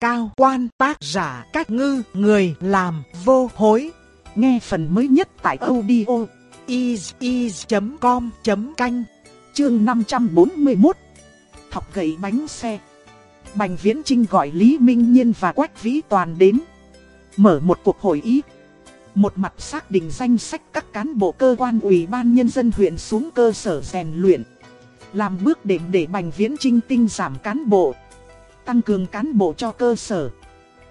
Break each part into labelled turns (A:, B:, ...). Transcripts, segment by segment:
A: cao quan tác giả cách ngư người làm vô hối. Nghe phần mới nhất tại audio is.com.canh chương 541 Thọc gậy bánh xe. Bành Viễn Trinh gọi Lý Minh Nhiên và Quách Vĩ Toàn đến. Mở một cuộc hội ý. Một mặt xác định danh sách các cán bộ cơ quan ủy ban nhân dân huyện xuống cơ sở rèn luyện. Làm bước đệm để Bành Viễn Trinh tinh giảm cán bộ. Tăng cường cán bộ cho cơ sở.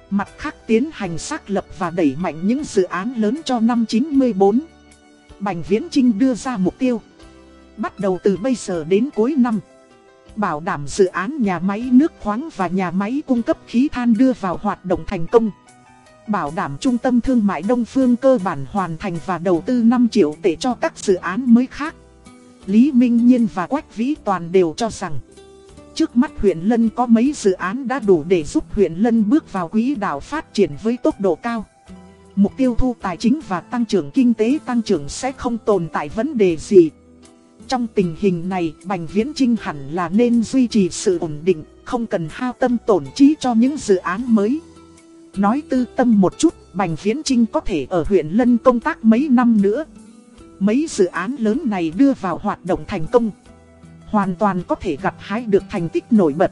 A: Mặt khác tiến hành xác lập và đẩy mạnh những dự án lớn cho năm 94 Bành Viễn Trinh đưa ra mục tiêu. Bắt đầu từ bây giờ đến cuối năm. Bảo đảm dự án nhà máy nước khoáng và nhà máy cung cấp khí than đưa vào hoạt động thành công. Bảo đảm trung tâm thương mại Đông Phương cơ bản hoàn thành và đầu tư 5 triệu tệ cho các dự án mới khác. Lý Minh Nhiên và Quách Vĩ Toàn đều cho rằng Trước mắt huyện Lân có mấy dự án đã đủ để giúp huyện Lân bước vào quỹ đạo phát triển với tốc độ cao. Mục tiêu thu tài chính và tăng trưởng kinh tế tăng trưởng sẽ không tồn tại vấn đề gì. Trong tình hình này, Bành Viễn Trinh hẳn là nên duy trì sự ổn định, không cần hao tâm tổn trí cho những dự án mới. Nói tư tâm một chút, Bành Viễn Trinh có thể ở huyện Lân công tác mấy năm nữa. Mấy dự án lớn này đưa vào hoạt động thành công. Hoàn toàn có thể gặt hái được thành tích nổi bật.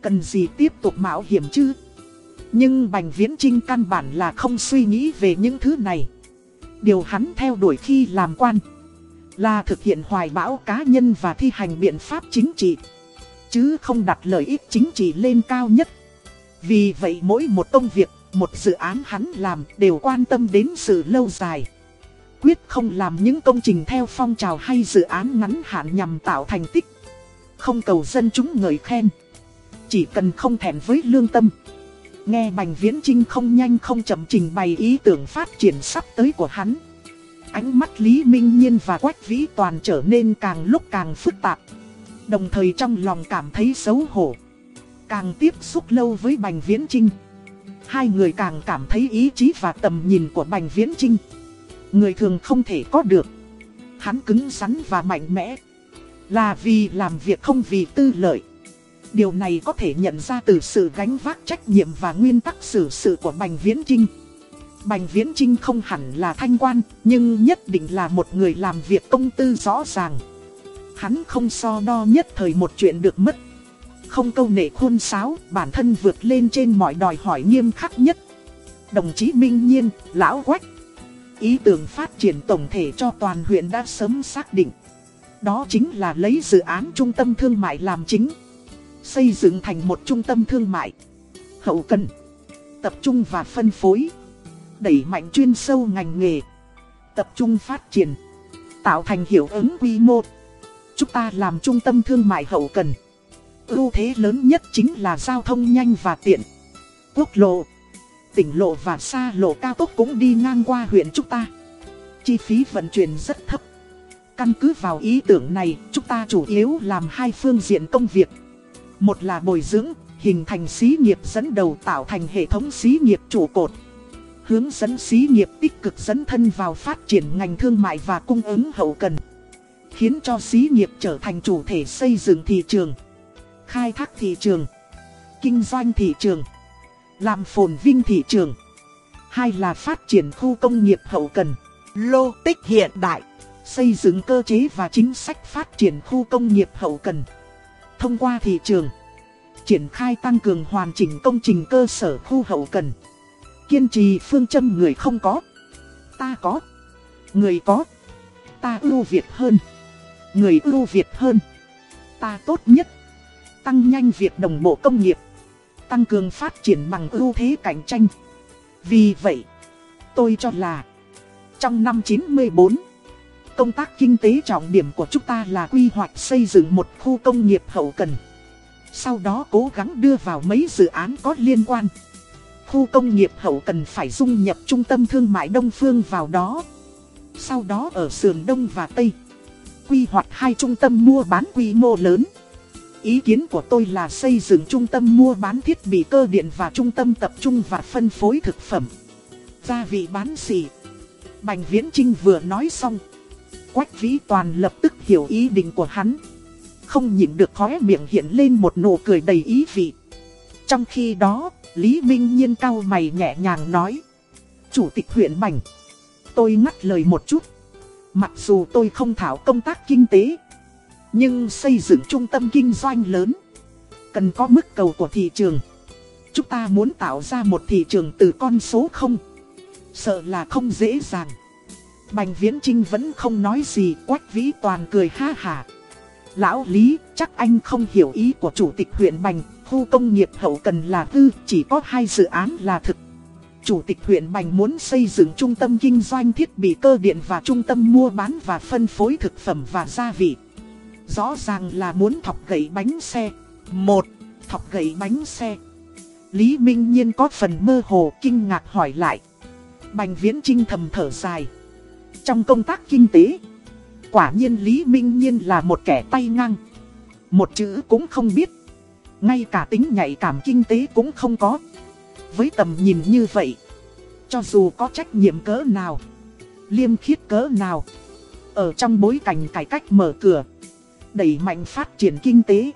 A: Cần gì tiếp tục mạo hiểm chứ? Nhưng Bành Viễn Trinh căn bản là không suy nghĩ về những thứ này. Điều hắn theo đuổi khi làm quan là thực hiện hoài bão cá nhân và thi hành biện pháp chính trị. Chứ không đặt lợi ích chính trị lên cao nhất. Vì vậy mỗi một công việc, một dự án hắn làm đều quan tâm đến sự lâu dài quyết không làm những công trình theo phong trào hay dự án ngắn hạn nhằm tạo thành tích. Không cầu dân chúng ngợi khen. Chỉ cần không thèm với lương tâm. Nghe Bành Viễn Trinh không nhanh không chậm trình bày ý tưởng phát triển sắp tới của hắn. Ánh mắt Lý Minh Nhiên và Quách Vĩ Toàn trở nên càng lúc càng phức tạp. Đồng thời trong lòng cảm thấy xấu hổ. Càng tiếp xúc lâu với Bành Viễn Trinh. Hai người càng cảm thấy ý chí và tầm nhìn của Bành Viễn Trinh. Người thường không thể có được. Hắn cứng rắn và mạnh mẽ. Là vì làm việc không vì tư lợi. Điều này có thể nhận ra từ sự gánh vác trách nhiệm và nguyên tắc xử sự của Bành Viễn Trinh. Bành Viễn Trinh không hẳn là thanh quan, nhưng nhất định là một người làm việc công tư rõ ràng. Hắn không so đo nhất thời một chuyện được mất. Không câu nệ khuôn sáo, bản thân vượt lên trên mọi đòi hỏi nghiêm khắc nhất. Đồng chí Minh Nhiên, Lão Quách, Ý tưởng phát triển tổng thể cho toàn huyện đã sớm xác định. Đó chính là lấy dự án trung tâm thương mại làm chính. Xây dựng thành một trung tâm thương mại. Hậu cần. Tập trung và phân phối. Đẩy mạnh chuyên sâu ngành nghề. Tập trung phát triển. Tạo thành hiệu ứng quy mô. Chúng ta làm trung tâm thương mại hậu cần. ưu thế lớn nhất chính là giao thông nhanh và tiện. Quốc lộ tỉnh lộ và xa lộ cao tốc cũng đi ngang qua huyện chúng ta. Chi phí vận chuyển rất thấp. Căn cứ vào ý tưởng này, chúng ta chủ yếu làm hai phương diện công việc. Một là bồi dưỡng, hình thành xí nghiệp dẫn đầu tạo thành hệ thống xí nghiệp trụ cột. Hướng dẫn xí nghiệp tích cực dẫn thân vào phát triển ngành thương mại và cung ứng hậu cần. Khiến cho xí nghiệp trở thành chủ thể xây dựng thị trường, khai thác thị trường, kinh doanh thị trường làm phồn vinh thị trường. Hai là phát triển khu công nghiệp hậu cần, lô tích hiện đại, xây dựng cơ chế và chính sách phát triển khu công nghiệp hậu cần. Thông qua thị trường, triển khai tăng cường hoàn chỉnh công trình cơ sở khu hậu cần. Kiên trì phương châm người không có, ta có, người có, ta ưu việt hơn, người ưu việt hơn, ta tốt nhất. Tăng nhanh việc đồng bộ công nghiệp tăng cường phát triển bằng ưu thế cạnh tranh. Vì vậy, tôi cho là trong năm 94, công tác kinh tế trọng điểm của chúng ta là quy hoạch xây dựng một khu công nghiệp hậu cần. Sau đó cố gắng đưa vào mấy dự án có liên quan. Khu công nghiệp hậu cần phải dung nhập trung tâm thương mại Đông Phương vào đó. Sau đó ở sườn Đông và Tây, quy hoạch hai trung tâm mua bán quy mô lớn. Ý kiến của tôi là xây dựng trung tâm mua bán thiết bị cơ điện và trung tâm tập trung và phân phối thực phẩm. Gia vị bán xỉ. Bành Viễn Trinh vừa nói xong. Quách Vĩ Toàn lập tức hiểu ý định của hắn. Không nhịn được khóe miệng hiện lên một nụ cười đầy ý vị. Trong khi đó, Lý Minh Nhiên cao mày nhẹ nhàng nói. Chủ tịch huyện Bành. Tôi ngắt lời một chút. Mặc dù tôi không thảo công tác kinh tế. Nhưng xây dựng trung tâm kinh doanh lớn. Cần có mức cầu của thị trường. Chúng ta muốn tạo ra một thị trường từ con số không. Sợ là không dễ dàng. Bành Viễn Trinh vẫn không nói gì, Quách Vĩ Toàn cười ha hả. Lão Lý, chắc anh không hiểu ý của Chủ tịch huyện Bành, khu công nghiệp hậu cần là hư, chỉ có hai dự án là thực. Chủ tịch huyện Bành muốn xây dựng trung tâm kinh doanh thiết bị cơ điện và trung tâm mua bán và phân phối thực phẩm và gia vị. Rõ ràng là muốn thọc gậy bánh xe. Một, thọc gậy bánh xe. Lý Minh Nhiên có phần mơ hồ kinh ngạc hỏi lại. Bành Viễn Trinh thầm thở dài. Trong công tác kinh tế, quả nhiên Lý Minh Nhiên là một kẻ tay ngang. Một chữ cũng không biết. Ngay cả tính nhạy cảm kinh tế cũng không có. Với tầm nhìn như vậy, cho dù có trách nhiệm cỡ nào, liêm khiết cỡ nào, ở trong bối cảnh cải cách mở cửa, đẩy mạnh phát triển kinh tế,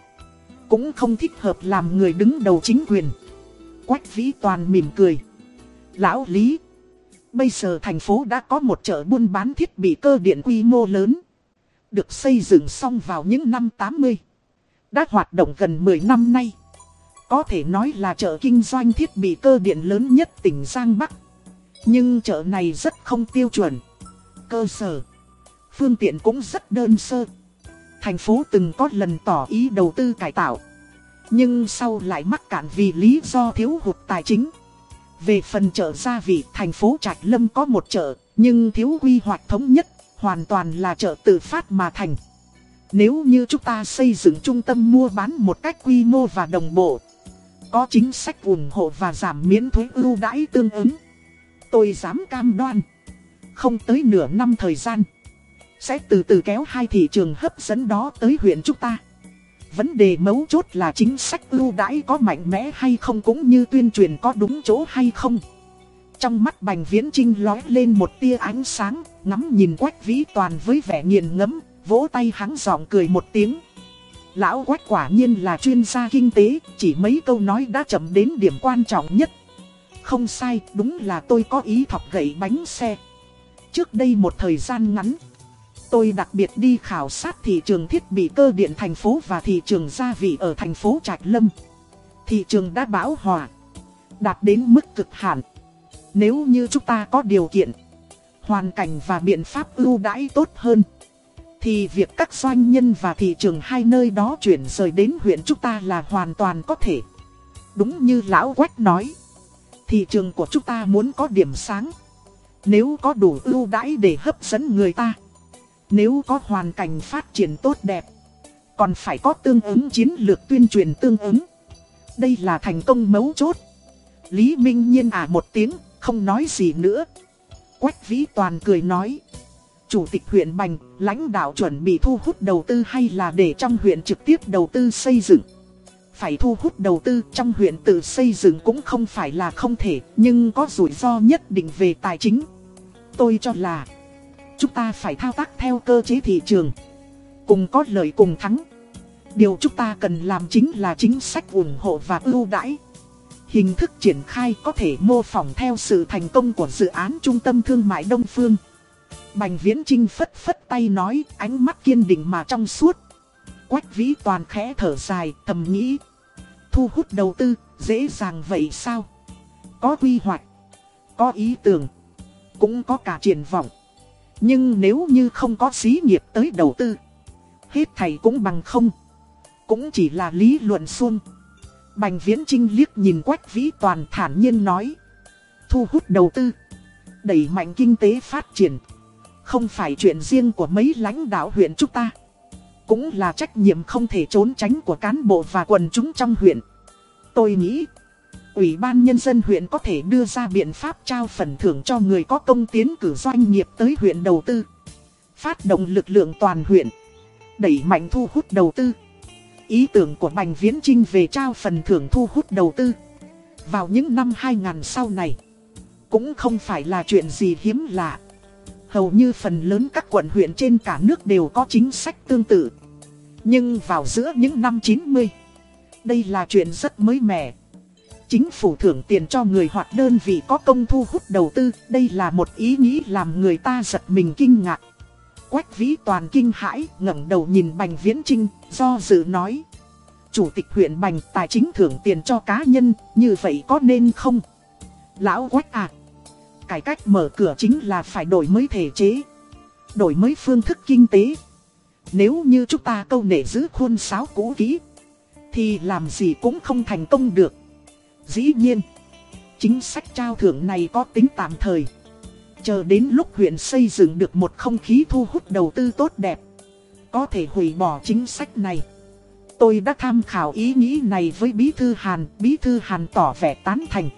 A: cũng không thích hợp làm người đứng đầu chính quyền. Quách Vĩ Toàn mỉm cười. Lão Lý, bây giờ thành phố đã có một chợ buôn bán thiết bị cơ điện quy mô lớn. Được xây dựng xong vào những năm 80. Đã hoạt động gần 10 năm nay. Có thể nói là chợ kinh doanh thiết bị cơ điện lớn nhất tỉnh Giang Bắc. Nhưng chợ này rất không tiêu chuẩn. Cơ sở. Phương tiện cũng rất đơn sơ. Thành phố từng có lần tỏ ý đầu tư cải tạo. Nhưng sau lại mắc cạn vì lý do thiếu hụt tài chính. Về phần chợ gia vị, thành phố Trạch Lâm có một chợ, nhưng thiếu quy hoạch thống nhất, hoàn toàn là chợ tự phát mà thành. Nếu như chúng ta xây dựng trung tâm mua bán một cách quy mô và đồng bộ, có chính sách ủng hộ và giảm miễn thuế ưu đãi tương ứng, tôi dám cam đoan. Không tới nửa năm thời gian, sẽ từ từ kéo hai thị trường hấp dẫn đó tới huyện chúng ta. Vấn đề mấu chốt là chính sách ưu đãi có mạnh mẽ hay không cũng như tuyên truyền có đúng chỗ hay không. Trong mắt Bành Viễn Trinh lói lên một tia ánh sáng, ngắm nhìn Quách Vĩ Toàn với vẻ nghiền ngẫm, vỗ tay hắn giọng cười một tiếng. Lão Quách quả nhiên là chuyên gia kinh tế, chỉ mấy câu nói đã chậm đến điểm quan trọng nhất. Không sai, đúng là tôi có ý thọc gậy bánh xe. Trước đây một thời gian ngắn, Tôi đặc biệt đi khảo sát thị trường thiết bị cơ điện thành phố và thị trường gia vị ở thành phố Trạch Lâm. Thị trường đã bão hòa, đạt đến mức cực hạn. Nếu như chúng ta có điều kiện, hoàn cảnh và biện pháp ưu đãi tốt hơn, thì việc các doanh nhân và thị trường hai nơi đó chuyển rời đến huyện chúng ta là hoàn toàn có thể. Đúng như Lão Quách nói, thị trường của chúng ta muốn có điểm sáng. Nếu có đủ ưu đãi để hấp dẫn người ta nếu có hoàn cảnh phát triển tốt đẹp, còn phải có tương ứng chiến lược tuyên truyền tương ứng. Đây là thành công mấu chốt. Lý Minh Nhiên à một tiếng, không nói gì nữa. Quách Vĩ Toàn cười nói. Chủ tịch huyện Bành, lãnh đạo chuẩn bị thu hút đầu tư hay là để trong huyện trực tiếp đầu tư xây dựng? Phải thu hút đầu tư trong huyện tự xây dựng cũng không phải là không thể, nhưng có rủi ro nhất định về tài chính. Tôi cho là Chúng ta phải thao tác theo cơ chế thị trường. Cùng có lợi cùng thắng. Điều chúng ta cần làm chính là chính sách ủng hộ và ưu đãi. Hình thức triển khai có thể mô phỏng theo sự thành công của dự án Trung tâm Thương mại Đông Phương. Bành Viễn Trinh phất phất tay nói, ánh mắt kiên định mà trong suốt. Quách vĩ toàn khẽ thở dài, thầm nghĩ. Thu hút đầu tư, dễ dàng vậy sao? Có quy hoạch, Có ý tưởng, Cũng có cả triển vọng nhưng nếu như không có xí nghiệp tới đầu tư, hết thầy cũng bằng không. Cũng chỉ là lý luận xuông. Bành Viễn Trinh liếc nhìn Quách Vĩ Toàn thản nhiên nói. Thu hút đầu tư, đẩy mạnh kinh tế phát triển. Không phải chuyện riêng của mấy lãnh đạo huyện chúng ta. Cũng là trách nhiệm không thể trốn tránh của cán bộ và quần chúng trong huyện. Tôi nghĩ Ủy ban Nhân dân huyện có thể đưa ra biện pháp trao phần thưởng cho người có công tiến cử doanh nghiệp tới huyện đầu tư. Phát động lực lượng toàn huyện. Đẩy mạnh thu hút đầu tư. Ý tưởng của Bành Viễn Trinh về trao phần thưởng thu hút đầu tư. Vào những năm 2000 sau này. Cũng không phải là chuyện gì hiếm lạ. Hầu như phần lớn các quận huyện trên cả nước đều có chính sách tương tự. Nhưng vào giữa những năm 90. Đây là chuyện rất mới mẻ. Chính phủ thưởng tiền cho người hoặc đơn vị có công thu hút đầu tư, đây là một ý nghĩ làm người ta giật mình kinh ngạc. Quách vĩ toàn kinh hãi, ngẩng đầu nhìn Bành Viễn Trinh, do dự nói. Chủ tịch huyện Bành tài chính thưởng tiền cho cá nhân, như vậy có nên không? Lão Quách à, cải cách mở cửa chính là phải đổi mới thể chế, đổi mới phương thức kinh tế. Nếu như chúng ta câu nệ giữ khuôn sáo cũ kỹ, thì làm gì cũng không thành công được. Dĩ nhiên, chính sách trao thưởng này có tính tạm thời. Chờ đến lúc huyện xây dựng được một không khí thu hút đầu tư tốt đẹp, có thể hủy bỏ chính sách này. Tôi đã tham khảo ý nghĩ này với Bí Thư Hàn, Bí Thư Hàn tỏ vẻ tán thành.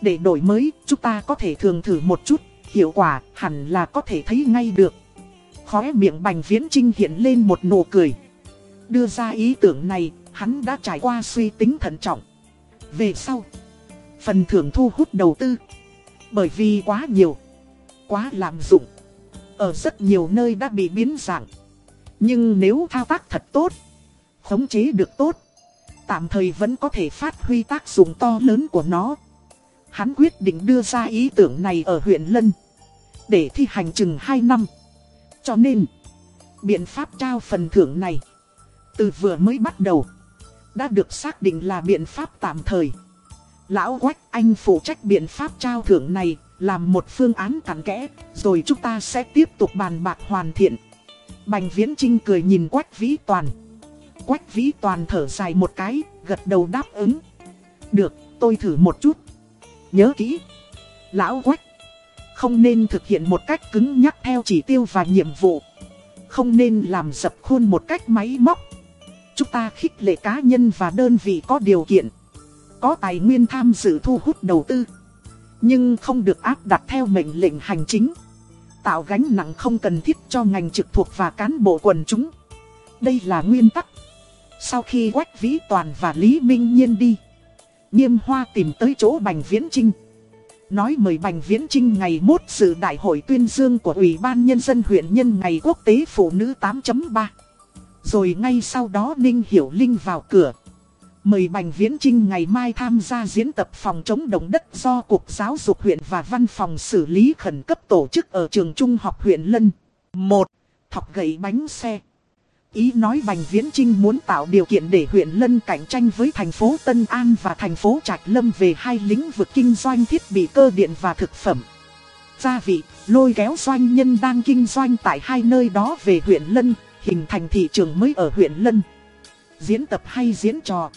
A: Để đổi mới, chúng ta có thể thường thử một chút, hiệu quả hẳn là có thể thấy ngay được. Khóe miệng Bành Viễn Trinh hiện lên một nụ cười. Đưa ra ý tưởng này, hắn đã trải qua suy tính thận trọng. Về sau, phần thưởng thu hút đầu tư. Bởi vì quá nhiều, quá lạm dụng. Ở rất nhiều nơi đã bị biến dạng. Nhưng nếu thao tác thật tốt, khống chế được tốt, tạm thời vẫn có thể phát huy tác dụng to lớn của nó. Hắn quyết định đưa ra ý tưởng này ở huyện Lân, để thi hành chừng 2 năm. Cho nên, biện pháp trao phần thưởng này, từ vừa mới bắt đầu, đã được xác định là biện pháp tạm thời. Lão Quách Anh phụ trách biện pháp trao thưởng này, làm một phương án cặn kẽ, rồi chúng ta sẽ tiếp tục bàn bạc hoàn thiện. Bành Viễn Trinh cười nhìn Quách Vĩ Toàn. Quách Vĩ Toàn thở dài một cái, gật đầu đáp ứng. Được, tôi thử một chút. Nhớ kỹ. Lão Quách. Không nên thực hiện một cách cứng nhắc theo chỉ tiêu và nhiệm vụ. Không nên làm dập khuôn một cách máy móc. Chúng ta khích lệ cá nhân và đơn vị có điều kiện. Có tài nguyên tham dự thu hút đầu tư. Nhưng không được áp đặt theo mệnh lệnh hành chính. Tạo gánh nặng không cần thiết cho ngành trực thuộc và cán bộ quần chúng. Đây là nguyên tắc. Sau khi Quách Vĩ Toàn và Lý Minh Nhiên đi, Nghiêm Hoa tìm tới chỗ Bành Viễn Trinh. Nói mời Bành Viễn Trinh ngày mốt sự đại hội tuyên dương của Ủy ban Nhân dân huyện nhân ngày quốc tế phụ nữ 8.3. Rồi ngay sau đó Ninh Hiểu Linh vào cửa. Mời Bành Viễn Trinh ngày mai tham gia diễn tập phòng chống động đất do Cục Giáo dục huyện và Văn phòng xử lý khẩn cấp tổ chức ở trường trung học huyện Lân. 1. Thọc gậy bánh xe. Ý nói Bành Viễn Trinh muốn tạo điều kiện để huyện Lân cạnh tranh với thành phố Tân An và thành phố Trạch Lâm về hai lĩnh vực kinh doanh thiết bị cơ điện và thực phẩm. Gia vị, lôi kéo doanh nhân đang kinh doanh tại hai nơi đó về huyện Lân, hình thành thị trường mới ở huyện Lân. Diễn tập hay diễn trò?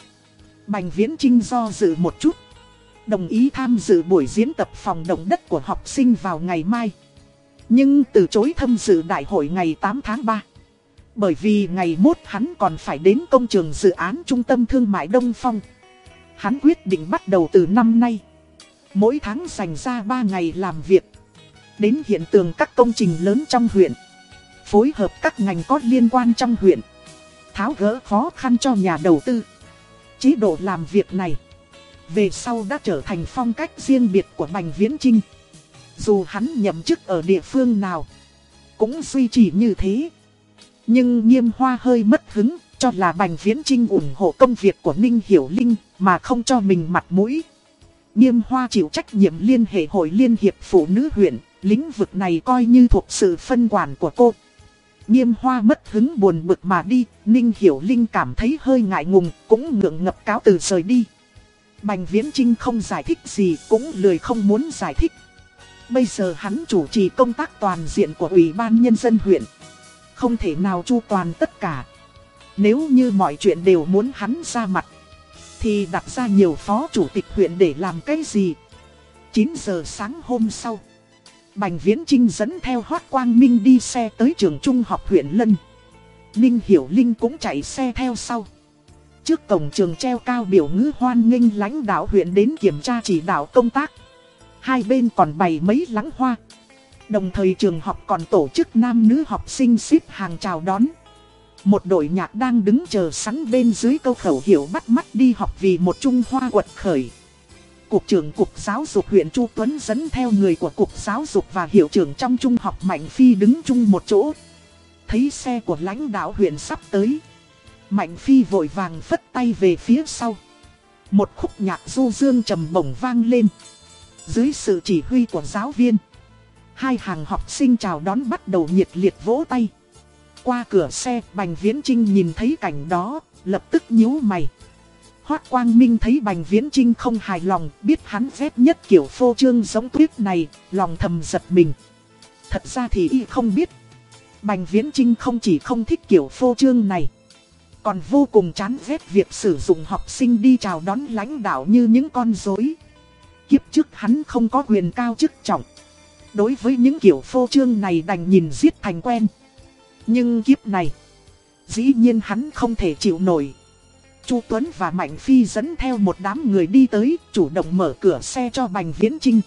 A: Bành Viễn Trinh do dự một chút. Đồng ý tham dự buổi diễn tập phòng động đất của học sinh vào ngày mai. Nhưng từ chối tham dự đại hội ngày 8 tháng 3. Bởi vì ngày mốt hắn còn phải đến công trường dự án trung tâm thương mại Đông Phong. Hắn quyết định bắt đầu từ năm nay. Mỗi tháng dành ra 3 ngày làm việc. Đến hiện tượng các công trình lớn trong huyện. Phối hợp các ngành có liên quan trong huyện. Tháo gỡ khó khăn cho nhà đầu tư. Chế độ làm việc này. Về sau đã trở thành phong cách riêng biệt của Bành Viễn Trinh. Dù hắn nhậm chức ở địa phương nào. Cũng duy trì như thế. Nhưng nghiêm hoa hơi mất hứng, cho là Bành Viễn Trinh ủng hộ công việc của Ninh Hiểu Linh, mà không cho mình mặt mũi. Nghiêm hoa chịu trách nhiệm liên hệ hội liên hiệp phụ nữ huyện, lĩnh vực này coi như thuộc sự phân quản của cô. Nghiêm hoa mất hứng buồn bực mà đi, Ninh Hiểu Linh cảm thấy hơi ngại ngùng, cũng ngượng ngập cáo từ rời đi. Bành Viễn Trinh không giải thích gì, cũng lười không muốn giải thích. Bây giờ hắn chủ trì công tác toàn diện của Ủy ban Nhân dân huyện không thể nào chu toàn tất cả. Nếu như mọi chuyện đều muốn hắn ra mặt, thì đặt ra nhiều phó chủ tịch huyện để làm cái gì? 9 giờ sáng hôm sau, Bành Viễn Trinh dẫn theo Hoác Quang Minh đi xe tới trường trung học huyện Lân. Ninh Hiểu Linh cũng chạy xe theo sau. Trước cổng trường treo cao biểu ngữ hoan nghênh lãnh đạo huyện đến kiểm tra chỉ đạo công tác. Hai bên còn bày mấy lắng hoa. Đồng thời trường học còn tổ chức nam nữ học sinh xếp hàng chào đón. Một đội nhạc đang đứng chờ sẵn bên dưới câu khẩu hiệu bắt mắt đi học vì một Trung Hoa quật khởi. Cục trưởng Cục Giáo dục huyện Chu Tuấn dẫn theo người của Cục Giáo dục và hiệu trưởng trong trung học Mạnh Phi đứng chung một chỗ. Thấy xe của lãnh đạo huyện sắp tới. Mạnh Phi vội vàng phất tay về phía sau. Một khúc nhạc du dương trầm bổng vang lên. Dưới sự chỉ huy của giáo viên, hai hàng học sinh chào đón bắt đầu nhiệt liệt vỗ tay. Qua cửa xe, Bành Viễn Trinh nhìn thấy cảnh đó, lập tức nhíu mày. Hoác Quang Minh thấy Bành Viễn Trinh không hài lòng, biết hắn ghét nhất kiểu phô trương giống tuyết này, lòng thầm giật mình. Thật ra thì y không biết. Bành Viễn Trinh không chỉ không thích kiểu phô trương này, còn vô cùng chán ghét việc sử dụng học sinh đi chào đón lãnh đạo như những con rối. Kiếp trước hắn không có quyền cao chức trọng. Đối với những kiểu phô trương này đành nhìn giết thành quen. Nhưng kiếp này, dĩ nhiên hắn không thể chịu nổi. Chu Tuấn và Mạnh Phi dẫn theo một đám người đi tới, chủ động mở cửa xe cho Bành Viễn Trinh.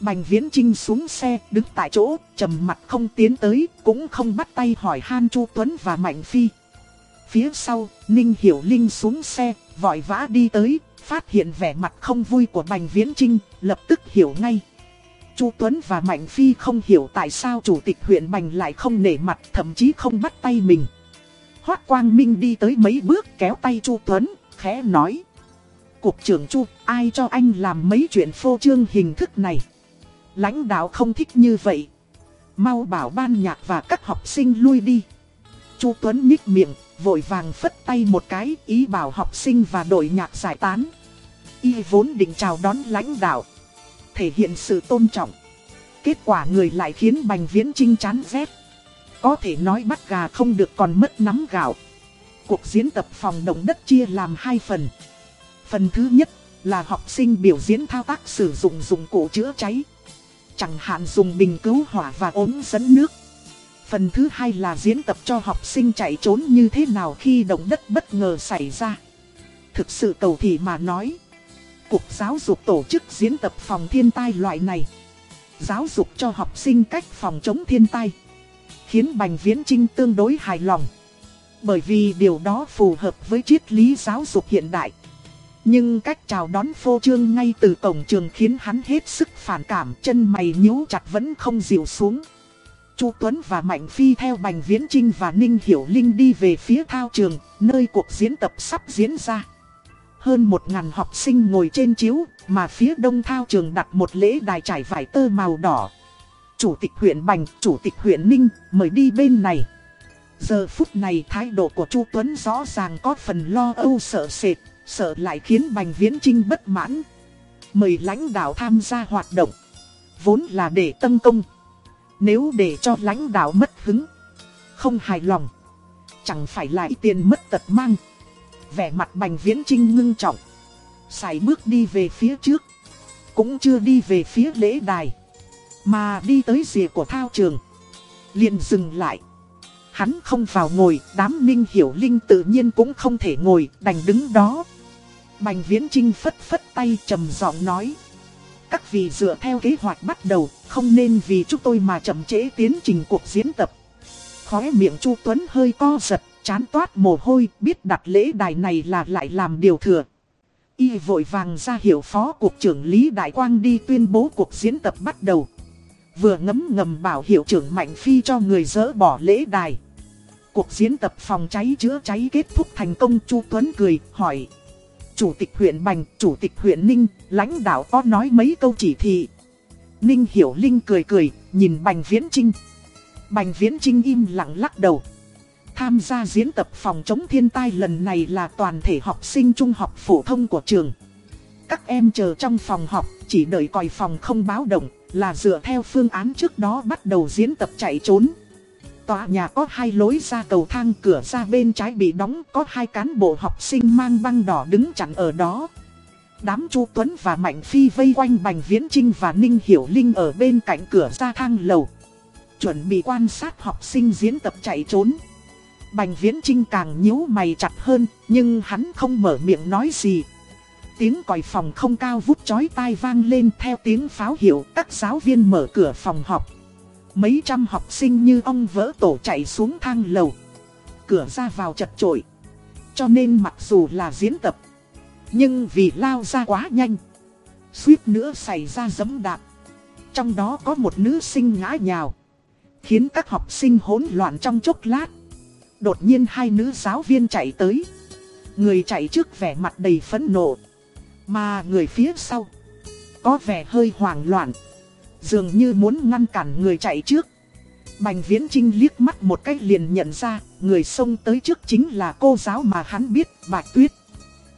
A: Bành Viễn Trinh xuống xe, đứng tại chỗ, trầm mặt không tiến tới, cũng không bắt tay hỏi han Chu Tuấn và Mạnh Phi. Phía sau, Ninh Hiểu Linh xuống xe, vội vã đi tới, phát hiện vẻ mặt không vui của Bành Viễn Trinh, lập tức hiểu ngay. Chu Tuấn và Mạnh Phi không hiểu tại sao chủ tịch huyện Bành lại không nể mặt, thậm chí không bắt tay mình. Hoác Quang Minh đi tới mấy bước kéo tay Chu Tuấn, khẽ nói. Cục trưởng Chu, ai cho anh làm mấy chuyện phô trương hình thức này? Lãnh đạo không thích như vậy. Mau bảo ban nhạc và các học sinh lui đi. Chu Tuấn nhích miệng, vội vàng phất tay một cái ý bảo học sinh và đội nhạc giải tán. Y vốn định chào đón lãnh đạo, thể hiện sự tôn trọng. Kết quả người lại khiến Bành Viễn Trinh chán rét. Có thể nói bắt gà không được còn mất nắm gạo. Cuộc diễn tập phòng động đất chia làm hai phần. Phần thứ nhất là học sinh biểu diễn thao tác sử dụng dụng cụ chữa cháy. Chẳng hạn dùng bình cứu hỏa và ống dẫn nước. Phần thứ hai là diễn tập cho học sinh chạy trốn như thế nào khi động đất bất ngờ xảy ra. Thực sự cầu thị mà nói. Cục giáo dục tổ chức diễn tập phòng thiên tai loại này. Giáo dục cho học sinh cách phòng chống thiên tai. Khiến Bành Viễn Trinh tương đối hài lòng. Bởi vì điều đó phù hợp với triết lý giáo dục hiện đại. Nhưng cách chào đón phô trương ngay từ cổng trường khiến hắn hết sức phản cảm chân mày nhíu chặt vẫn không dịu xuống. Chu Tuấn và Mạnh Phi theo Bành Viễn Trinh và Ninh Hiểu Linh đi về phía thao trường, nơi cuộc diễn tập sắp diễn ra. Hơn một ngàn học sinh ngồi trên chiếu, mà phía đông thao trường đặt một lễ đài trải vải tơ màu đỏ. Chủ tịch huyện Bành, Chủ tịch huyện Ninh, mời đi bên này. Giờ phút này thái độ của Chu Tuấn rõ ràng có phần lo âu sợ sệt, sợ lại khiến Bành Viễn Trinh bất mãn. Mời lãnh đạo tham gia hoạt động, vốn là để tân công. Nếu để cho lãnh đạo mất hứng, không hài lòng, chẳng phải lại tiền mất tật mang. Vẻ mặt Bành Viễn Trinh ngưng trọng, xài bước đi về phía trước, cũng chưa đi về phía lễ đài, mà đi tới rìa của thao trường. liền dừng lại. Hắn không vào ngồi, đám ninh hiểu linh tự nhiên cũng không thể ngồi, đành đứng đó. Bành Viễn Trinh phất phất tay trầm giọng nói. Các vị dựa theo kế hoạch bắt đầu, không nên vì chúng tôi mà chậm trễ tiến trình cuộc diễn tập. Khóe miệng Chu Tuấn hơi co giật, chán toát mồ hôi, biết đặt lễ đài này là lại làm điều thừa. Y vội vàng ra hiệu phó cục trưởng Lý Đại Quang đi tuyên bố cuộc diễn tập bắt đầu. Vừa ngấm ngầm bảo hiệu trưởng Mạnh Phi cho người dỡ bỏ lễ đài. Cuộc diễn tập phòng cháy chữa cháy kết thúc thành công Chu Tuấn cười, hỏi. Chủ tịch huyện Bành, Chủ tịch huyện Ninh, lãnh đạo có nói mấy câu chỉ thị. Ninh Hiểu Linh cười cười, nhìn Bành Viễn Trinh. Bành Viễn Trinh im lặng lắc đầu. Tham gia diễn tập phòng chống thiên tai lần này là toàn thể học sinh trung học phổ thông của trường. Các em chờ trong phòng học, chỉ đợi còi phòng không báo động, là dựa theo phương án trước đó bắt đầu diễn tập chạy trốn. Tòa nhà có hai lối ra cầu thang cửa ra bên trái bị đóng có hai cán bộ học sinh mang băng đỏ đứng chặn ở đó. Đám Chu Tuấn và Mạnh Phi vây quanh Bành Viễn Trinh và Ninh Hiểu Linh ở bên cạnh cửa ra thang lầu. Chuẩn bị quan sát học sinh diễn tập chạy trốn. Bành Viễn Trinh càng nhíu mày chặt hơn, nhưng hắn không mở miệng nói gì. Tiếng còi phòng không cao vút chói tai vang lên theo tiếng pháo hiệu, các giáo viên mở cửa phòng học. Mấy trăm học sinh như ong vỡ tổ chạy xuống thang lầu. Cửa ra vào chật trội. Cho nên mặc dù là diễn tập. Nhưng vì lao ra quá nhanh. Suýt nữa xảy ra dấm đạp. Trong đó có một nữ sinh ngã nhào. Khiến các học sinh hỗn loạn trong chốc lát. Đột nhiên hai nữ giáo viên chạy tới. Người chạy trước vẻ mặt đầy phẫn nộ. Mà người phía sau, có vẻ hơi hoảng loạn, dường như muốn ngăn cản người chạy trước. Bành Viễn Trinh liếc mắt một cách liền nhận ra, người xông tới trước chính là cô giáo mà hắn biết, Bạch Tuyết.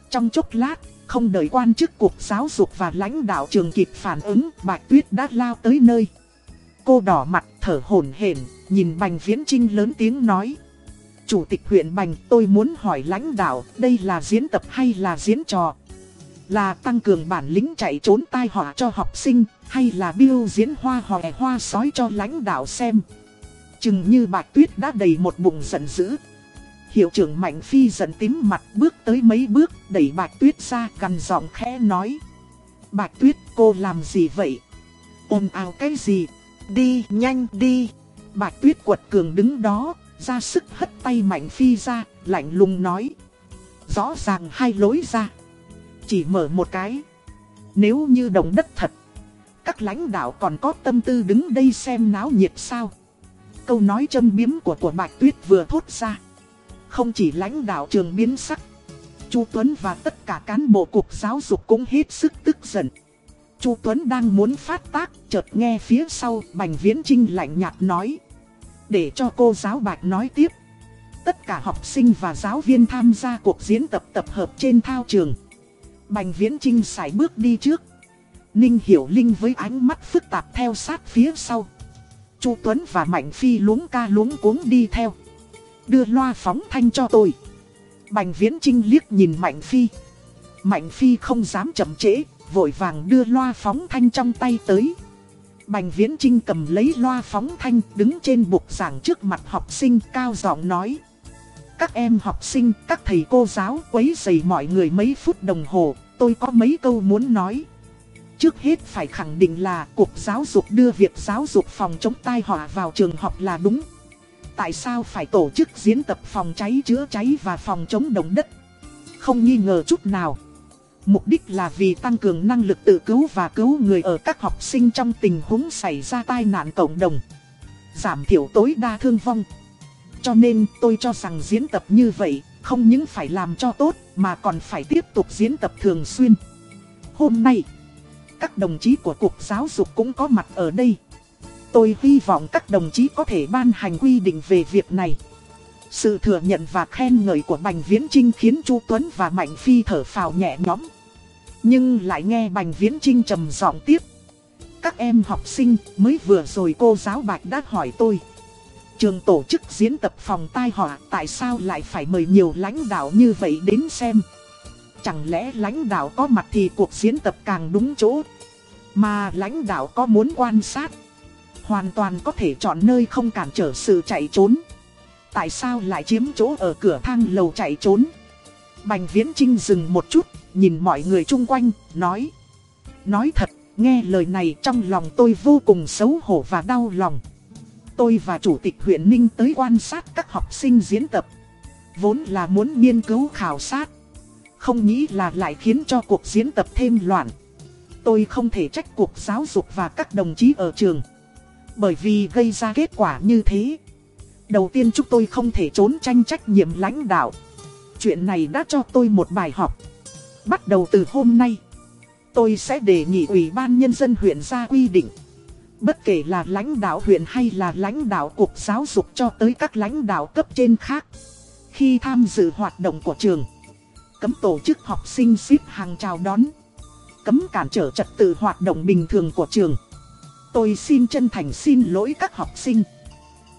A: Trong chốc lát, không đợi quan chức cục giáo dục và lãnh đạo trường kịp phản ứng, Bạch Tuyết đã lao tới nơi. Cô đỏ mặt, thở hổn hển, nhìn Bành Viễn Trinh lớn tiếng nói. Chủ tịch huyện Bành, tôi muốn hỏi lãnh đạo, đây là diễn tập hay là diễn trò? Là tăng cường bản lĩnh chạy trốn tai họa cho học sinh, hay là biêu diễn hoa hòe hoa sói cho lãnh đạo xem? Chừng như Bạch Tuyết đã đầy một bụng giận dữ. Hiệu trưởng Mạnh Phi giận tím mặt bước tới mấy bước, đẩy Bạch Tuyết ra gần giọng khẽ nói. Bạch Tuyết cô làm gì vậy? Ôm ào cái gì? Đi, nhanh đi. Bạch Tuyết quật cường đứng đó, ra sức hất tay Mạnh Phi ra, lạnh lùng nói. Rõ ràng hai lối ra. Chỉ mở một cái. Nếu như động đất thật, các lãnh đạo còn có tâm tư đứng đây xem náo nhiệt sao? Câu nói châm biếm của của Bạch Tuyết vừa thốt ra. Không chỉ lãnh đạo trường biến sắc. Chu Tuấn và tất cả cán bộ cục giáo dục cũng hết sức tức giận. Chu Tuấn đang muốn phát tác, chợt nghe phía sau, Bành Viễn Trinh lạnh nhạt nói. Để cho cô giáo Bạch nói tiếp. Tất cả học sinh và giáo viên tham gia cuộc diễn tập tập hợp trên thao trường. Bành Viễn Trinh sải bước đi trước. Ninh Hiểu Linh với ánh mắt phức tạp theo sát phía sau. Chu Tuấn và Mạnh Phi luống ca luống cuống đi theo. Đưa loa phóng thanh cho tôi. Bành Viễn Trinh liếc nhìn Mạnh Phi. Mạnh Phi không dám chậm trễ, vội vàng đưa loa phóng thanh trong tay tới. Bành Viễn Trinh cầm lấy loa phóng thanh đứng trên bục giảng trước mặt học sinh cao giọng nói. Các em học sinh, các thầy cô giáo quấy rầy mọi người mấy phút đồng hồ, tôi có mấy câu muốn nói. Trước hết phải khẳng định là Cục Giáo dục đưa việc giáo dục phòng chống tai họa vào trường học là đúng. Tại sao phải tổ chức diễn tập phòng cháy chữa cháy và phòng chống động đất? Không nghi ngờ chút nào. Mục đích là vì tăng cường năng lực tự cứu và cứu người ở các học sinh trong tình huống xảy ra tai nạn cộng đồng. Giảm thiểu tối đa thương vong. Cho nên tôi cho rằng diễn tập như vậy không những phải làm cho tốt mà còn phải tiếp tục diễn tập thường xuyên. Hôm nay, các đồng chí của Cục Giáo dục cũng có mặt ở đây. Tôi hy vọng các đồng chí có thể ban hành quy định về việc này. Sự thừa nhận và khen ngợi của Bành Viễn Trinh khiến Chu Tuấn và Mạnh Phi thở phào nhẹ nhõm. Nhưng lại nghe Bành Viễn Trinh trầm giọng tiếp. Các em học sinh mới vừa rồi cô giáo Bạch đã hỏi tôi. Trường tổ chức diễn tập phòng tai họa, tại sao lại phải mời nhiều lãnh đạo như vậy đến xem. Chẳng lẽ lãnh đạo có mặt thì cuộc diễn tập càng đúng chỗ? Mà lãnh đạo có muốn quan sát? Hoàn toàn có thể chọn nơi không cản trở sự chạy trốn. Tại sao lại chiếm chỗ ở cửa thang lầu chạy trốn? Bành Viễn Trinh dừng một chút, Nhìn mọi người chung quanh, Nói. Nói thật, nghe lời này trong lòng tôi vô cùng xấu hổ và đau lòng. Tôi và chủ tịch huyện Ninh tới quan sát các học sinh diễn tập. Vốn là muốn nghiên cứu khảo sát. Không nghĩ là lại khiến cho cuộc diễn tập thêm loạn. Tôi không thể trách cuộc giáo dục và các đồng chí ở trường. Bởi vì gây ra kết quả như thế. Đầu tiên chúng tôi không thể trốn tranh trách nhiệm lãnh đạo. Chuyện này đã cho tôi một bài học. Bắt đầu từ hôm nay, Tôi sẽ đề nghị Ủy ban Nhân dân huyện ra quy định. Bất kể là lãnh đạo huyện hay là lãnh đạo cục giáo dục cho tới các lãnh đạo cấp trên khác Khi tham dự hoạt động của trường cấm tổ chức học sinh xếp hàng chào đón. Cấm cản trở trật tự hoạt động bình thường của trường. Tôi xin chân thành xin lỗi các học sinh.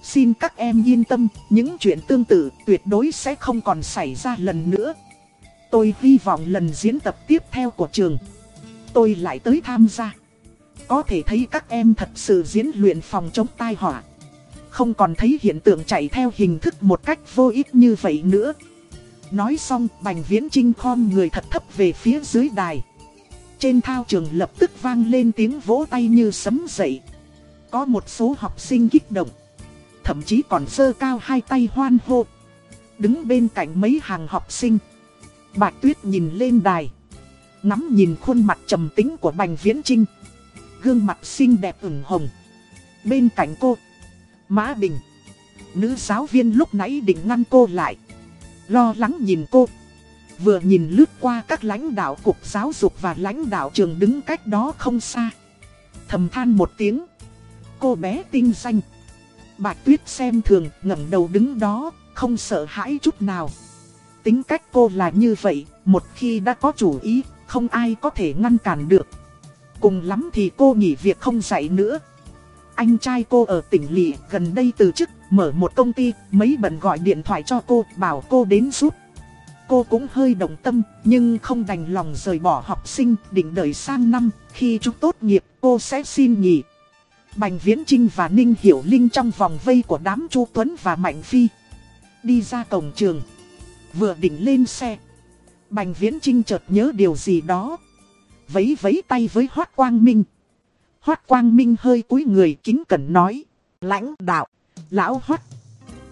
A: Xin các em yên tâm, những chuyện tương tự tuyệt đối sẽ không còn xảy ra lần nữa. Tôi hy vọng lần diễn tập tiếp theo của trường, tôi lại tới tham gia. Có thể thấy các em thật sự diễn luyện phòng chống tai họa. Không còn thấy hiện tượng chạy theo hình thức một cách vô ích như vậy nữa. Nói xong, Bành Viễn Trinh khom người thật thấp về phía dưới đài. Trên thao trường lập tức vang lên tiếng vỗ tay như sấm dậy. Có một số học sinh kích động. Thậm chí còn sơ cao hai tay hoan hô. Đứng bên cạnh mấy hàng học sinh. Bạch Tuyết nhìn lên đài. Ngắm nhìn khuôn mặt trầm tính của Bành Viễn Trinh Gương mặt xinh đẹp ửng hồng Bên cạnh cô Mã Bình Nữ giáo viên lúc nãy định ngăn cô lại Lo lắng nhìn cô. vừa nhìn lướt qua các lãnh đạo cục giáo dục và lãnh đạo trường đứng cách đó không xa. Thầm than một tiếng. Cô bé tinh danh. Bạch Tuyết xem thường ngẩng đầu đứng đó, không sợ hãi chút nào. Tính cách cô là như vậy, một khi đã có chủ ý, không ai có thể ngăn cản được. Cùng lắm thì cô nghỉ việc không dạy nữa. Anh trai cô ở tỉnh Lị gần đây từ chức, mở một công ty, mấy bận gọi điện thoại cho cô, bảo cô đến giúp. Cô cũng hơi động tâm, nhưng không đành lòng rời bỏ học sinh, định đợi sang năm, khi chúng tốt nghiệp, cô sẽ xin nghỉ. Bành Viễn Trinh và Ninh Hiểu Linh trong vòng vây của đám Chu Tuấn và Mạnh Phi. Đi ra cổng trường. Vừa định lên xe. Bành Viễn Trinh chợt nhớ điều gì đó. Vấy vấy tay với Hoát Quang Minh. Hoát Quang Minh hơi cúi người kính cẩn nói. Lãnh đạo, lão Hoát.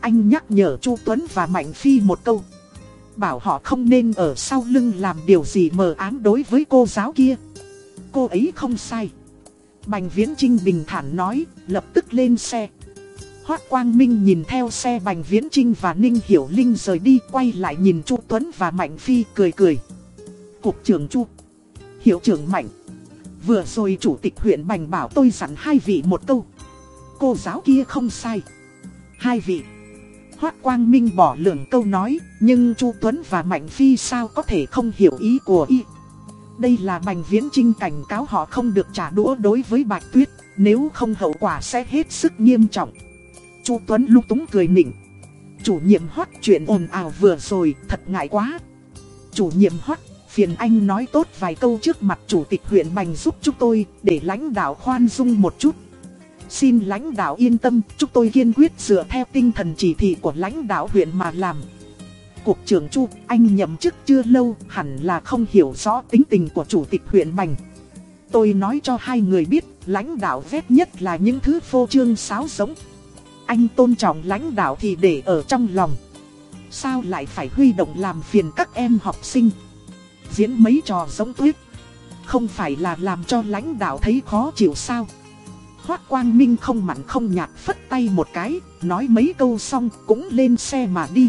A: Anh nhắc nhở Chu Tuấn và Mạnh Phi một câu. Bảo họ không nên ở sau lưng làm điều gì mờ ám đối với cô giáo kia. Cô ấy không sai. Bành Viễn Trinh bình thản nói, lập tức lên xe. Hoác Quang Minh nhìn theo xe Bành Viễn Trinh và Ninh Hiểu Linh rời đi quay lại nhìn Chu Tuấn và Mạnh Phi cười cười. Cục trưởng Chu, Hiệu trưởng Mạnh, vừa rồi chủ tịch huyện Bành bảo tôi dặn hai vị một câu. Cô giáo kia không sai. Hai vị. Hoác Quang Minh bỏ lường câu nói, nhưng Chu Tuấn và Mạnh Phi sao có thể không hiểu ý của y. Đây là Bành Viễn Trinh cảnh cáo họ không được trả đũa đối với Bạch Tuyết, nếu không hậu quả sẽ hết sức nghiêm trọng. Chu Tuấn lúc túng cười nịnh. Chủ nhiệm hoắc chuyện ồn ào vừa rồi, thật ngại quá. Chủ nhiệm hoắc, phiền anh nói tốt vài câu trước mặt chủ tịch huyện Bành giúp chúng tôi, để lãnh đạo khoan dung một chút. Xin lãnh đạo yên tâm, chúng tôi kiên quyết dựa theo tinh thần chỉ thị của lãnh đạo huyện mà làm. Cục trưởng Chu, anh nhậm chức chưa lâu, hẳn là không hiểu rõ tính tình của chủ tịch huyện Bành. Tôi nói cho hai người biết, lãnh đạo ghét nhất là những thứ phô trương sáo giống. Anh tôn trọng lãnh đạo thì để ở trong lòng. Sao lại phải huy động làm phiền các em học sinh? Diễn mấy trò giống tuyết. Không phải là làm cho lãnh đạo thấy khó chịu sao? Hoác Quang Minh không mặn không nhạt phất tay một cái, nói mấy câu xong cũng lên xe mà đi.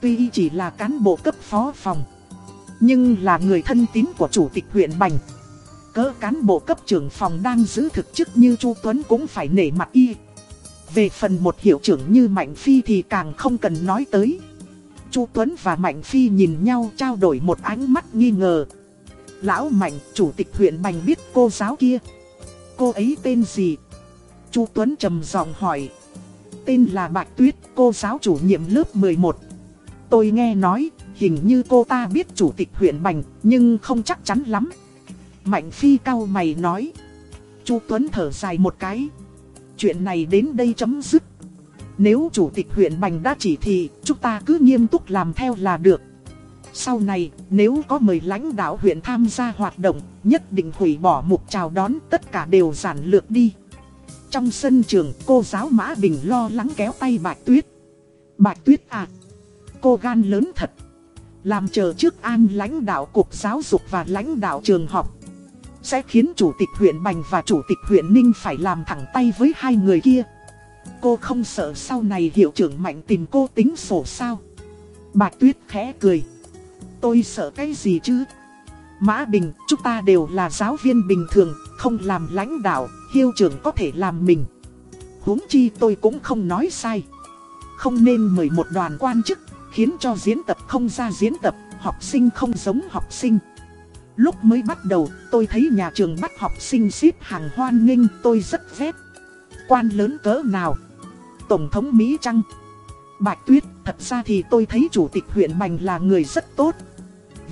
A: Tuy chỉ là cán bộ cấp phó phòng, nhưng là người thân tín của chủ tịch huyện Bành. Cỡ cán bộ cấp trưởng phòng đang giữ thực chức như Chu Tuấn cũng phải nể mặt y. Về phần một hiệu trưởng như Mạnh Phi thì càng không cần nói tới. Chu Tuấn và Mạnh Phi nhìn nhau trao đổi một ánh mắt nghi ngờ. Lão Mạnh, chủ tịch huyện Bành biết cô giáo kia. Cô ấy tên gì? Chu Tuấn trầm giọng hỏi. Tên là Bạch Tuyết, cô giáo chủ nhiệm lớp 11. Tôi nghe nói, hình như cô ta biết chủ tịch huyện Bành, nhưng không chắc chắn lắm. Mạnh Phi cao mày nói. Chu Tuấn thở dài một cái. Chuyện này đến đây chấm dứt. Nếu chủ tịch huyện Bành đã chỉ thị, chúng ta cứ nghiêm túc làm theo là được. Sau này, nếu có mời lãnh đạo huyện tham gia hoạt động, nhất định hủy bỏ mục chào đón tất cả đều giản lược đi. Trong sân trường, cô giáo Mã Bình lo lắng kéo tay Bạch Tuyết. Bạch Tuyết à, cô gan lớn thật. Làm chờ trước an lãnh đạo cục giáo dục và lãnh đạo trường học. Sẽ khiến chủ tịch huyện Bành và chủ tịch huyện Ninh phải làm thẳng tay với hai người kia. Cô không sợ sau này hiệu trưởng mạnh tìm cô tính sổ sao. Bạch Tuyết khẽ cười. Tôi sợ cái gì chứ? Mã Bình, chúng ta đều là giáo viên bình thường, không làm lãnh đạo, hiệu trưởng có thể làm mình. huống chi tôi cũng không nói sai. Không nên mời một đoàn quan chức, khiến cho diễn tập không ra diễn tập, học sinh không giống học sinh. Lúc mới bắt đầu, tôi thấy nhà trường bắt học sinh xếp hàng hoan nghênh tôi rất ghét. Quan lớn cỡ nào? Tổng thống Mỹ Trăng. Bạch Tuyết, thật ra thì tôi thấy chủ tịch huyện Bành là người rất tốt.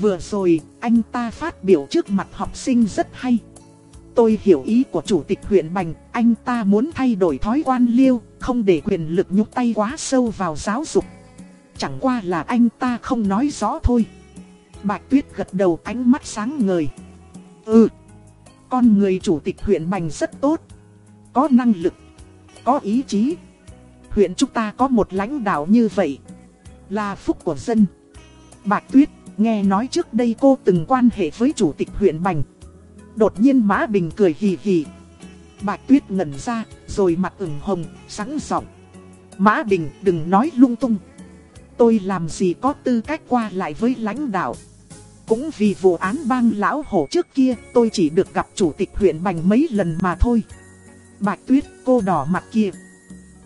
A: Vừa rồi, anh ta phát biểu trước mặt học sinh rất hay. Tôi hiểu ý của chủ tịch huyện Bành, anh ta muốn thay đổi thói quan liêu, không để quyền lực nhúc tay quá sâu vào giáo dục. Chẳng qua là anh ta không nói rõ thôi. Bạch Tuyết gật đầu ánh mắt sáng ngời. Ừ, con người chủ tịch huyện Bành rất tốt. Có năng lực, có ý chí. Huyện chúng ta có một lãnh đạo như vậy. Là phúc của dân. Bạch Tuyết, nghe nói trước đây cô từng quan hệ với chủ tịch huyện Bành. Đột nhiên Mã Bình cười hì hì. Bạch Tuyết ngẩn ra, rồi mặt ửng hồng, sẵn giọng. Mã Bình đừng nói lung tung. tôi làm gì có tư cách qua lại với lãnh đạo. Cũng vì vụ án bang lão hổ trước kia tôi chỉ được gặp chủ tịch huyện Bành mấy lần mà thôi. Bạch Tuyết cô đỏ mặt kia.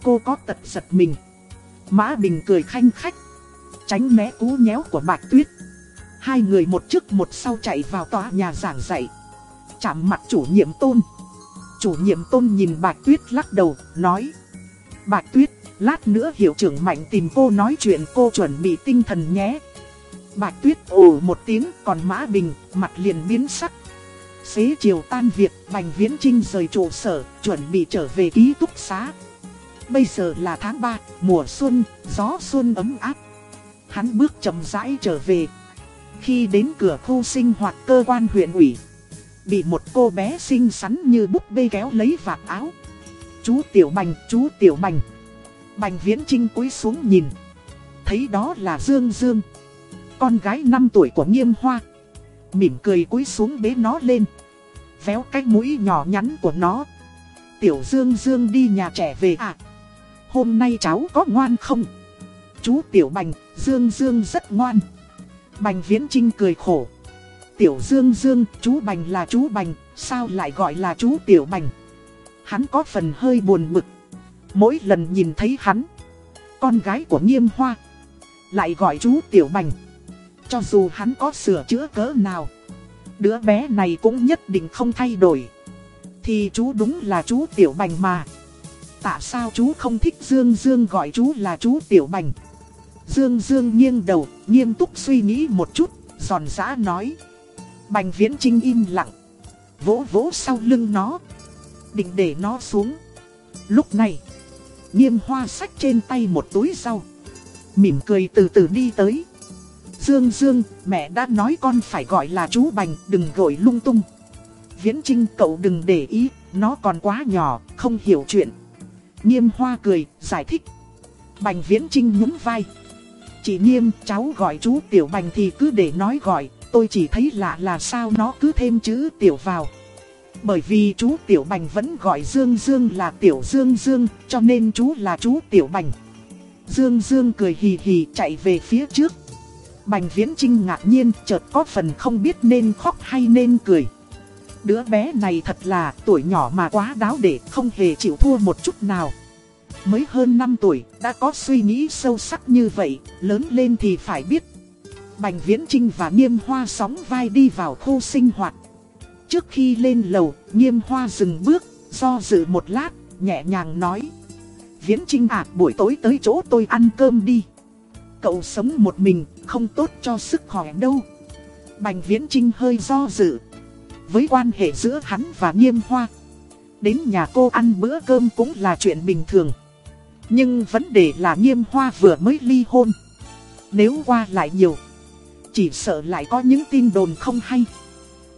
A: Cô có tật giật mình. Mã Bình cười khanh khách. Tránh né cú nhéo của Bạch Tuyết. Hai người một trước một sau chạy vào tòa nhà giảng dạy. Chạm mặt chủ nhiệm tôn. Chủ nhiệm tôn nhìn Bạch Tuyết lắc đầu, nói. Bạch Tuyết, lát nữa hiệu trưởng mạnh tìm cô nói chuyện cô chuẩn bị tinh thần nhé. Bạch Tuyết ồ một tiếng còn Mã Bình mặt liền biến sắc. Xế chiều tan việc Bành Viễn Trinh rời trụ sở chuẩn bị trở về ký túc xá. Bây giờ là tháng 3, mùa xuân, gió xuân ấm áp. Hắn bước chậm rãi trở về. Khi đến cửa khu sinh hoạt cơ quan huyện ủy, bị một cô bé xinh xắn như búp bê kéo lấy vạt áo. Chú Tiểu Bành, chú Tiểu Bành. Bành Viễn Trinh cúi xuống nhìn. Thấy đó là Dương Dương. Con gái 5 tuổi của Nghiêm Hoa. Mỉm cười cúi xuống bế nó lên. Véo cái mũi nhỏ nhắn của nó. Tiểu Dương Dương đi nhà trẻ về à? Hôm nay cháu có ngoan không? Chú Tiểu Bành, Dương Dương rất ngoan. Bành Viễn Trinh cười khổ. Tiểu Dương Dương, chú Bành là chú Bành, sao lại gọi là chú Tiểu Bành? Hắn có phần hơi buồn bực. Mỗi lần nhìn thấy hắn, con gái của Nghiêm Hoa, lại gọi chú Tiểu Bành. Cho dù hắn có sửa chữa cỡ nào, đứa bé này cũng nhất định không thay đổi. Thì chú đúng là chú Tiểu Bành mà. Tại sao chú không thích Dương Dương gọi chú là chú Tiểu Bành? Dương Dương nghiêng đầu, nghiêm túc suy nghĩ một chút, giòn giã nói. Bành Viễn Trinh im lặng, vỗ vỗ sau lưng nó, định để nó xuống. Lúc này, nghiêm hoa sách trên tay một túi rau, mỉm cười từ từ đi tới. Dương Dương, mẹ đã nói con phải gọi là chú Bành, đừng gọi lung tung. Viễn Trinh cậu đừng để ý, nó còn quá nhỏ, không hiểu chuyện. Nghiêm hoa cười, giải thích. Bành Viễn Trinh nhún vai. Chị Nghiêm, cháu gọi chú Tiểu Bành thì cứ để nói gọi, tôi chỉ thấy lạ là sao nó cứ thêm chữ Tiểu vào. Bởi vì chú Tiểu Bành vẫn gọi Dương Dương là Tiểu Dương Dương, cho nên chú là chú Tiểu Bành. Dương Dương cười hì hì chạy về phía trước. Bành Viễn Trinh ngạc nhiên chợt có phần không biết nên khóc hay nên cười. Đứa bé này thật là tuổi nhỏ mà quá đáo để không hề chịu thua một chút nào. Mới hơn 5 tuổi, đã có suy nghĩ sâu sắc như vậy, lớn lên thì phải biết. Bành Viễn Trinh và Nghiêm Hoa sóng vai đi vào khu sinh hoạt. Trước khi lên lầu, Nghiêm Hoa dừng bước, do dự một lát, nhẹ nhàng nói. Viễn Trinh à, buổi tối tới chỗ tôi ăn cơm đi. Cậu sống một mình, không tốt cho sức khỏe đâu. Bành Viễn Trinh hơi do dự. Với quan hệ giữa hắn và Nghiêm Hoa, đến nhà cô ăn bữa cơm cũng là chuyện bình thường. Nhưng vấn đề là Nghiêm Hoa vừa mới ly hôn. Nếu qua lại nhiều, chỉ sợ lại có những tin đồn không hay.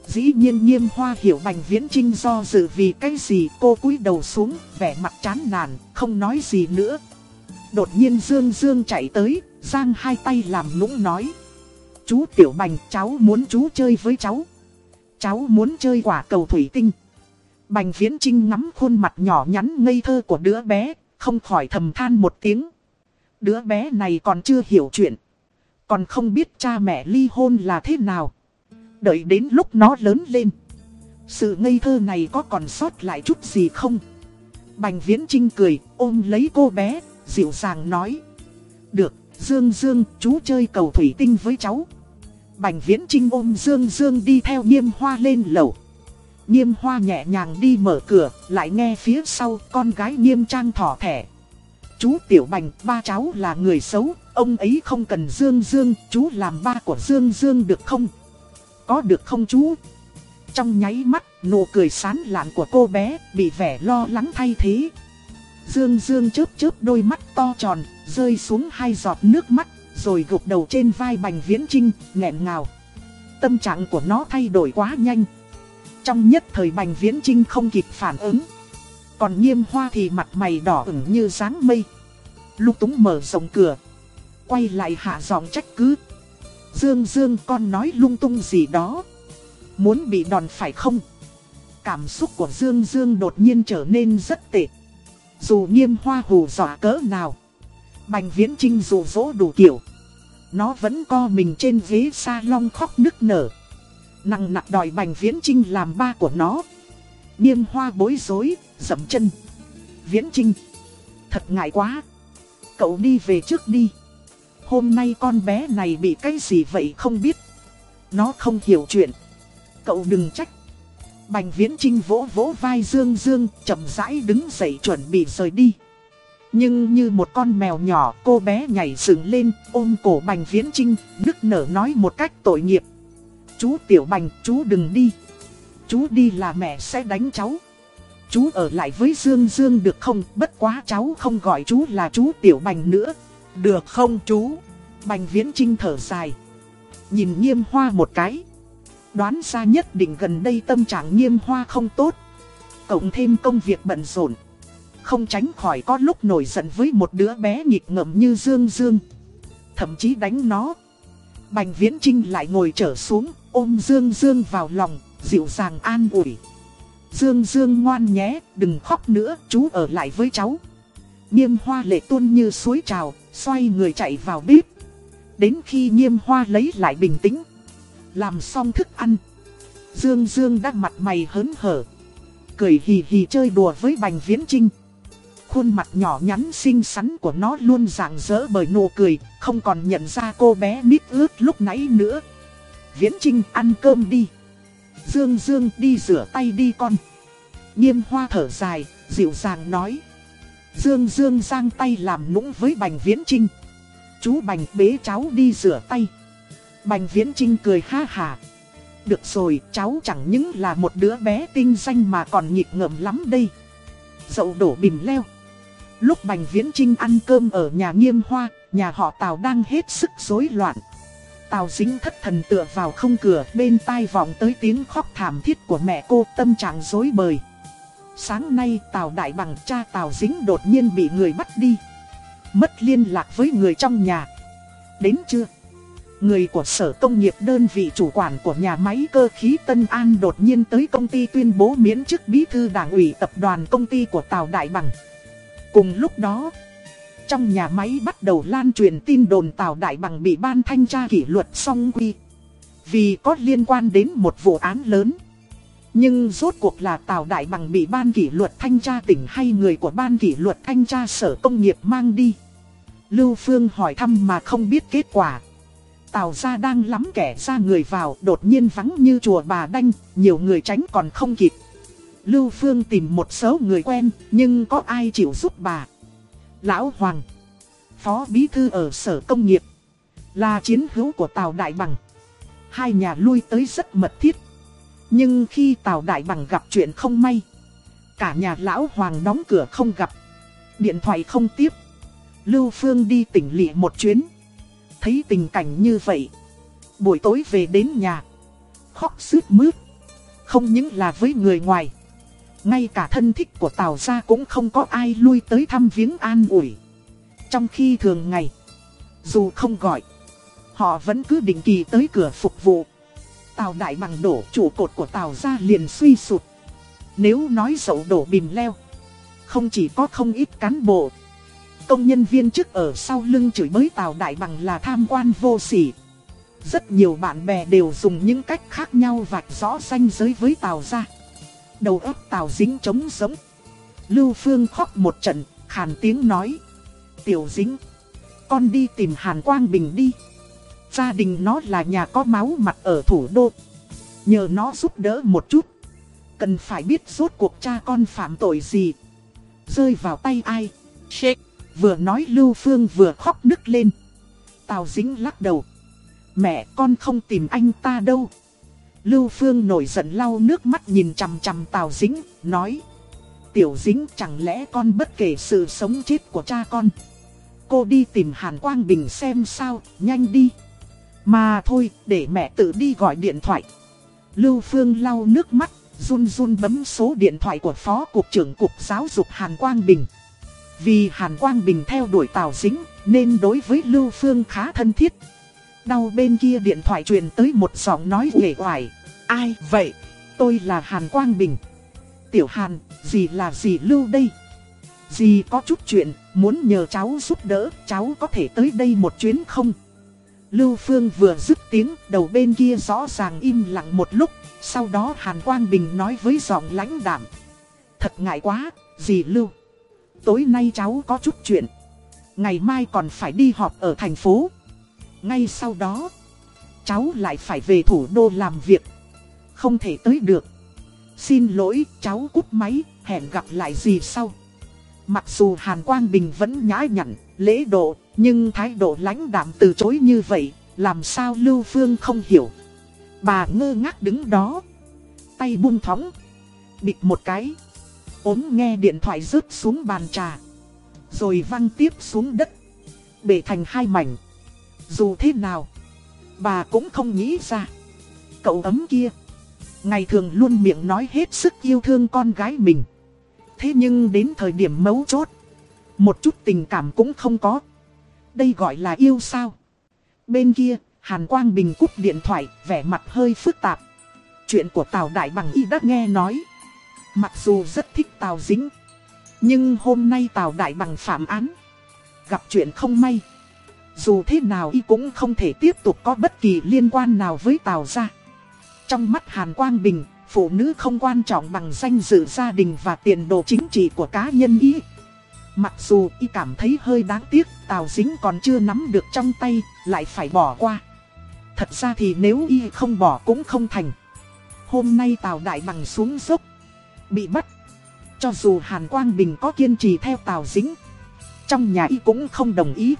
A: Dĩ nhiên Nghiêm Hoa hiểu Bành Viễn Trinh do dự vì cái gì cô cúi đầu xuống, vẻ mặt chán nản, không nói gì nữa. Đột nhiên Dương Dương chạy tới, giang hai tay làm nũng nói. Chú Tiểu Bành, cháu muốn chú chơi với cháu. Cháu muốn chơi quả cầu thủy tinh. Bành Viễn Trinh ngắm khuôn mặt nhỏ nhắn ngây thơ của đứa bé, không khỏi thầm than một tiếng. Đứa bé này còn chưa hiểu chuyện. Còn không biết cha mẹ ly hôn là thế nào. Đợi đến lúc nó lớn lên. Sự ngây thơ này có còn sót lại chút gì không? Bành Viễn Trinh cười, ôm lấy cô bé, dịu dàng nói. Được, Dương Dương, chú chơi cầu thủy tinh với cháu. Bành Viễn Trinh ôm Dương Dương đi theo Niêm hoa lên lầu. Niêm hoa nhẹ nhàng đi mở cửa, lại nghe phía sau con gái Niêm trang thỏ thẻ. Chú Tiểu Bành, ba cháu là người xấu, ông ấy không cần Dương Dương, chú làm ba của Dương Dương được không? Có được không chú? Trong nháy mắt, nụ cười sán lạn của cô bé bị vẻ lo lắng thay thế. Dương Dương chớp chớp đôi mắt to tròn, rơi xuống hai giọt nước mắt, rồi gục đầu trên vai Bành Viễn Trinh, nghẹn ngào. Tâm trạng của nó thay đổi quá nhanh. Trong nhất thời Bành Viễn Trinh không kịp phản ứng. Còn nghiêm hoa thì mặt mày đỏ ửng như dáng mây. Lúc túng mở rộng cửa. Quay lại hạ giọng trách cứ. Dương Dương con nói lung tung gì đó. Muốn bị đòn phải không? Cảm xúc của Dương Dương đột nhiên trở nên rất tệ. Dù nghiêm hoa hù dọa cỡ nào. Bành Viễn Trinh dù dỗ đủ kiểu. Nó vẫn co mình trên ghế salon khóc nức nở. Nặng nặng đòi Bành Viễn Trinh làm ba của nó. Niêm hoa bối rối, dậm chân. Viễn Trinh. Thật ngại quá. Cậu đi về trước đi. Hôm nay con bé này bị cái gì vậy không biết. Nó không hiểu chuyện. Cậu đừng trách. Bành Viễn Trinh vỗ vỗ vai Dương Dương, chậm rãi đứng dậy chuẩn bị rời đi. Nhưng như một con mèo nhỏ, cô bé nhảy dựng lên, ôm cổ Bành Viễn Trinh, nức nở nói một cách tội nghiệp. Chú Tiểu Bành, chú đừng đi. Chú đi là mẹ sẽ đánh cháu. Chú ở lại với Dương Dương được không? Bất quá cháu không gọi chú là chú Tiểu Bành nữa. Được không chú? Bành Viễn Trinh thở dài. Nhìn nghiêm hoa một cái. Đoán ra nhất định gần đây tâm trạng nghiêm hoa không tốt. Cộng thêm công việc bận rộn. Không tránh khỏi có lúc nổi giận với một đứa bé nghịch ngợm như Dương Dương. Thậm chí đánh nó. Bành Viễn Trinh lại ngồi trở xuống, ôm Dương Dương vào lòng, dịu dàng an ủi. Dương Dương ngoan nhé, đừng khóc nữa, chú ở lại với cháu. Nghiêm hoa lệ tuôn như suối trào, xoay người chạy vào bếp. Đến khi nghiêm hoa lấy lại bình tĩnh, làm xong thức ăn. Dương Dương đã mặt mày hớn hở. Cười hì hì chơi đùa với Bành Viễn Trinh. Khuôn mặt nhỏ nhắn xinh xắn của nó luôn rạng rỡ bởi nụ cười, không còn nhận ra cô bé mít ướt lúc nãy nữa. Viễn Trinh ăn cơm đi. Dương Dương đi rửa tay đi con. Nghiêm hoa thở dài, dịu dàng nói. Dương Dương giang tay làm nũng với Bành Viễn Trinh. Chú Bành bế cháu đi rửa tay. Bành Viễn Trinh cười ha hà. Được rồi, cháu chẳng những là một đứa bé tinh danh mà còn nhịp ngợm lắm đây. Dậu đổ bìm leo. Lúc Bành Viễn Trinh ăn cơm ở nhà nghiêm hoa, nhà họ Tào đang hết sức rối loạn. Tào dính thất thần tựa vào không cửa, bên tai vọng tới tiếng khóc thảm thiết của mẹ cô tâm trạng rối bời. Sáng nay Tào Đại Bằng cha Tào dính đột nhiên bị người bắt đi. Mất liên lạc với người trong nhà. Đến chưa? Người của sở công nghiệp đơn vị chủ quản của nhà máy cơ khí Tân An đột nhiên tới công ty tuyên bố miễn chức bí thư đảng ủy tập đoàn công ty của Tào Đại Bằng. Cùng lúc đó, trong nhà máy bắt đầu lan truyền tin đồn Tào Đại Bằng bị ban thanh tra kỷ luật song quy. Vì có liên quan đến một vụ án lớn. Nhưng rốt cuộc là Tào Đại Bằng bị ban kỷ luật thanh tra tỉnh hay người của ban kỷ luật thanh tra sở công nghiệp mang đi. Lưu Phương hỏi thăm mà không biết kết quả. Tào ra đang lắm kẻ ra người vào đột nhiên vắng như chùa bà đanh, nhiều người tránh còn không kịp. Lưu Phương tìm một số người quen, nhưng có ai chịu giúp bà. Lão Hoàng, Phó Bí Thư ở Sở Công nghiệp, là chiến hữu của Tào Đại Bằng. Hai nhà lui tới rất mật thiết. Nhưng khi Tào Đại Bằng gặp chuyện không may, cả nhà Lão Hoàng đóng cửa không gặp. Điện thoại không tiếp. Lưu Phương đi tỉnh lị một chuyến. Thấy tình cảnh như vậy. Buổi tối về đến nhà. Khóc sướt mướt. Không những là với người ngoài. Ngay cả thân thích của Tào gia cũng không có ai lui tới thăm viếng an ủi. Trong khi thường ngày, dù không gọi, họ vẫn cứ định kỳ tới cửa phục vụ. Tào đại bằng đổ trụ cột của Tào gia liền suy sụt. Nếu nói dậu đổ bìm leo, không chỉ có không ít cán bộ. Công nhân viên chức ở sau lưng chửi bới Tào đại bằng là tham quan vô sỉ. Rất nhiều bạn bè đều dùng những cách khác nhau vạch rõ ranh giới với Tào gia đầu óc Tào Dính trống sống. Lưu Phương khóc một trận, khàn tiếng nói. Tiểu Dính, con đi tìm Hàn Quang Bình đi. Gia đình nó là nhà có máu mặt ở thủ đô. Nhờ nó giúp đỡ một chút. Cần phải biết rốt cuộc cha con phạm tội gì. Rơi vào tay ai. Shake. Vừa nói Lưu Phương vừa khóc nức lên. Tào Dính lắc đầu. Mẹ con không tìm anh ta đâu. Lưu Phương nổi giận lau nước mắt nhìn chằm chằm Tào Dính, nói Tiểu Dính chẳng lẽ con bất kể sự sống chết của cha con Cô đi tìm Hàn Quang Bình xem sao, nhanh đi. Mà thôi, để mẹ tự đi gọi điện thoại. Lưu Phương lau nước mắt, run run bấm số điện thoại của Phó Cục trưởng Cục Giáo dục Hàn Quang Bình. Vì Hàn Quang Bình theo đuổi Tào Dính, nên đối với Lưu Phương khá thân thiết. Đau bên kia điện thoại truyền tới một giọng nói nghệ hoài Ai vậy? Tôi là Hàn Quang Bình. Tiểu Hàn, gì là gì lưu đây? Gì có chút chuyện, Muốn nhờ cháu giúp đỡ, cháu có thể tới đây một chuyến không? Lưu Phương vừa dứt tiếng, đầu bên kia rõ ràng im lặng một lúc, sau đó Hàn Quang Bình nói với giọng lãnh đạm. Thật ngại quá, dì Lưu. Tối nay cháu có chút chuyện. Ngày mai còn phải đi họp ở thành phố. Ngay sau đó, cháu lại phải về thủ đô làm việc. Không thể tới được. Xin lỗi, cháu cúp máy, hẹn gặp lại gì sau. Mặc dù Hàn Quang Bình vẫn nhã nhặn, lễ độ, nhưng thái độ lãnh đạm từ chối như vậy, làm sao Lưu Phương không hiểu. Bà ngơ ngác đứng đó, tay buông thõng, bịt một cái, ốm nghe điện thoại rớt xuống bàn trà, rồi văng tiếp xuống đất, bể thành hai mảnh. Dù thế nào, bà cũng không nghĩ ra. Cậu ấm kia, ngày thường luôn miệng nói hết sức yêu thương con gái mình. Thế nhưng đến thời điểm mấu chốt, một chút tình cảm cũng không có. Đây gọi là yêu sao? Bên kia, Hàn Quang Bình cúp điện thoại, vẻ mặt hơi phức tạp. Chuyện của Tào Đại Bằng y đã nghe nói. Mặc dù rất thích Tào Dính. Nhưng hôm nay Tào Đại Bằng phạm án. Gặp chuyện không may. Dù thế nào y cũng không thể tiếp tục có bất kỳ liên quan nào với Tào gia. Trong mắt Hàn Quang Bình, phụ nữ không quan trọng bằng danh dự gia đình và tiền đồ chính trị của cá nhân y. Mặc dù y cảm thấy hơi đáng tiếc, Tào Dính còn chưa nắm được trong tay, lại phải bỏ qua. Thật ra thì nếu y không bỏ cũng không thành. Hôm nay Tào Đại Bằng xuống dốc, bị bắt. Cho dù Hàn Quang Bình có kiên trì theo Tào Dính, trong nhà y cũng không đồng ý.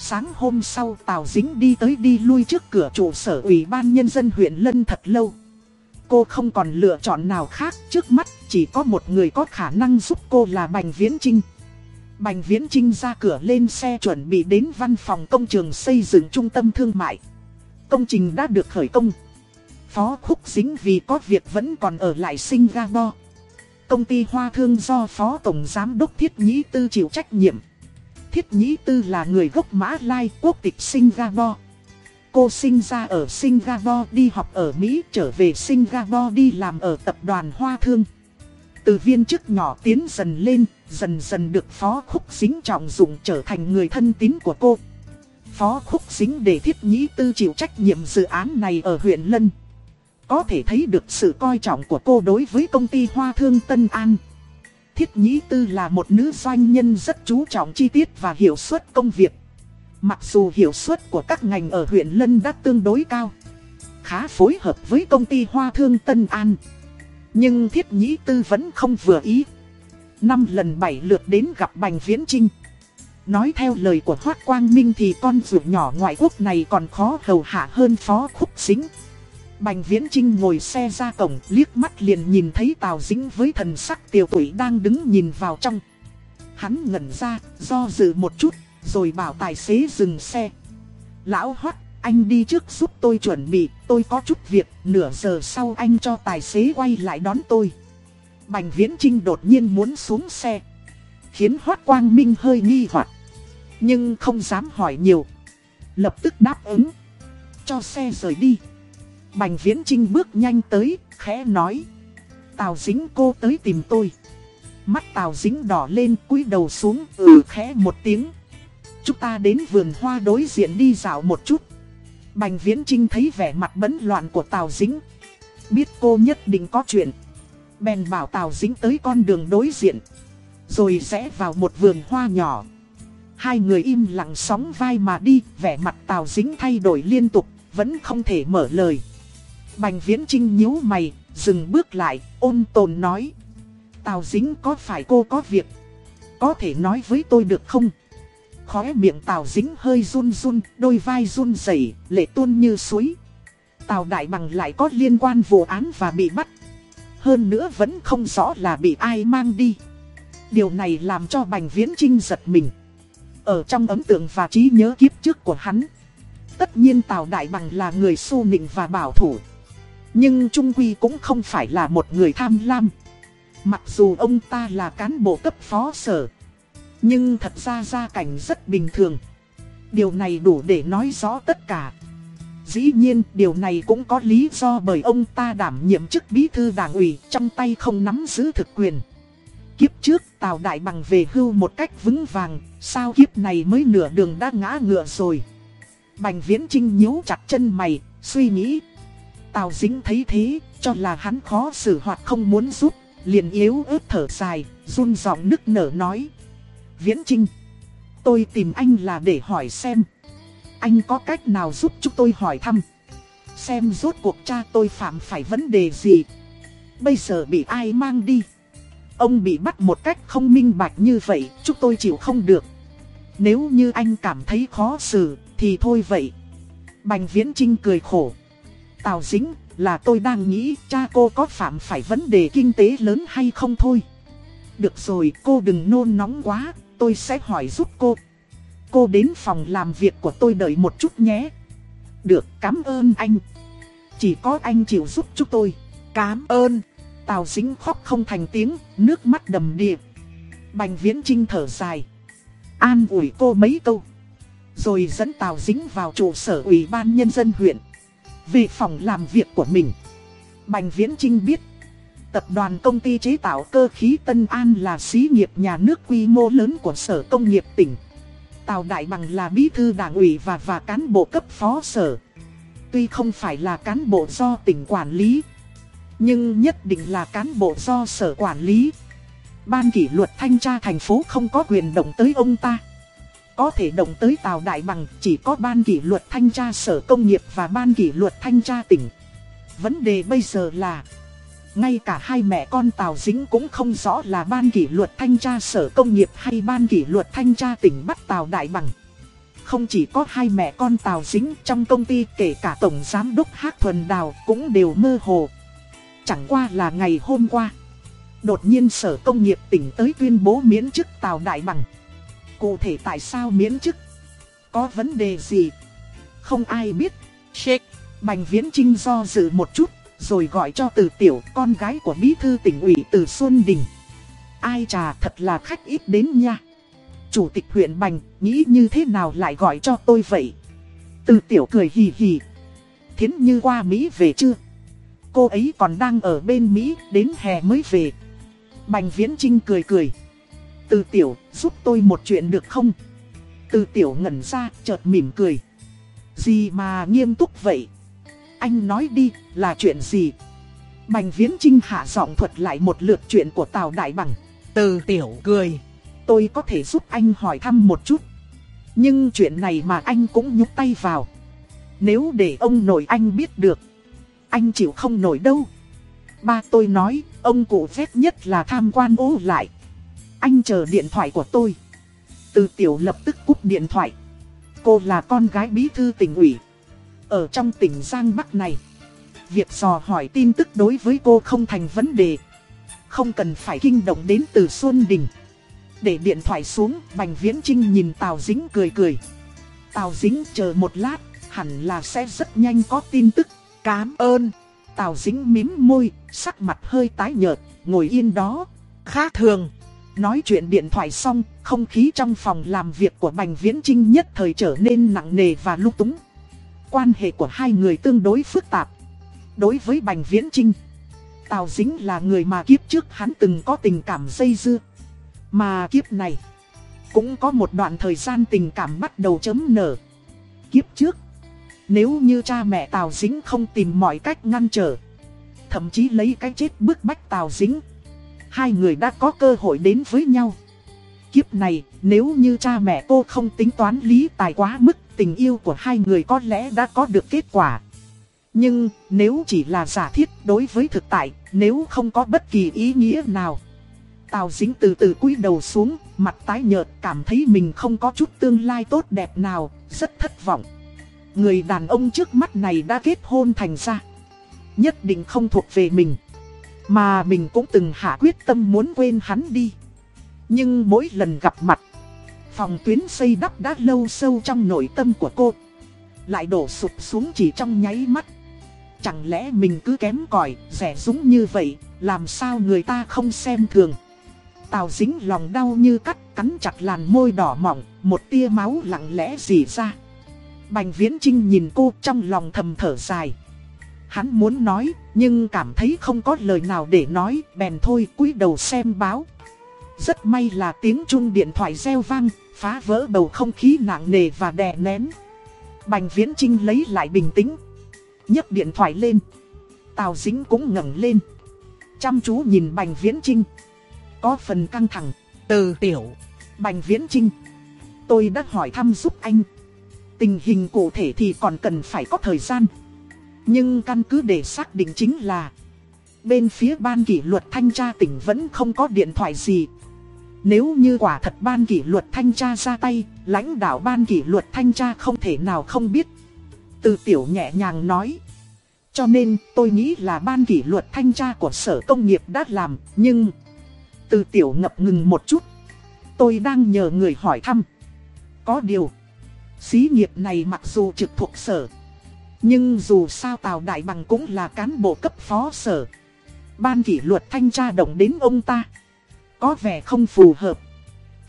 A: Sáng hôm sau, Tào Dính đi tới đi lui trước cửa trụ sở Ủy ban Nhân dân huyện Lân thật lâu. Cô không còn lựa chọn nào khác, trước mắt chỉ có một người có khả năng giúp cô là Bành Viễn Trinh. Bành Viễn Trinh ra cửa lên xe chuẩn bị đến văn phòng công trường xây dựng trung tâm thương mại. Công trình đã được khởi công. Phó Khúc Dính vì có việc vẫn còn ở lại Singapore. Công ty Hoa Thương do Phó Tổng Giám đốc Thiết Nhĩ Tư chịu trách nhiệm. Thiết Nhĩ Tư là người gốc Mã Lai quốc tịch Singapore. Cô sinh ra ở Singapore đi học ở Mỹ trở về Singapore đi làm ở tập đoàn Hoa Thương. Từ viên chức nhỏ tiến dần lên, dần dần được Phó Khúc Dính trọng dụng trở thành người thân tín của cô. Phó Khúc Dính để Thiết Nhĩ Tư chịu trách nhiệm dự án này ở huyện Lân. Có thể thấy được sự coi trọng của cô đối với công ty Hoa Thương Tân An. Thiết Nhĩ Tư là một nữ doanh nhân rất chú trọng chi tiết và hiệu suất công việc. Mặc dù hiệu suất của các ngành ở huyện Lân đã tương đối cao, khá phối hợp với công ty Hoa Thương Tân An. Nhưng Thiết Nhĩ Tư vẫn không vừa ý. Năm lần bảy lượt đến gặp Bành Viễn Trinh. Nói theo lời của Hoác Quang Minh thì con ruột nhỏ ngoại quốc này còn khó hầu hạ hơn Phó Khúc xính. Bành Viễn Trinh ngồi xe ra cổng liếc mắt liền nhìn thấy Tào Dính với thần sắc tiểu tuổi đang đứng nhìn vào trong. Hắn ngẩn ra, do dự một chút, rồi bảo tài xế dừng xe. Lão Hoác, anh đi trước giúp tôi chuẩn bị, tôi có chút việc, nửa giờ sau anh cho tài xế quay lại đón tôi. Bành Viễn Trinh đột nhiên muốn xuống xe. Khiến Hoác Quang Minh hơi nghi hoặc Nhưng không dám hỏi nhiều. Lập tức đáp ứng. Cho xe rời đi. Bành Viễn Trinh bước nhanh tới, khẽ nói. Tào dính cô tới tìm tôi. Mắt Tào dính đỏ lên cúi đầu xuống, ừ khẽ một tiếng. Chúng ta đến vườn hoa đối diện đi dạo một chút. Bành Viễn Trinh thấy vẻ mặt bấn loạn của Tào dính. Biết cô nhất định có chuyện. Bèn bảo Tào dính tới con đường đối diện. Rồi rẽ vào một vườn hoa nhỏ. Hai người im lặng sóng vai mà đi, vẻ mặt Tào dính thay đổi liên tục, vẫn không thể mở lời. Bành Viễn Trinh nhíu mày, dừng bước lại, ôn tồn nói. Tào dính có phải cô có việc? Có thể nói với tôi được không? Khóe miệng Tào dính hơi run run, đôi vai run rẩy, lệ tuôn như suối. Tào Đại Bằng lại có liên quan vụ án và bị bắt. Hơn nữa vẫn không rõ là bị ai mang đi. Điều này làm cho Bành Viễn Trinh giật mình. Ở trong ấn tượng và trí nhớ kiếp trước của hắn. Tất nhiên Tào Đại Bằng là người su nịnh và bảo thủ. Nhưng Trung Quy cũng không phải là một người tham lam. Mặc dù ông ta là cán bộ cấp phó sở. Nhưng thật ra gia cảnh rất bình thường. Điều này đủ để nói rõ tất cả. Dĩ nhiên điều này cũng có lý do bởi ông ta đảm nhiệm chức bí thư đảng ủy trong tay không nắm giữ thực quyền. Kiếp trước Tào Đại Bằng về hưu một cách vững vàng, sao kiếp này mới nửa đường đã ngã ngựa rồi. Bành Viễn Trinh nhíu chặt chân mày, suy nghĩ. Tào Dính thấy thế, cho là hắn khó xử hoặc không muốn giúp, liền yếu ớt thở dài, run giọng nức nở nói. Viễn Trinh, tôi tìm anh là để hỏi xem. Anh có cách nào giúp chúng tôi hỏi thăm. Xem rốt cuộc cha tôi phạm phải vấn đề gì. Bây giờ bị ai mang đi. Ông bị bắt một cách không minh bạch như vậy, chúng tôi chịu không được. Nếu như anh cảm thấy khó xử, thì thôi vậy. Bành Viễn Trinh cười khổ. Tào Dính, là tôi đang nghĩ cha cô có phạm phải vấn đề kinh tế lớn hay không thôi. Được rồi, cô đừng nôn nóng quá, tôi sẽ hỏi giúp cô. Cô đến phòng làm việc của tôi đợi một chút nhé. Được, cảm ơn anh. Chỉ có anh chịu giúp chúng tôi. Cảm ơn. Tào dính khóc không thành tiếng, nước mắt đầm đìa. Bành viễn trinh thở dài. An ủi cô mấy câu. Rồi dẫn Tào dính vào trụ sở ủy ban nhân dân huyện. Về phòng làm việc của mình. Bành viễn trinh biết. Tập đoàn công ty chế tạo cơ khí Tân An là xí nghiệp nhà nước quy mô lớn của sở công nghiệp tỉnh. Tào Đại Bằng là bí thư đảng ủy và và cán bộ cấp phó sở. Tuy không phải là cán bộ do tỉnh quản lý, nhưng nhất định là cán bộ do sở quản lý. Ban kỷ luật thanh tra thành phố không có quyền động tới ông ta. Có thể động tới Tào Đại Bằng, chỉ có ban kỷ luật thanh tra sở công nghiệp và ban kỷ luật thanh tra tỉnh. Vấn đề bây giờ là, ngay cả hai mẹ con Tào Dính cũng không rõ là ban kỷ luật thanh tra sở công nghiệp hay ban kỷ luật thanh tra tỉnh bắt Tào Đại Bằng. Không chỉ có hai mẹ con Tào Dính trong công ty, kể cả Tổng Giám đốc Hát Thuần Đào cũng đều mơ hồ. Chẳng qua là ngày hôm qua. Đột nhiên sở công nghiệp tỉnh tới tuyên bố miễn chức Tào Đại Bằng. Cụ thể tại sao miễn chức? Có vấn đề gì? Không ai biết. Shake. Bành Viễn Trinh do dự một chút, rồi gọi cho từ tiểu con gái của bí thư tỉnh ủy từ Xuân Đình. Ai trà thật là khách ít đến nha. Chủ tịch huyện Bành, nghĩ như thế nào lại gọi cho tôi vậy? Từ tiểu cười hì hì. Thiến như qua Mỹ về chưa? Cô ấy còn đang ở bên Mỹ, đến hè mới về. Bành Viễn Trinh cười cười. Từ tiểu giúp tôi một chuyện được không? Từ tiểu ngẩn ra chợt mỉm cười. Gì mà nghiêm túc vậy? Anh nói đi, là chuyện gì? Bành Viễn Trinh hạ giọng thuật lại một lượt chuyện của Tào Đại Bằng. Từ tiểu cười. Tôi có thể giúp anh hỏi thăm một chút. Nhưng chuyện này mà anh cũng nhúc tay vào. Nếu để ông nội anh biết được, anh chịu không nổi đâu. Ba tôi nói, ông cụ phép nhất là tham quan ô lại. Anh chờ điện thoại của tôi. Từ tiểu lập tức cúp điện thoại. Cô là con gái bí thư tỉnh ủy. Ở trong tỉnh Giang Bắc này, việc dò hỏi tin tức đối với cô không thành vấn đề. Không cần phải kinh động đến từ Xuân Đình. Để điện thoại xuống, Bành Viễn Trinh nhìn Tào Dính cười cười. Tào Dính chờ một lát, hẳn là sẽ rất nhanh có tin tức. Cám ơn. Tào Dính mím môi, sắc mặt hơi tái nhợt, ngồi yên đó. Khác thường. Nói chuyện điện thoại xong, không khí trong phòng làm việc của Bành Viễn Trinh nhất thời trở nên nặng nề và lúc túng. Quan hệ của hai người tương đối phức tạp. Đối với Bành Viễn Trinh, Tào Dính là người mà kiếp trước hắn từng có tình cảm dây dưa. Mà kiếp này, cũng có một đoạn thời gian tình cảm bắt đầu chấm nở. Kiếp trước, nếu như cha mẹ Tào Dính không tìm mọi cách ngăn trở, thậm chí lấy cái chết bức bách Tào Dính, hai người đã có cơ hội đến với nhau. Kiếp này, nếu như cha mẹ cô không tính toán lý tài quá mức, tình yêu của hai người có lẽ đã có được kết quả. Nhưng, nếu chỉ là giả thiết đối với thực tại, nếu không có bất kỳ ý nghĩa nào. Tào dính từ từ cúi đầu xuống, mặt tái nhợt, cảm thấy mình không có chút tương lai tốt đẹp nào, rất thất vọng. Người đàn ông trước mắt này đã kết hôn thành ra. Nhất định không thuộc về mình. Mà mình cũng từng hạ quyết tâm muốn quên hắn đi. Nhưng mỗi lần gặp mặt, phòng tuyến xây đắp đã lâu sâu trong nội tâm của cô. Lại đổ sụp xuống chỉ trong nháy mắt. Chẳng lẽ mình cứ kém cỏi rẻ rúng như vậy, làm sao người ta không xem thường. Tào dính lòng đau như cắt, cắn chặt làn môi đỏ mỏng, một tia máu lặng lẽ dì ra. Bành Viễn Trinh nhìn cô trong lòng thầm thở dài. Hắn muốn nói, nhưng cảm thấy không có lời nào để nói, bèn thôi cúi đầu xem báo. Rất may là tiếng chuông điện thoại reo vang, phá vỡ bầu không khí nặng nề và đè nén. Bành Viễn Trinh lấy lại bình tĩnh. nhấc điện thoại lên. Tào Dính cũng ngẩng lên. Chăm chú nhìn Bành Viễn Trinh. Có phần căng thẳng. Từ tiểu. Bành Viễn Trinh. Tôi đã hỏi thăm giúp anh. Tình hình cụ thể thì còn cần phải có thời gian. Nhưng căn cứ để xác định chính là, Bên phía ban kỷ luật thanh tra tỉnh vẫn không có điện thoại gì. Nếu như quả thật ban kỷ luật thanh tra ra tay, Lãnh đạo ban kỷ luật thanh tra không thể nào không biết. Từ tiểu nhẹ nhàng nói, Cho nên tôi nghĩ là ban kỷ luật thanh tra của sở công nghiệp đã làm, Nhưng Từ tiểu ngập ngừng một chút, Tôi đang nhờ người hỏi thăm. Có điều, Xí nghiệp này mặc dù trực thuộc sở nhưng dù sao Tào Đại Bằng cũng là cán bộ cấp phó sở. Ban kỷ luật thanh tra động đến ông ta. Có vẻ không phù hợp.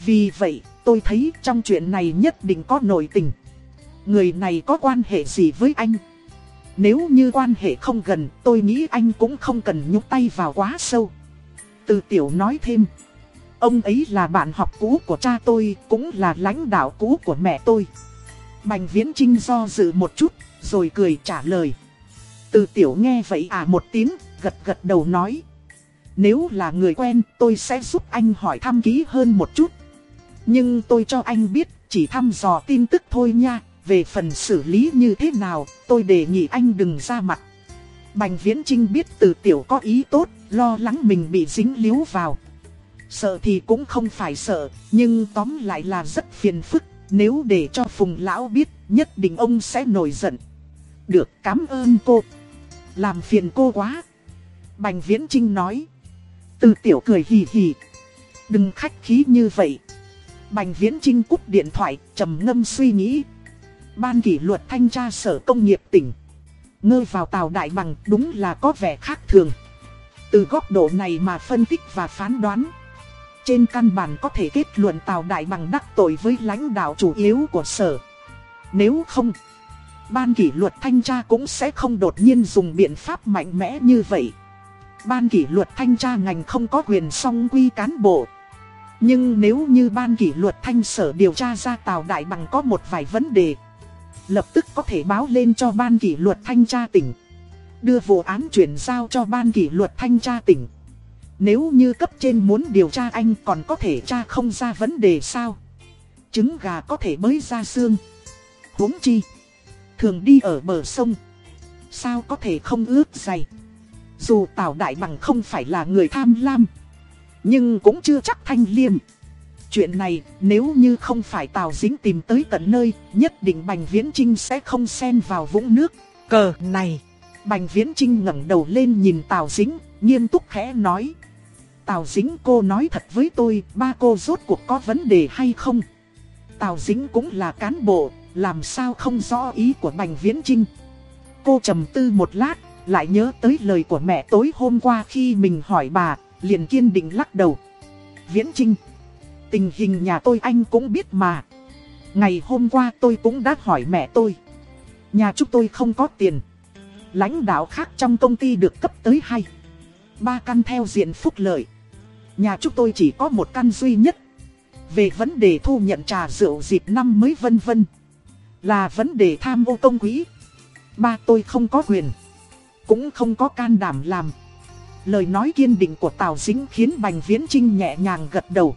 A: Vì vậy, tôi thấy trong chuyện này nhất định có nội tình. Người này có quan hệ gì với anh? Nếu như quan hệ không gần, tôi nghĩ anh cũng không cần nhúc tay vào quá sâu. Từ tiểu nói thêm. Ông ấy là bạn học cũ của cha tôi, Cũng là lãnh đạo cũ của mẹ tôi. Bành Viễn Trinh do dự một chút. Rồi cười trả lời Từ tiểu nghe vậy à một tiếng gật gật đầu nói. Nếu là người quen tôi sẽ giúp anh hỏi thăm kỹ hơn một chút. Nhưng tôi cho anh biết chỉ thăm dò tin tức thôi nha. Về phần xử lý như thế nào tôi đề nghị anh đừng ra mặt. Bành Viễn Trinh biết từ tiểu có ý tốt, lo lắng mình bị dính líu vào. Sợ thì cũng không phải sợ, nhưng tóm lại là rất phiền phức. Nếu để cho Phùng Lão biết, nhất định ông sẽ nổi giận. Được, cảm ơn cô. Làm phiền cô quá. Bành Viễn Trinh nói. Từ tiểu cười hì hì. Đừng khách khí như vậy. Bành Viễn Trinh cúp điện thoại, trầm ngâm suy nghĩ. Ban kỷ luật thanh tra sở công nghiệp tỉnh. Ngơ vào tàu đại bằng đúng là có vẻ khác thường. Từ góc độ này mà phân tích và phán đoán. Trên căn bản có thể kết luận tàu đại bằng đắc tội với lãnh đạo chủ yếu của sở. Nếu không, ban kỷ luật thanh tra cũng sẽ không đột nhiên dùng biện pháp mạnh mẽ như vậy. Ban kỷ luật thanh tra ngành không có quyền song quy cán bộ. Nhưng nếu như ban kỷ luật thanh sở điều tra ra Tào Đại Bằng có một vài vấn đề, lập tức có thể báo lên cho ban kỷ luật thanh tra tỉnh. Đưa vụ án chuyển giao cho ban kỷ luật thanh tra tỉnh. Nếu như cấp trên muốn điều tra anh còn có thể tra không ra vấn đề sao? Trứng gà có thể bới ra xương. huống chi. Thường đi ở bờ sông. Sao có thể không ướt dày? Dù Tào Đại Bằng không phải là người tham lam, Nhưng cũng chưa chắc thanh liêm. Chuyện này, nếu như không phải Tào Dính tìm tới tận nơi, Nhất định Bành Viễn Trinh sẽ không xen vào vũng nước. Cờ này! Bành Viễn Trinh ngẩng đầu lên nhìn Tào Dính, Nghiêm túc khẽ nói. Tào Dính cô nói thật với tôi, Ba cô rốt cuộc có vấn đề hay không? Tào Dính cũng là cán bộ làm sao không rõ ý của Bành Viễn Trinh Cô trầm tư một lát lại nhớ tới lời của mẹ tối hôm qua khi mình hỏi bà, liền kiên định lắc đầu. Viễn Trinh, tình hình nhà tôi anh cũng biết mà. Ngày hôm qua tôi cũng đã hỏi mẹ tôi. Nhà chúng tôi không có tiền. Lãnh đạo khác trong công ty được cấp tới hay ba căn theo diện phúc lợi. Nhà chúng tôi chỉ có một căn duy nhất. Về vấn đề thu nhận trà rượu dịp năm mới vân vân. Là vấn đề tham ô công quỹ. Ba tôi không có quyền cũng không có can đảm làm. Lời nói kiên định của Tào Dính khiến Bành Viễn Trinh nhẹ nhàng gật đầu.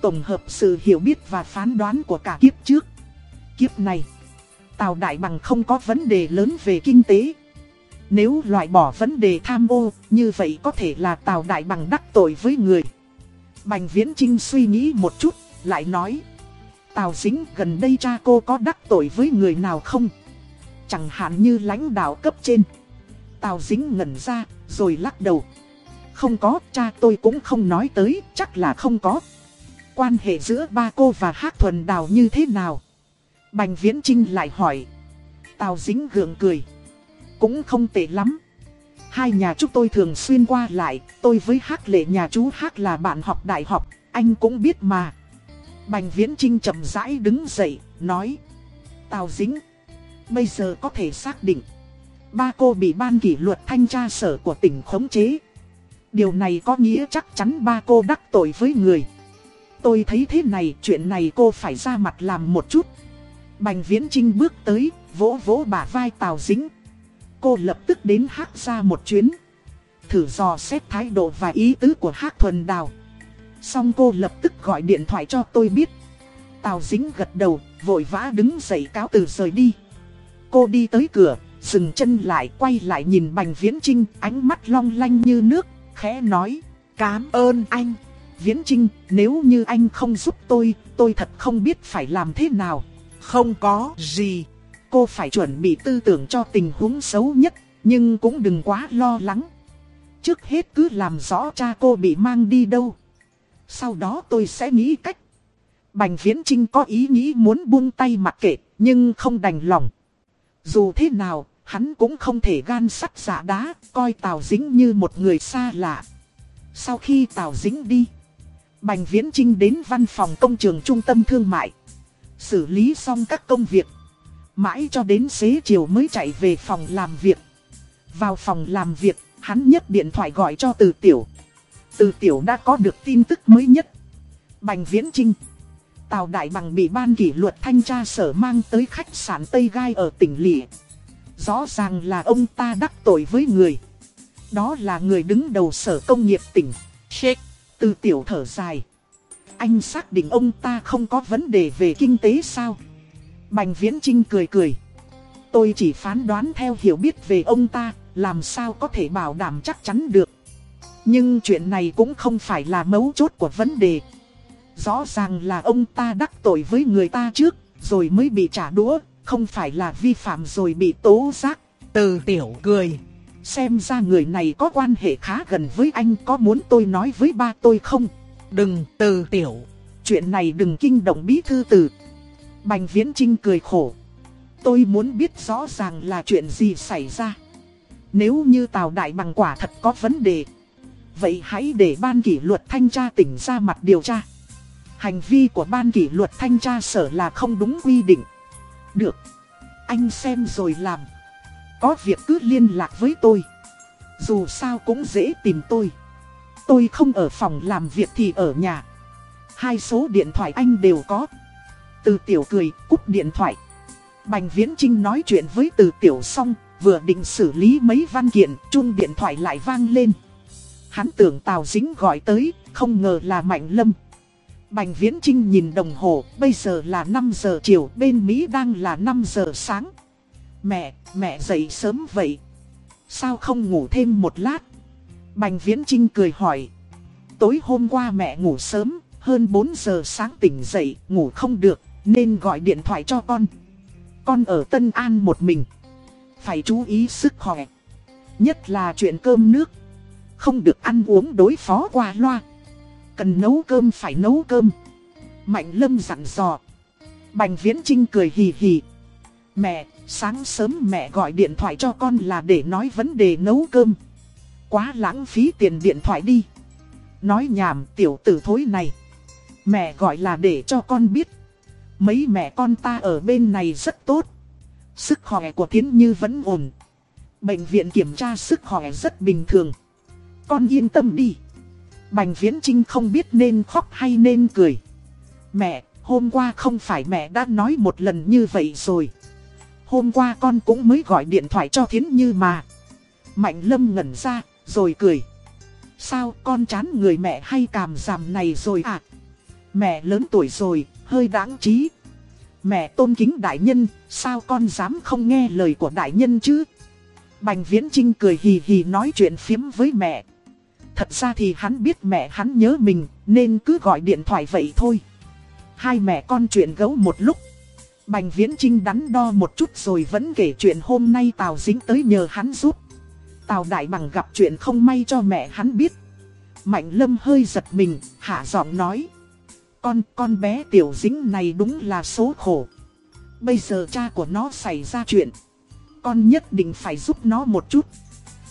A: Tổng hợp sự hiểu biết và phán đoán của cả kiếp trước. Kiếp này, Tào Đại Bằng không có vấn đề lớn về kinh tế. Nếu loại bỏ vấn đề tham ô, như vậy có thể là Tào Đại Bằng đắc tội với người. Bành Viễn Trinh suy nghĩ một chút, lại nói. Tào Dính gần đây cha cô có đắc tội với người nào không? Chẳng hạn như lãnh đạo cấp trên. Tào dính ngẩn ra, rồi lắc đầu. Không có, cha tôi cũng không nói tới, chắc là không có. Quan hệ giữa ba cô và Hát Thuần Đào như thế nào? Bành Viễn Trinh lại hỏi. Tào dính gượng cười. Cũng không tệ lắm. Hai nhà chúng tôi thường xuyên qua lại, tôi với Hát lệ nhà chú Hát là bạn học đại học, anh cũng biết mà. Bành Viễn Trinh chậm rãi đứng dậy, nói. Tào dính, bây giờ có thể xác định ba cô bị ban kỷ luật thanh tra sở của tỉnh khống chế. Điều này có nghĩa chắc chắn ba cô đắc tội với người. Tôi thấy thế này, chuyện này cô phải ra mặt làm một chút. Bành Viễn Trinh bước tới, vỗ vỗ bả vai Tào Dính. Cô lập tức đến hát ra một chuyến. Thử dò xét thái độ và ý tứ của hát thuần đào. Xong cô lập tức gọi điện thoại cho tôi biết. Tào Dính gật đầu, vội vã đứng dậy cáo từ rời đi. Cô đi tới cửa, dừng chân lại quay lại nhìn Bành Viễn Trinh, ánh mắt long lanh như nước, khẽ nói, cám ơn anh. Viễn Trinh, nếu như anh không giúp tôi, tôi thật không biết phải làm thế nào. Không có gì, cô phải chuẩn bị tư tưởng cho tình huống xấu nhất, nhưng cũng đừng quá lo lắng. Trước hết cứ làm rõ cha cô bị mang đi đâu. Sau đó tôi sẽ nghĩ cách. Bành Viễn Trinh có ý nghĩ muốn buông tay mặc kệ, nhưng không đành lòng. Dù thế nào, hắn cũng không thể gan sắt giả đá, coi Tào Dính như một người xa lạ. Sau khi Tào Dính đi, Bành Viễn Trinh đến văn phòng công trường trung tâm thương mại. Xử lý xong các công việc. Mãi cho đến xế chiều mới chạy về phòng làm việc. Vào phòng làm việc, hắn nhấc điện thoại gọi cho Từ Tiểu. Từ Tiểu đã có được tin tức mới nhất. Bành Viễn Trinh. Tào Đại Bằng bị ban kỷ luật thanh tra sở mang tới khách sạn Tây Gai ở tỉnh Lịa. Rõ ràng là ông ta đắc tội với người. Đó là người đứng đầu sở công nghiệp tỉnh. Shake. Từ tiểu thở dài. Anh xác định ông ta không có vấn đề về kinh tế sao? Bành Viễn Trinh cười cười. Tôi chỉ phán đoán theo hiểu biết về ông ta, làm sao có thể bảo đảm chắc chắn được. Nhưng chuyện này cũng không phải là mấu chốt của vấn đề. Rõ ràng là ông ta đắc tội với người ta trước, rồi mới bị trả đũa, không phải là vi phạm rồi bị tố giác. Từ tiểu cười. Xem ra người này có quan hệ khá gần với anh có muốn tôi nói với ba tôi không? Đừng từ tiểu. Chuyện này đừng kinh động bí thư từ. Bành Viễn Trinh cười khổ. Tôi muốn biết rõ ràng là chuyện gì xảy ra. Nếu như Tào Đại Bằng quả thật có vấn đề. Vậy hãy để ban kỷ luật thanh tra tỉnh ra mặt điều tra. Hành vi của ban kỷ luật thanh tra sở là không đúng quy định. Được. Anh xem rồi làm. Có việc cứ liên lạc với tôi. Dù sao cũng dễ tìm tôi. Tôi không ở phòng làm việc thì ở nhà. Hai số điện thoại anh đều có. Từ tiểu cười, cúp điện thoại. Bành Viễn Trinh nói chuyện với từ tiểu xong, vừa định xử lý mấy văn kiện, chung điện thoại lại vang lên. Hắn tưởng Tào Dính gọi tới, không ngờ là Mạnh Lâm. Bành Viễn Trinh nhìn đồng hồ, bây giờ là 5 giờ chiều, bên Mỹ đang là 5 giờ sáng. Mẹ, mẹ dậy sớm vậy. Sao không ngủ thêm một lát? Bành Viễn Trinh cười hỏi. Tối hôm qua mẹ ngủ sớm, hơn 4 giờ sáng tỉnh dậy, ngủ không được, nên gọi điện thoại cho con. Con ở Tân An một mình. Phải chú ý sức khỏe. Nhất là chuyện cơm nước. Không được ăn uống đối phó qua loa. Cần nấu cơm phải nấu cơm. Mạnh Lâm dặn dò. Bành Viễn Trinh cười hì hì. Mẹ, sáng sớm mẹ gọi điện thoại cho con là để nói vấn đề nấu cơm. Quá lãng phí tiền điện thoại đi. Nói nhảm tiểu tử thối này. Mẹ gọi là để cho con biết. Mấy mẹ con ta ở bên này rất tốt. Sức khỏe của tiến Như vẫn ổn. Bệnh viện kiểm tra sức khỏe rất bình thường. Con yên tâm đi. Bành Viễn Trinh không biết nên khóc hay nên cười. Mẹ, hôm qua không phải mẹ đã nói một lần như vậy rồi. Hôm qua con cũng mới gọi điện thoại cho Thiến Như mà. Mạnh Lâm ngẩn ra, rồi cười. Sao con chán người mẹ hay càm giảm này rồi à? Mẹ lớn tuổi rồi, hơi đáng trí. Mẹ tôn kính đại nhân, sao con dám không nghe lời của đại nhân chứ? Bành Viễn Trinh cười hì hì nói chuyện phiếm với mẹ. Thật ra thì hắn biết mẹ hắn nhớ mình, nên cứ gọi điện thoại vậy thôi. Hai mẹ con chuyện gấu một lúc. Bành Viễn Trinh đắn đo một chút rồi vẫn kể chuyện hôm nay Tào Dính tới nhờ hắn giúp. Tào Đại Bằng gặp chuyện không may cho mẹ hắn biết. Mạnh Lâm hơi giật mình, hạ giọng nói. Con, con bé Tiểu Dính này đúng là số khổ. Bây giờ cha của nó xảy ra chuyện. Con nhất định phải giúp nó một chút.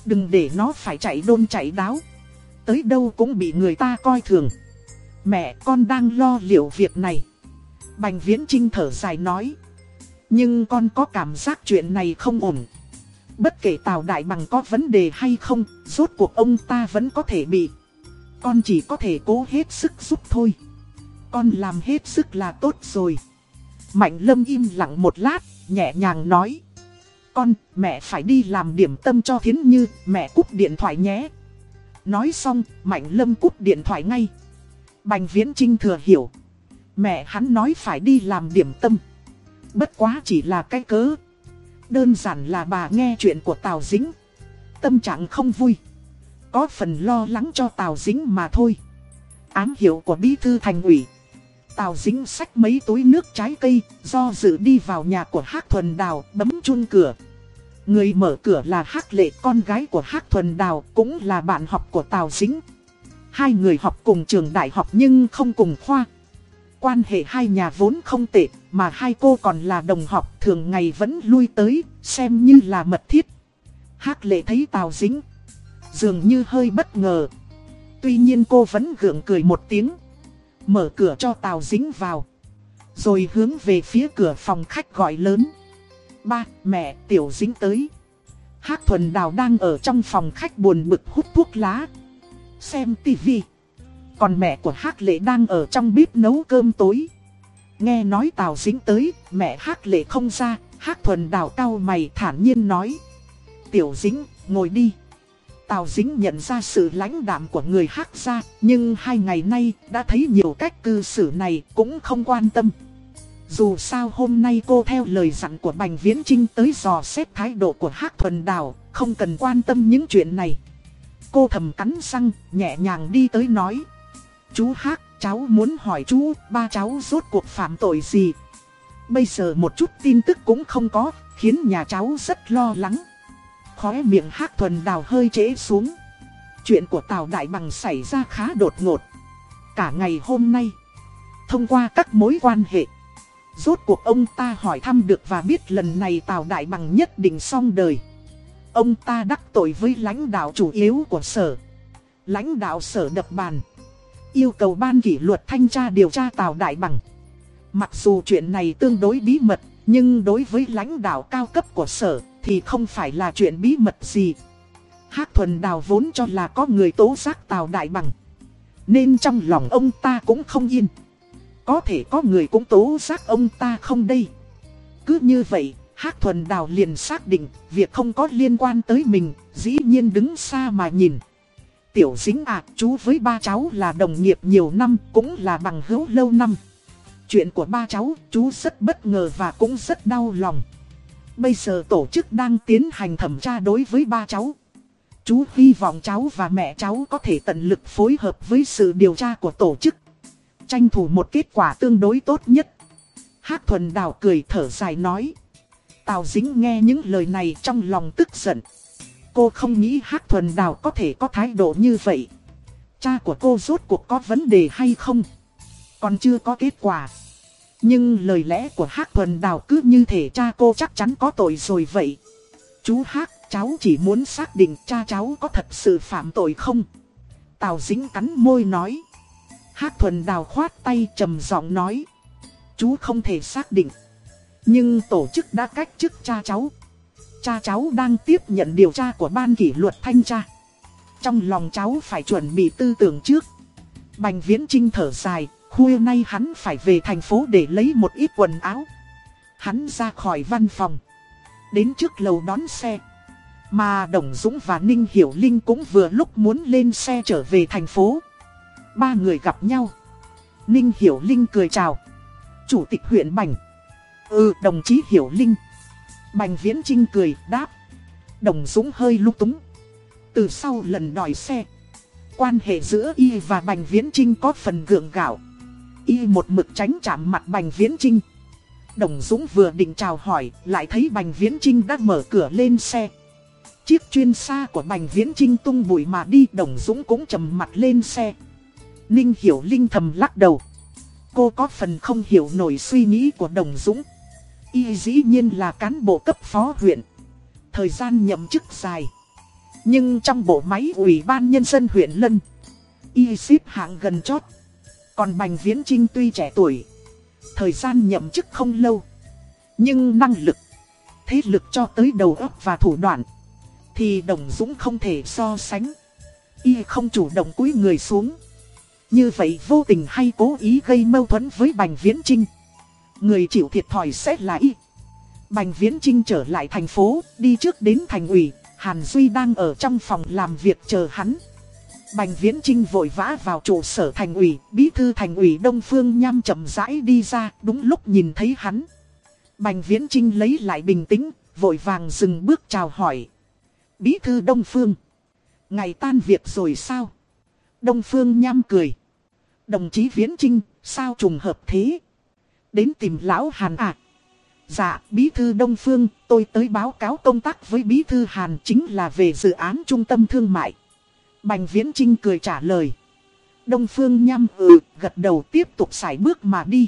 A: Đừng để nó phải chạy đôn chạy đáo. Tới đâu cũng bị người ta coi thường. Mẹ con đang lo liệu việc này. Bành Viễn Trinh thở dài nói. Nhưng con có cảm giác chuyện này không ổn. Bất kể Tào Đại Bằng có vấn đề hay không, rốt cuộc ông ta vẫn có thể bị. Con chỉ có thể cố hết sức giúp thôi. Con làm hết sức là tốt rồi. Mạnh lâm im lặng một lát, nhẹ nhàng nói. Con, mẹ phải đi làm điểm tâm cho thiến như, mẹ cúp điện thoại nhé. Nói xong, Mạnh lâm cúp điện thoại ngay. Bành viễn trinh thừa hiểu. Mẹ hắn nói phải đi làm điểm tâm. Bất quá chỉ là cái cớ. Đơn giản là bà nghe chuyện của Tào Dính. Tâm trạng không vui. Có phần lo lắng cho Tào Dính mà thôi. Ám hiệu của bí thư thành ủy. Tào Dính xách mấy túi nước trái cây, do dự đi vào nhà của Hác Thuần Đào, bấm chun cửa. Người mở cửa là Hắc Lệ, con gái của Hắc Thuần Đào, cũng là bạn học của Tào Dính. Hai người học cùng trường đại học nhưng không cùng khoa. Quan hệ hai nhà vốn không tệ, mà hai cô còn là đồng học thường ngày vẫn lui tới, xem như là mật thiết. Hắc lệ thấy Tào Dính, dường như hơi bất ngờ. Tuy nhiên cô vẫn gượng cười một tiếng, mở cửa cho Tào Dính vào. Rồi hướng về phía cửa phòng khách gọi lớn. Ba, mẹ, Tiểu Dính tới. Hác Thuần Đào đang ở trong phòng khách buồn bực hút thuốc lá. Xem tivi. Còn mẹ của Hác Lệ đang ở trong bếp nấu cơm tối. Nghe nói Tào Dính tới, mẹ Hác Lệ không ra, Hác Thuần Đào cao mày thản nhiên nói. Tiểu Dính, ngồi đi. Tào Dính nhận ra sự lãnh đạm của người Hác gia, nhưng hai ngày nay đã thấy nhiều cách cư xử này cũng không quan tâm. Dù sao hôm nay cô theo lời dặn của Bành Viễn Trinh tới dò xét thái độ của Hác Thuần Đào, không cần quan tâm những chuyện này. Cô thầm cắn răng, nhẹ nhàng đi tới nói. Chú Hát, cháu muốn hỏi chú, ba cháu rốt cuộc phạm tội gì? Bây giờ một chút tin tức cũng không có, khiến nhà cháu rất lo lắng. Khóe miệng Hát thuần đào hơi trễ xuống. Chuyện của Tào Đại Bằng xảy ra khá đột ngột. Cả ngày hôm nay, thông qua các mối quan hệ, rốt cuộc ông ta hỏi thăm được và biết lần này Tào Đại Bằng nhất định xong đời. Ông ta đắc tội với lãnh đạo chủ yếu của sở. Lãnh đạo sở đập bàn yêu cầu ban kỷ luật thanh tra điều tra Tào Đại Bằng. Mặc dù chuyện này tương đối bí mật, nhưng đối với lãnh đạo cao cấp của sở thì không phải là chuyện bí mật gì. Hác Thuần Đào vốn cho là có người tố giác Tào Đại Bằng. Nên trong lòng ông ta cũng không yên. Có thể có người cũng tố giác ông ta không đây. Cứ như vậy, Hắc Thuần Đào liền xác định việc không có liên quan tới mình, dĩ nhiên đứng xa mà nhìn. Tiểu dính à, chú với ba cháu là đồng nghiệp nhiều năm, cũng là bằng hữu lâu năm. Chuyện của ba cháu, chú rất bất ngờ và cũng rất đau lòng. Bây giờ tổ chức đang tiến hành thẩm tra đối với ba cháu. Chú hy vọng cháu và mẹ cháu có thể tận lực phối hợp với sự điều tra của tổ chức. Tranh thủ một kết quả tương đối tốt nhất. Hác thuần đào cười thở dài nói. Tào dính nghe những lời này trong lòng tức giận. Cô không nghĩ Hắc Thuần Đào có thể có thái độ như vậy. Cha của cô rốt cuộc có vấn đề hay không? Còn chưa có kết quả. Nhưng lời lẽ của Hắc Thuần Đào cứ như thể cha cô chắc chắn có tội rồi vậy. Chú Hắc, cháu chỉ muốn xác định cha cháu có thật sự phạm tội không? Tào dính cắn môi nói. Hắc Thuần Đào khoát tay trầm giọng nói. Chú không thể xác định. Nhưng tổ chức đã cách chức cha cháu cha cháu đang tiếp nhận điều tra của ban kỷ luật thanh tra. Trong lòng cháu phải chuẩn bị tư tưởng trước. Bành Viễn Trinh thở dài, khuya nay hắn phải về thành phố để lấy một ít quần áo. Hắn ra khỏi văn phòng, đến trước lầu đón xe. Mà Đồng Dũng và Ninh Hiểu Linh cũng vừa lúc muốn lên xe trở về thành phố. Ba người gặp nhau. Ninh Hiểu Linh cười chào. Chủ tịch huyện Bành. Ừ, đồng chí Hiểu Linh. Bành Viễn Trinh cười đáp. Đồng Dũng hơi lúc túng. Từ sau lần đòi xe, quan hệ giữa y và Bành Viễn Trinh có phần gượng gạo. Y một mực tránh chạm mặt Bành Viễn Trinh. Đồng Dũng vừa định chào hỏi, lại thấy Bành Viễn Trinh đã mở cửa lên xe. Chiếc chuyên xa của Bành Viễn Trinh tung bụi mà đi, Đồng Dũng cũng trầm mặt lên xe. Ninh Hiểu Linh thầm lắc đầu. Cô có phần không hiểu nổi suy nghĩ của Đồng Dũng. Y dĩ nhiên là cán bộ cấp phó huyện. Thời gian nhậm chức dài. Nhưng trong bộ máy ủy ban nhân dân huyện Lân, Y xếp hạng gần chót. Còn Bành Viễn Trinh tuy trẻ tuổi, thời gian nhậm chức không lâu. Nhưng năng lực, thế lực cho tới đầu óc và thủ đoạn, thì Đồng Dũng không thể so sánh. Y không chủ động cúi người xuống. Như vậy vô tình hay cố ý gây mâu thuẫn với Bành Viễn Trinh. Người chịu thiệt thòi sẽ là y. Bành Viễn Trinh trở lại thành phố, đi trước đến thành ủy, Hàn Duy đang ở trong phòng làm việc chờ hắn. Bành Viễn Trinh vội vã vào trụ sở thành ủy, bí thư thành ủy Đông Phương Nham chậm rãi đi ra, đúng lúc nhìn thấy hắn. Bành Viễn Trinh lấy lại bình tĩnh, vội vàng dừng bước chào hỏi. Bí thư Đông Phương, ngày tan việc rồi sao? Đông Phương Nham cười. Đồng chí Viễn Trinh, sao trùng hợp thế? Đến tìm lão Hàn à? Dạ, Bí thư Đông Phương, tôi tới báo cáo công tác với Bí thư Hàn chính là về dự án trung tâm thương mại. Bành Viễn Trinh cười trả lời. Đông Phương nhăm ừ, gật đầu tiếp tục xài bước mà đi.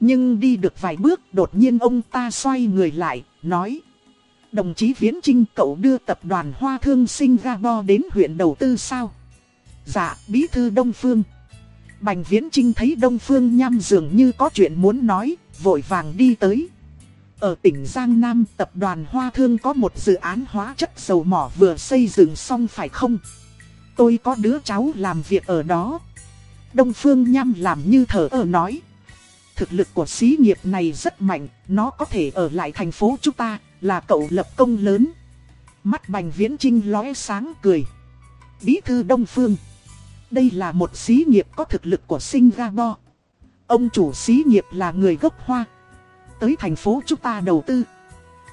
A: Nhưng đi được vài bước, đột nhiên ông ta xoay người lại, nói. Đồng chí Viễn Trinh cậu đưa tập đoàn Hoa Thương Singapore đến huyện đầu tư sao? Dạ, Bí thư Đông Phương. Bành Viễn Trinh thấy Đông Phương nhăm dường như có chuyện muốn nói, vội vàng đi tới. Ở tỉnh Giang Nam, tập đoàn Hoa Thương có một dự án hóa chất dầu mỏ vừa xây dựng xong phải không? Tôi có đứa cháu làm việc ở đó. Đông Phương Nham làm như thở ở nói. Thực lực của xí nghiệp này rất mạnh, nó có thể ở lại thành phố chúng ta, là cậu lập công lớn. Mắt Bành Viễn Trinh lóe sáng cười. Bí thư Đông Phương. Đây là một xí nghiệp có thực lực của Singapore. Ông chủ xí nghiệp là người gốc Hoa. Tới thành phố chúng ta đầu tư.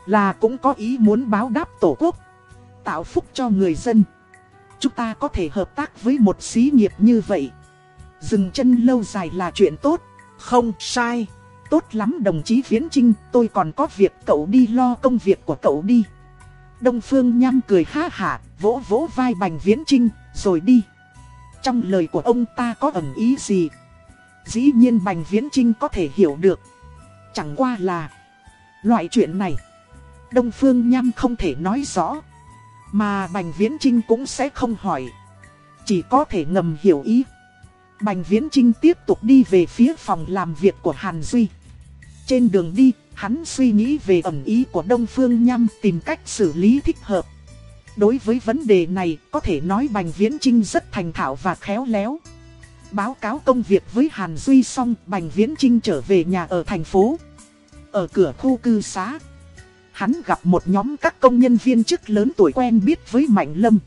A: Là cũng có ý muốn báo đáp tổ quốc. Tạo phúc cho người dân. Chúng ta có thể hợp tác với một xí nghiệp như vậy. Dừng chân lâu dài là chuyện tốt. Không sai. Tốt lắm đồng chí Viễn Trinh, tôi còn có việc cậu đi lo công việc của cậu đi. Đông Phương Nham cười ha hả, vỗ vỗ vai Bành Viễn Trinh, rồi đi. Trong lời của ông ta có ẩn ý gì? Dĩ nhiên Bành Viễn Trinh có thể hiểu được. Chẳng qua là loại chuyện này, Đông Phương Nham không thể nói rõ. Mà Bành Viễn Trinh cũng sẽ không hỏi. Chỉ có thể ngầm hiểu ý. Bành Viễn Trinh tiếp tục đi về phía phòng làm việc của Hàn Duy. Trên đường đi, hắn suy nghĩ về ẩn ý của Đông Phương Nham tìm cách xử lý thích hợp. Đối với vấn đề này, có thể nói Bành Viễn Trinh rất thành thạo và khéo léo. Báo cáo công việc với Hàn Duy xong, Bành Viễn Trinh trở về nhà ở thành phố. Ở cửa khu cư xá, hắn gặp một nhóm các công nhân viên chức lớn tuổi quen biết với Mạnh Lâm.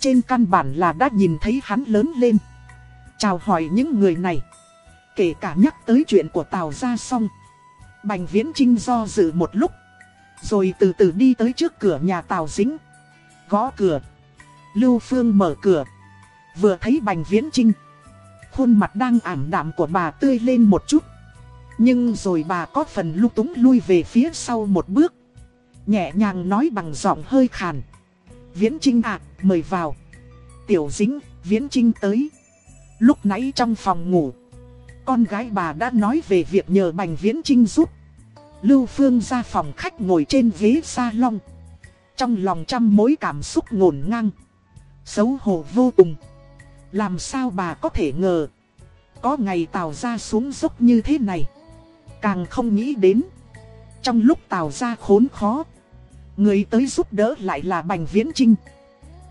A: Trên căn bản là đã nhìn thấy hắn lớn lên. Chào hỏi những người này. Kể cả nhắc tới chuyện của Tào ra xong. Bành Viễn Trinh do dự một lúc. Rồi từ từ đi tới trước cửa nhà Tào Dính. Gõ cửa. Lưu Phương mở cửa. Vừa thấy Bành Viễn Trinh. Khuôn mặt đang ảm đạm của bà tươi lên một chút. Nhưng rồi bà có phần lúc túng lui về phía sau một bước. Nhẹ nhàng nói bằng giọng hơi khàn. Viễn Trinh à, mời vào. Tiểu dính, Viễn Trinh tới. Lúc nãy trong phòng ngủ, con gái bà đã nói về việc nhờ Bành Viễn Trinh giúp. Lưu Phương ra phòng khách ngồi trên ghế salon. Trong lòng trăm mối cảm xúc ngổn ngang. Xấu hổ vô cùng. Làm sao bà có thể ngờ. Có ngày Tào ra xuống dốc như thế này. Càng không nghĩ đến. Trong lúc Tào ra khốn khó. Người tới giúp đỡ lại là Bành Viễn Trinh.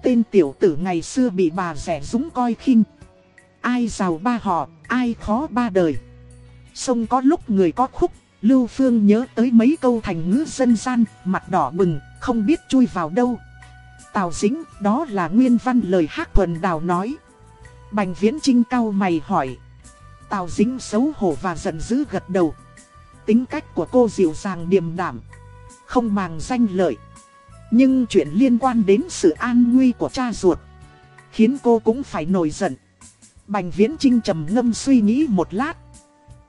A: Tên tiểu tử ngày xưa bị bà rẻ dũng coi khinh. Ai giàu ba họ, ai khó ba đời. Sông có lúc người có khúc, Lưu Phương nhớ tới mấy câu thành ngữ dân gian, mặt đỏ bừng, không biết chui vào đâu. Tào Dĩnh, đó là nguyên văn lời hát thuần đào nói. Bành Viễn Trinh cao mày hỏi. Tào Dĩnh xấu hổ và giận dữ gật đầu. Tính cách của cô dịu dàng điềm đảm không màng danh lợi. Nhưng chuyện liên quan đến sự an nguy của cha ruột, khiến cô cũng phải nổi giận. Bành Viễn Trinh trầm ngâm suy nghĩ một lát.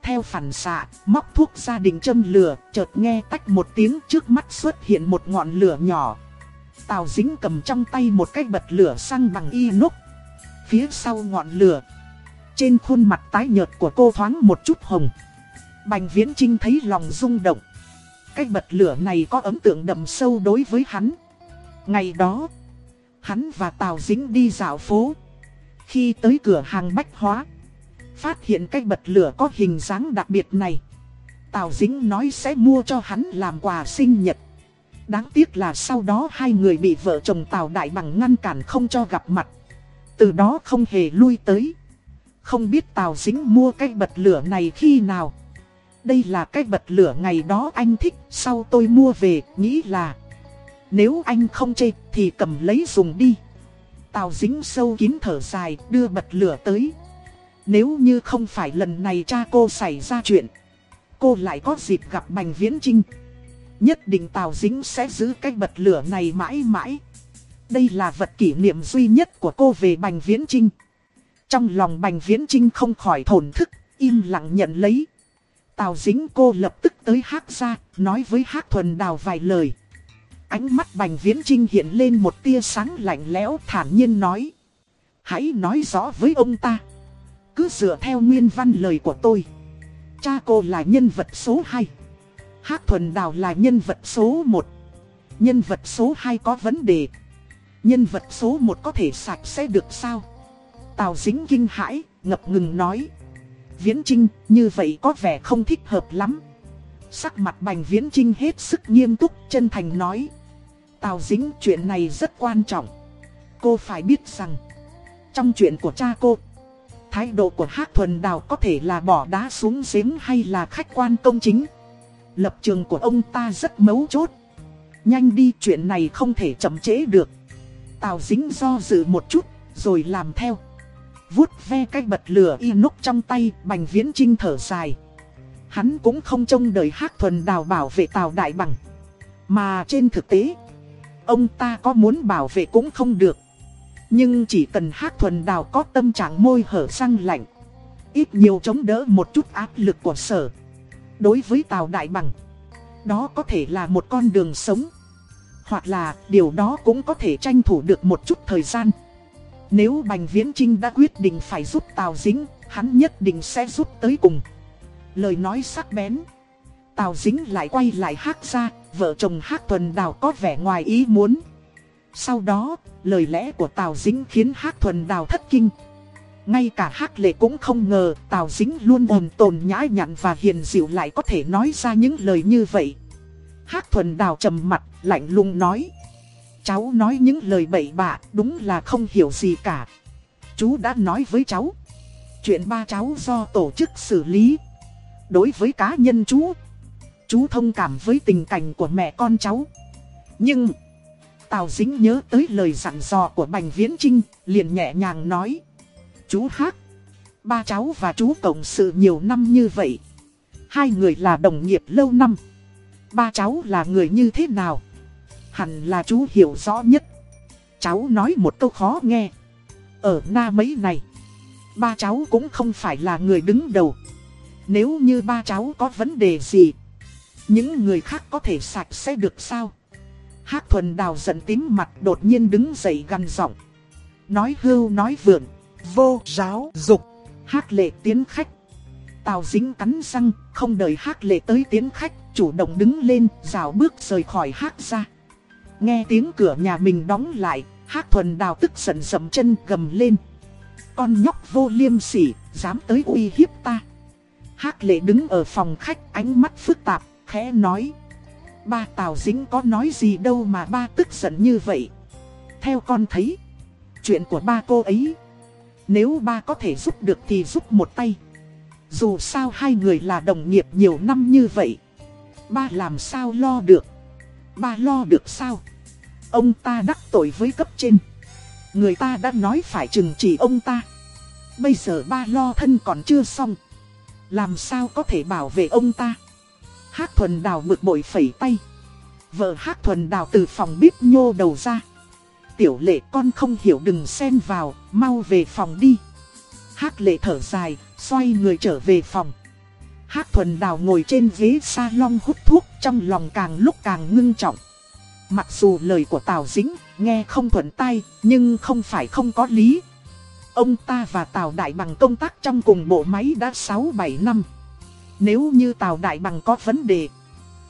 A: Theo phản xạ, móc thuốc ra đỉnh châm lửa, chợt nghe tách một tiếng trước mắt xuất hiện một ngọn lửa nhỏ. Tào dính cầm trong tay một cái bật lửa xăng bằng y núc. Phía sau ngọn lửa, trên khuôn mặt tái nhợt của cô thoáng một chút hồng. Bành Viễn Trinh thấy lòng rung động. Cái bật lửa này có ấn tượng đậm sâu đối với hắn. Ngày đó, hắn và Tào Dính đi dạo phố. Khi tới cửa hàng bách hóa, phát hiện cái bật lửa có hình dáng đặc biệt này. Tào Dính nói sẽ mua cho hắn làm quà sinh nhật. Đáng tiếc là sau đó hai người bị vợ chồng Tào Đại Bằng ngăn cản không cho gặp mặt. Từ đó không hề lui tới. Không biết Tào Dính mua cái bật lửa này khi nào Đây là cái bật lửa ngày đó anh thích, Sau tôi mua về, nghĩ là Nếu anh không chê thì cầm lấy dùng đi Tào Dính sâu kín thở dài, đưa bật lửa tới nếu như không phải lần này cha cô xảy ra chuyện Cô lại có dịp gặp Bành Viễn Trinh Nhất định Tào Dính sẽ giữ cái bật lửa này mãi mãi Đây là vật kỷ niệm duy nhất của cô về Bành Viễn Trinh trong lòng Bành Viễn Trinh không khỏi thổn thức, im lặng nhận lấy. Tào dính cô lập tức tới hát ra, nói với hát thuần đào vài lời. Ánh mắt Bành Viễn Trinh hiện lên một tia sáng lạnh lẽo thản nhiên nói. Hãy nói rõ với ông ta. Cứ dựa theo nguyên văn lời của tôi. Cha cô là nhân vật số 2. Hác thuần đào là nhân vật số 1. Nhân vật số 2 có vấn đề. Nhân vật số 1 có thể sạch sẽ được sao? Tào dính kinh hãi, ngập ngừng nói. Viễn Trinh, như vậy có vẻ không thích hợp lắm. Sắc mặt bành Viễn Trinh hết sức nghiêm túc, chân thành nói. Tào dính chuyện này rất quan trọng. Cô phải biết rằng, trong chuyện của cha cô, thái độ của Hắc Thuần Đào có thể là bỏ đá xuống giếng hay là khách quan công chính. Lập trường của ông ta rất mấu chốt. Nhanh đi chuyện này không thể chậm chế được. Tào dính do dự một chút, rồi làm theo vuốt ve cái bật lửa inox trong tay, bành viễn trinh thở dài. Hắn cũng không trông đợi Hắc thuần đào bảo vệ Tào đại bằng. Mà trên thực tế, ông ta có muốn bảo vệ cũng không được. Nhưng chỉ cần hát thuần đào có tâm trạng môi hở răng lạnh. Ít nhiều chống đỡ một chút áp lực của sở. Đối với tàu đại bằng, đó có thể là một con đường sống. Hoặc là điều đó cũng có thể tranh thủ được một chút thời gian. Nếu Bành Viễn Trinh đã quyết định phải giúp Tào Dính, hắn nhất định sẽ giúp tới cùng. Lời nói sắc bén. Tào Dính lại quay lại hát ra, vợ chồng hát thuần đào có vẻ ngoài ý muốn. Sau đó, lời lẽ của Tào Dính khiến Hắc thuần đào thất kinh. Ngay cả Hắc lệ cũng không ngờ Tào Dính luôn ồn tồn nhã nhặn và hiền dịu lại có thể nói ra những lời như vậy. Hắc thuần đào trầm mặt, lạnh lùng nói. Cháu nói những lời bậy bạ đúng là không hiểu gì cả. Chú đã nói với cháu. Chuyện ba cháu do tổ chức xử lý. Đối với cá nhân chú, chú thông cảm với tình cảnh của mẹ con cháu. Nhưng, Tào Dính nhớ tới lời dặn dò của Bành Viễn Trinh, liền nhẹ nhàng nói. Chú hát, ba cháu và chú cộng sự nhiều năm như vậy. Hai người là đồng nghiệp lâu năm. Ba cháu là người như thế nào? Hẳn là chú hiểu rõ nhất. Cháu nói một câu khó nghe. Ở na mấy này, ba cháu cũng không phải là người đứng đầu. Nếu như ba cháu có vấn đề gì, những người khác có thể sạch sẽ được sao? Hác thuần đào giận tím mặt đột nhiên đứng dậy gằn giọng. Nói hưu nói vượn, vô giáo dục, hác lệ tiến khách. Tào dính cắn răng, không đợi hác lệ tới tiến khách, chủ động đứng lên, rào bước rời khỏi hác ra. Nghe tiếng cửa nhà mình đóng lại, Hắc thuần đào tức giận dầm chân gầm lên. Con nhóc vô liêm sỉ, dám tới uy hiếp ta. Hắc lệ đứng ở phòng khách ánh mắt phức tạp, khẽ nói. Ba Tào Dính có nói gì đâu mà ba tức giận như vậy. Theo con thấy, chuyện của ba cô ấy. Nếu ba có thể giúp được thì giúp một tay. Dù sao hai người là đồng nghiệp nhiều năm như vậy. Ba làm sao lo được. Ba lo được sao? Ông ta đắc tội với cấp trên. Người ta đã nói phải trừng trị ông ta. Bây giờ ba lo thân còn chưa xong. Làm sao có thể bảo vệ ông ta? Hát thuần đào bực bội phẩy tay. Vợ hát thuần đào từ phòng bếp nhô đầu ra. Tiểu lệ con không hiểu đừng xen vào, mau về phòng đi. Hát lệ thở dài, xoay người trở về phòng. Hát thuần đào ngồi trên ghế salon hút thuốc trong lòng càng lúc càng ngưng trọng. Mặc dù lời của Tào Dĩnh nghe không thuận tay, nhưng không phải không có lý. Ông ta và Tào Đại Bằng công tác trong cùng bộ máy đã 6-7 năm. Nếu như Tào Đại Bằng có vấn đề,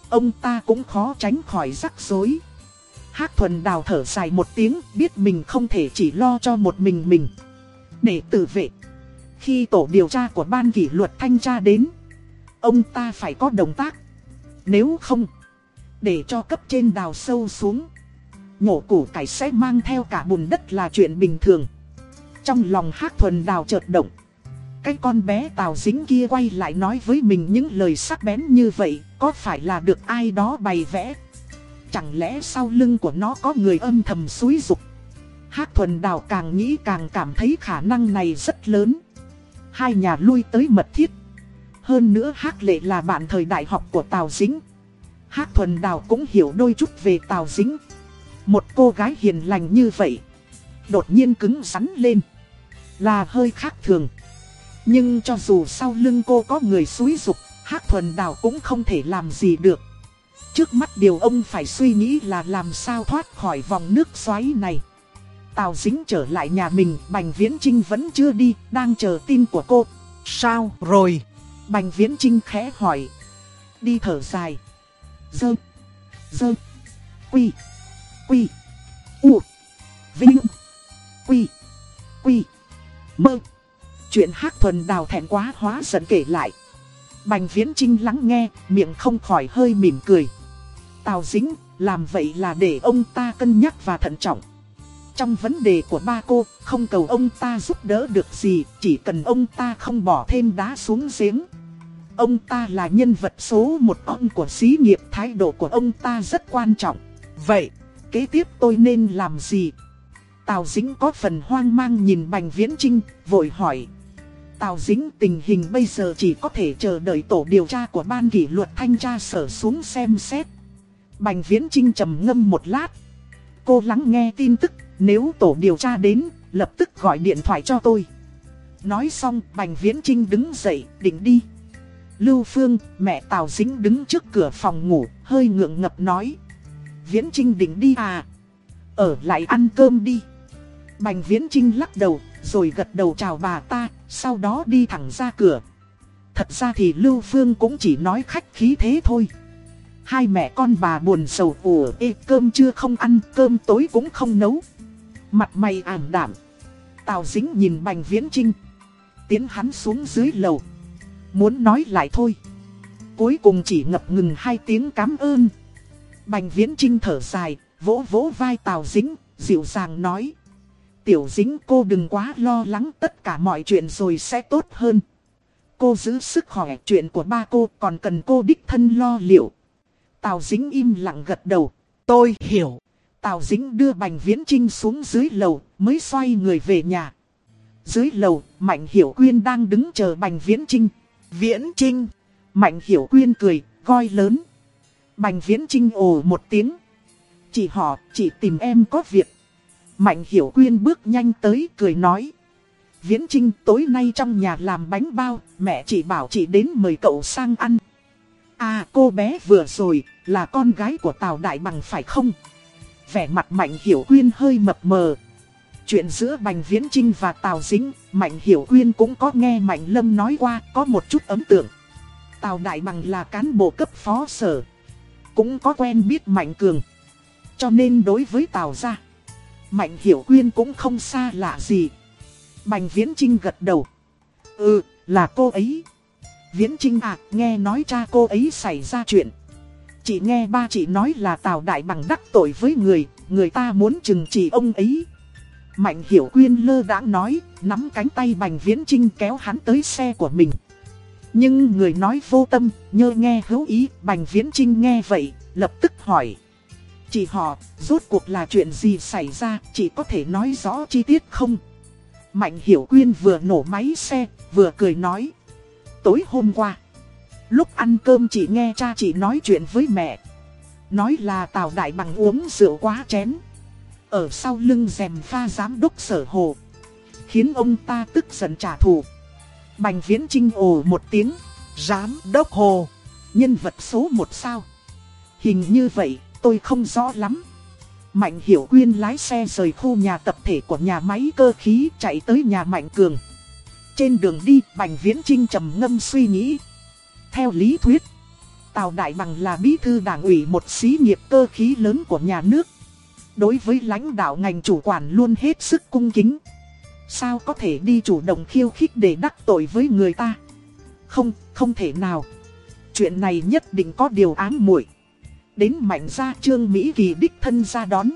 A: ông ta cũng khó tránh khỏi rắc rối. Hác thuần đào thở dài một tiếng, biết mình không thể chỉ lo cho một mình mình. Để tự vệ, khi tổ điều tra của ban kỷ luật thanh tra đến, ông ta phải có động tác. Nếu không... Để cho cấp trên đào sâu xuống Nhổ củ cải sẽ mang theo cả bùn đất là chuyện bình thường Trong lòng Hắc thuần đào chợt động cái con bé Tào Dính kia quay lại nói với mình những lời sắc bén như vậy, có phải là được ai đó bày vẽ? Chẳng lẽ sau lưng của nó có người âm thầm xúi dục? Hác thuần đào càng nghĩ càng cảm thấy khả năng này rất lớn. Hai nhà lui tới mật thiết. Hơn nữa Hác lệ là bạn thời đại học của Tào Dính. Hác thuần đào cũng hiểu đôi chút về Tào Dính. Một cô gái hiền lành như vậy. Đột nhiên cứng rắn lên. Là hơi khác thường. Nhưng cho dù sau lưng cô có người xúi dục, Hắc Thuần Đào cũng không thể làm gì được. Trước mắt điều ông phải suy nghĩ là làm sao thoát khỏi vòng nước xoáy này. Tào Dính trở lại nhà mình, Bành Viễn Trinh vẫn chưa đi, đang chờ tin của cô.
B: Sao rồi?
A: Bành Viễn Trinh khẽ hỏi. Đi thở dài. Dơ. Dơ. Quy. Quy. U. Vinh. Quy. Quy. Mơ. Chuyện hát thuần đào thẹn quá hóa giận kể lại. Bành viễn trinh lắng nghe, miệng không khỏi hơi mỉm cười. Tào dính, làm vậy là để ông ta cân nhắc và thận trọng. Trong vấn đề của ba cô, không cầu ông ta giúp đỡ được gì, chỉ cần ông ta không bỏ thêm đá xuống giếng. Ông ta là nhân vật số một ông của xí nghiệp, thái độ của ông ta rất quan trọng. Vậy, kế tiếp tôi nên làm gì? Tào Dính có phần hoang mang nhìn Bành Viễn Trinh, vội hỏi. Tào Dính tình hình bây giờ chỉ có thể chờ đợi tổ điều tra của ban kỷ luật thanh tra sở xuống xem xét. Bành Viễn Trinh trầm ngâm một lát. Cô lắng nghe tin tức, nếu tổ điều tra đến, lập tức gọi điện thoại cho tôi. Nói xong, Bành Viễn Trinh đứng dậy, định đi. Lưu Phương, mẹ Tào Dính đứng trước cửa phòng ngủ, hơi ngượng ngập nói. Viễn Trinh định đi à? Ở lại ăn cơm đi. Bành Viễn Trinh lắc đầu, rồi gật đầu chào bà ta, sau đó đi thẳng ra cửa. Thật ra thì Lưu Phương cũng chỉ nói khách khí thế thôi. Hai mẹ con bà buồn sầu ủa ê cơm chưa không ăn, cơm tối cũng không nấu. Mặt mày ảm đạm. Tào dính nhìn Bành Viễn Trinh. Tiến hắn xuống dưới lầu. Muốn nói lại thôi. Cuối cùng chỉ ngập ngừng hai tiếng cảm ơn. Bành Viễn Trinh thở dài, vỗ vỗ vai Tào dính, dịu dàng nói. Tiểu dính cô đừng quá lo lắng tất cả mọi chuyện rồi sẽ tốt hơn. Cô giữ sức khỏe chuyện của ba cô còn cần cô đích thân lo liệu. Tào dính im lặng gật đầu.
B: Tôi hiểu.
A: Tào dính đưa Bành Viễn Trinh xuống dưới lầu mới xoay người về nhà. Dưới lầu, Mạnh Hiểu Quyên đang đứng chờ Bành Viễn Trinh. Viễn Trinh. Mạnh Hiểu Quyên cười, gọi lớn. Bành Viễn Trinh ồ một tiếng. Chị họ, chị tìm em có việc. Mạnh Hiểu Quyên bước nhanh tới cười nói. Viễn Trinh tối nay trong nhà làm bánh bao, mẹ chị bảo chị đến mời cậu sang ăn. À cô bé vừa rồi, là con gái của Tào Đại Bằng phải không? Vẻ mặt Mạnh Hiểu Quyên hơi mập mờ. Chuyện giữa Bành Viễn Trinh và Tào Dính, Mạnh Hiểu Quyên cũng có nghe Mạnh Lâm nói qua, có một chút ấn tượng. Tào Đại Bằng là cán bộ cấp phó sở. Cũng có quen biết Mạnh Cường. Cho nên đối với Tào gia Mạnh Hiểu Quyên cũng không xa lạ gì. Bành Viễn Trinh gật đầu. Ừ, là cô ấy. Viễn Trinh à, nghe nói cha cô ấy xảy ra chuyện. Chị nghe ba chị nói là Tào Đại Bằng đắc tội với người, người ta muốn chừng trị ông ấy. Mạnh Hiểu Quyên lơ đãng nói, nắm cánh tay Bành Viễn Trinh kéo hắn tới xe của mình. Nhưng người nói vô tâm, nhơ nghe hữu ý, Bành Viễn Trinh nghe vậy, lập tức hỏi. Chị họ, rốt cuộc là chuyện gì xảy ra, chị có thể nói rõ chi tiết không? Mạnh Hiểu Quyên vừa nổ máy xe, vừa cười nói. Tối hôm qua, lúc ăn cơm chị nghe cha chị nói chuyện với mẹ. Nói là Tào Đại Bằng uống rượu quá chén. Ở sau lưng rèm pha giám đốc sở hồ. Khiến ông ta tức giận trả thù. Bành Viễn Trinh ồ một tiếng. Giám đốc hồ. Nhân vật số một sao. Hình như vậy tôi không rõ lắm. Mạnh Hiểu Quyên lái xe rời khu nhà tập thể của nhà máy cơ khí chạy tới nhà Mạnh Cường. Trên đường đi, Bành Viễn Trinh trầm ngâm suy nghĩ. Theo lý thuyết, Tào Đại Bằng là bí thư đảng ủy một xí nghiệp cơ khí lớn của nhà nước. Đối với lãnh đạo ngành chủ quản luôn hết sức cung kính. Sao có thể đi chủ động khiêu khích để đắc tội với người ta? Không, không thể nào. Chuyện này nhất định có điều ám muội đến Mạnh Gia Trương Mỹ Kỳ đích thân ra đón.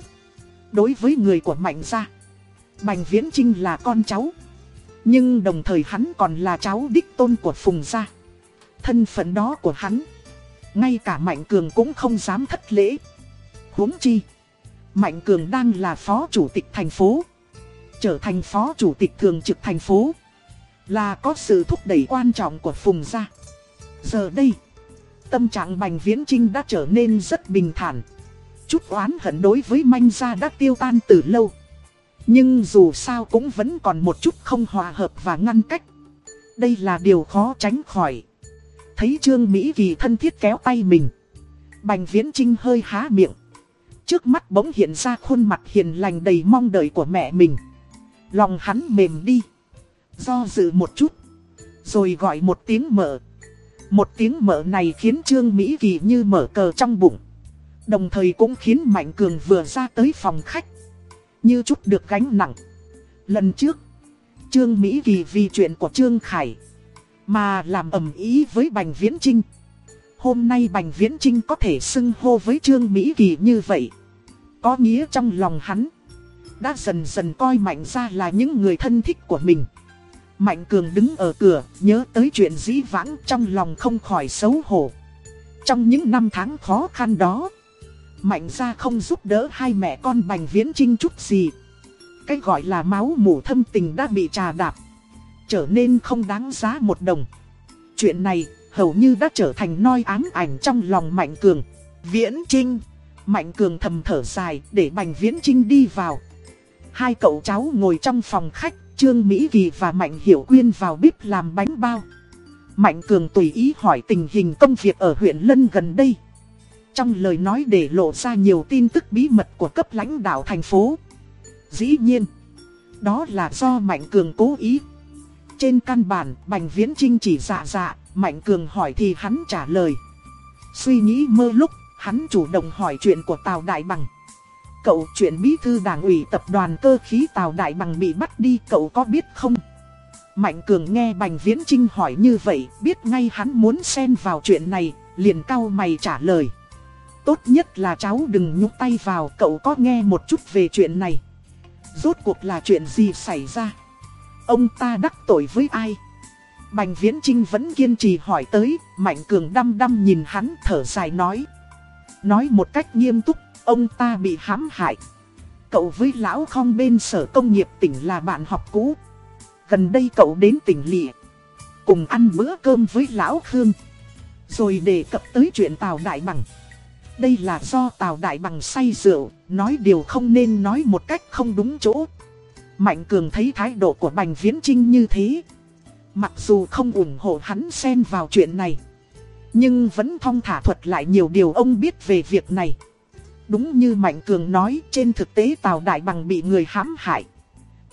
A: Đối với người của Mạnh Gia, Bành Viễn Trinh là con cháu. Nhưng đồng thời hắn còn là cháu đích tôn của Phùng Gia. Thân phận đó của hắn, ngay cả Mạnh Cường cũng không dám thất lễ. huống chi, Mạnh Cường đang là phó chủ tịch thành phố. Trở thành phó chủ tịch thường trực thành phố, là có sự thúc đẩy quan trọng của Phùng Gia. Giờ đây, tâm trạng Bành Viễn Trinh đã trở nên rất bình thản. Chút oán hận đối với Manh Gia đã tiêu tan từ lâu. Nhưng dù sao cũng vẫn còn một chút không hòa hợp và ngăn cách. Đây là điều khó tránh khỏi. Thấy Trương Mỹ Kỳ thân thiết kéo tay mình. Bành Viễn Trinh hơi há miệng. Trước mắt bỗng hiện ra khuôn mặt hiền lành đầy mong đợi của mẹ mình. Lòng hắn mềm đi. Do dự một chút. Rồi gọi một tiếng mở. Một tiếng mở này khiến Trương Mỹ Kỳ như mở cờ trong bụng. Đồng thời cũng khiến Mạnh Cường vừa ra tới phòng khách. Như chút được gánh nặng. Lần trước, Trương Mỹ Kỳ vì chuyện của Trương Khải. Mà làm ầm ý với Bành Viễn Trinh. Hôm nay Bành Viễn Trinh có thể xưng hô với Trương Mỹ Kỳ như vậy. Có nghĩa trong lòng hắn. Đã dần dần coi Mạnh ra là những người thân thích của mình. Mạnh Cường đứng ở cửa, nhớ tới chuyện dĩ vãng trong lòng không khỏi xấu hổ. Trong những năm tháng khó khăn đó, Mạnh ra không giúp đỡ hai mẹ con Bành Viễn Trinh chút gì. Cái gọi là máu mủ thâm tình đã bị trà đạp, trở nên không đáng giá một đồng. Chuyện này hầu như đã trở thành noi ám ảnh trong lòng Mạnh Cường. Viễn Trinh, Mạnh Cường thầm thở dài để Bành Viễn Trinh đi vào. Hai cậu cháu ngồi trong phòng khách, Trương Mỹ Kỳ và Mạnh Hiểu Quyên vào bếp làm bánh bao. Mạnh Cường tùy ý hỏi tình hình công việc ở huyện Lân gần đây. Trong lời nói để lộ ra nhiều tin tức bí mật của cấp lãnh đạo thành phố. Dĩ nhiên, đó là do Mạnh Cường cố ý. Trên căn bản, Bành Viễn Trinh chỉ dạ dạ, Mạnh Cường hỏi thì hắn trả lời. Suy nghĩ mơ lúc, hắn chủ động hỏi chuyện của Tào Đại Bằng. Cậu chuyện bí thư đảng ủy tập đoàn cơ khí Tào Đại Bằng bị bắt đi cậu có biết không? Mạnh Cường nghe Bành Viễn Trinh hỏi như vậy, biết ngay hắn muốn xen vào chuyện này, liền cau mày trả lời. Tốt nhất là cháu đừng nhúc tay vào, cậu có nghe một chút về chuyện này. Rốt cuộc là chuyện gì xảy ra? Ông ta đắc tội với ai? Bành Viễn Trinh vẫn kiên trì hỏi tới, Mạnh Cường đăm đăm nhìn hắn thở dài nói. Nói một cách nghiêm túc, ông ta bị hãm hại. Cậu với lão không bên sở công nghiệp tỉnh là bạn học cũ. Gần đây cậu đến tỉnh lịa. Cùng ăn bữa cơm với lão Khương. Rồi đề cập tới chuyện Tào Đại Bằng. Đây là do Tào Đại Bằng say rượu, nói điều không nên nói một cách không đúng chỗ. Mạnh Cường thấy thái độ của Bành Viễn Trinh như thế. Mặc dù không ủng hộ hắn xen vào chuyện này. Nhưng vẫn thong thả thuật lại nhiều điều ông biết về việc này. Đúng như Mạnh Cường nói, trên thực tế Tào Đại Bằng bị người hãm hại.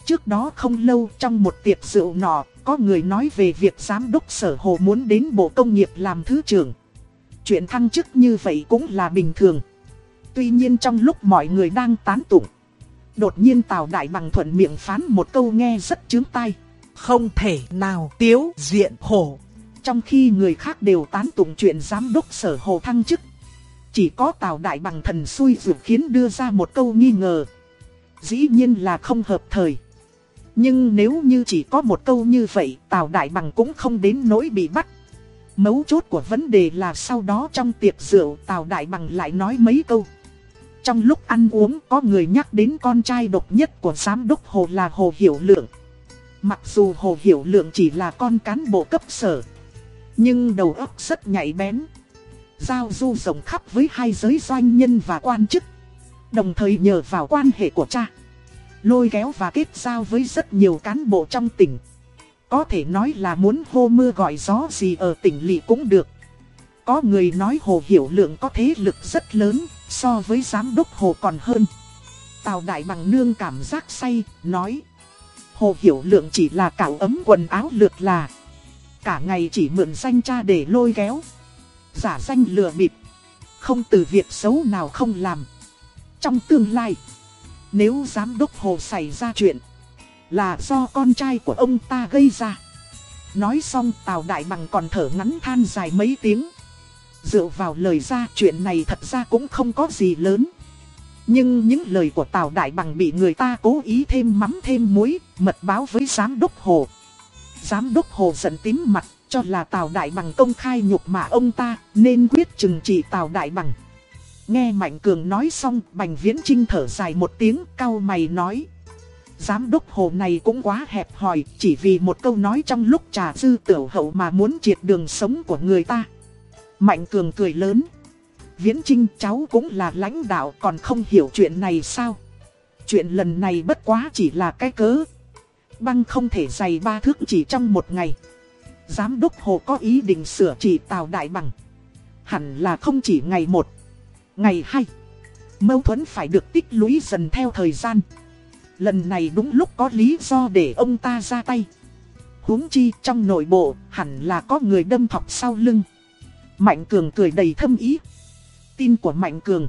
A: Trước đó không lâu trong một tiệc rượu nọ, có người nói về việc giám đốc sở hồ muốn đến Bộ Công nghiệp làm thứ trưởng. Chuyện thăng chức như vậy cũng là bình thường. Tuy nhiên trong lúc mọi người đang tán tụng, đột nhiên Tào Đại Bằng thuận miệng phán một câu nghe rất chướng tai.
B: Không thể nào tiếu diện hổ.
A: Trong khi người khác đều tán tụng chuyện giám đốc sở hồ thăng chức. Chỉ có Tào Đại Bằng thần xui dự khiến đưa ra một câu nghi ngờ. Dĩ nhiên là không hợp thời. Nhưng nếu như chỉ có một câu như vậy, Tào Đại Bằng cũng không đến nỗi bị bắt. Mấu chốt của vấn đề là sau đó trong tiệc rượu Tào Đại Bằng lại nói mấy câu. Trong lúc ăn uống có người nhắc đến con trai độc nhất của giám đốc Hồ là Hồ Hiểu Lượng. Mặc dù Hồ Hiểu Lượng chỉ là con cán bộ cấp sở. Nhưng đầu óc rất nhạy bén. Giao du rộng khắp với hai giới doanh nhân và quan chức. Đồng thời nhờ vào quan hệ của cha. Lôi kéo và kết giao với rất nhiều cán bộ trong tỉnh. Có thể nói là muốn hô mưa gọi gió gì ở tỉnh lỵ cũng được. Có người nói Hồ Hiểu Lượng có thế lực rất lớn, so với giám đốc Hồ còn hơn. Tào Đại Bằng nương cảm giác say, nói. Hồ Hiểu Lượng chỉ là cạo ấm quần áo lượt là. Cả ngày chỉ mượn danh cha để lôi kéo. Giả danh lừa bịp. Không từ việc xấu nào không làm. Trong tương lai, nếu giám đốc Hồ xảy ra chuyện, là do con trai của ông ta gây ra. Nói xong Tào Đại Bằng còn thở ngắn than dài mấy tiếng. Dựa vào lời ra chuyện này thật ra cũng không có gì lớn. Nhưng những lời của Tào Đại Bằng bị người ta cố ý thêm mắm thêm muối, mật báo với giám đốc Hồ. Giám đốc Hồ giận tím mặt, cho là Tào Đại Bằng công khai nhục mạ ông ta, nên quyết trừng trị Tào Đại Bằng. Nghe Mạnh Cường nói xong, Bành Viễn Trinh thở dài một tiếng, cao mày nói. Giám đốc Hồ này cũng quá hẹp hòi, chỉ vì một câu nói trong lúc trà dư tiểu hậu mà muốn triệt đường sống của người ta. Mạnh Cường cười lớn. Viễn Trinh cháu cũng là lãnh đạo còn không hiểu chuyện này sao? Chuyện lần này bất quá chỉ là cái cớ. Băng không thể dày ba thước chỉ trong một ngày. Giám đốc Hồ có ý định sửa chỉ Tào Đại Bằng. Hẳn là không chỉ ngày một, ngày hai. Mâu thuẫn phải được tích lũy dần theo thời gian. Lần này đúng lúc có lý do để ông ta ra tay. huống chi trong nội bộ hẳn là có người đâm thọc sau lưng. Mạnh Cường cười đầy thâm ý. Tin của Mạnh Cường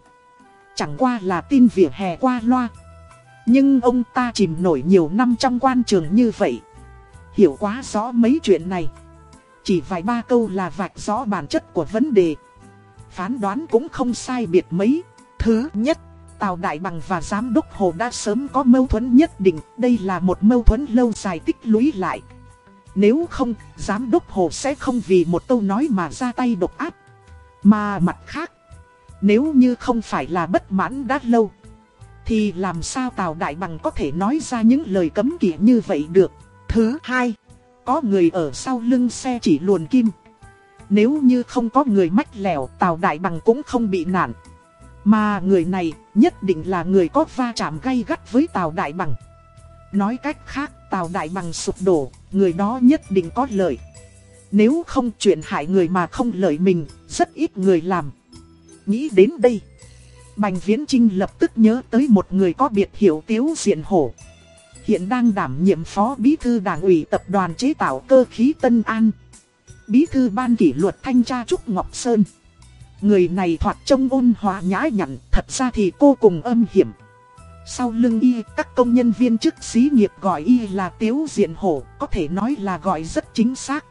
A: chẳng qua là tin vỉa hè qua loa. Nhưng ông ta chìm nổi nhiều năm trong quan trường như vậy. Hiểu quá rõ mấy chuyện này. Chỉ vài ba câu là vạch rõ bản chất của vấn đề. Phán đoán cũng không sai biệt mấy. Thứ nhất, Tào Đại Bằng và Giám đốc Hồ đã sớm có mâu thuẫn nhất định. Đây là một mâu thuẫn lâu dài tích lũy lại. Nếu không, Giám đốc Hồ sẽ không vì một câu nói mà ra tay độc áp. Mà mặt khác, nếu như không phải là bất mãn đã lâu, thì làm sao Tào Đại Bằng có thể nói ra những lời cấm kỵ như vậy được. Thứ hai, có người ở sau lưng xe chỉ luồn kim. Nếu như không có người mách lẻo Tào Đại Bằng cũng không bị nạn. Mà người này nhất định là người có va chạm gay gắt với Tào Đại Bằng. Nói cách khác Tào Đại Bằng sụp đổ, người đó nhất định có lợi. Nếu không chuyện hại người mà không lợi mình, rất ít người làm. Nghĩ đến đây. Bành Viễn Trinh lập tức nhớ tới một người có biệt hiệu tiếu diện hổ. Hiện đang đảm nhiệm phó bí thư đảng ủy tập đoàn chế tạo cơ khí Tân An. Bí thư ban kỷ luật thanh tra Trúc Ngọc Sơn. Người này thoạt trông ôn hòa nhã nhặn, thật ra thì cô cùng âm hiểm. Sau lưng y, các công nhân viên chức xí nghiệp gọi y là tiếu diện hổ, có thể nói là gọi rất chính xác.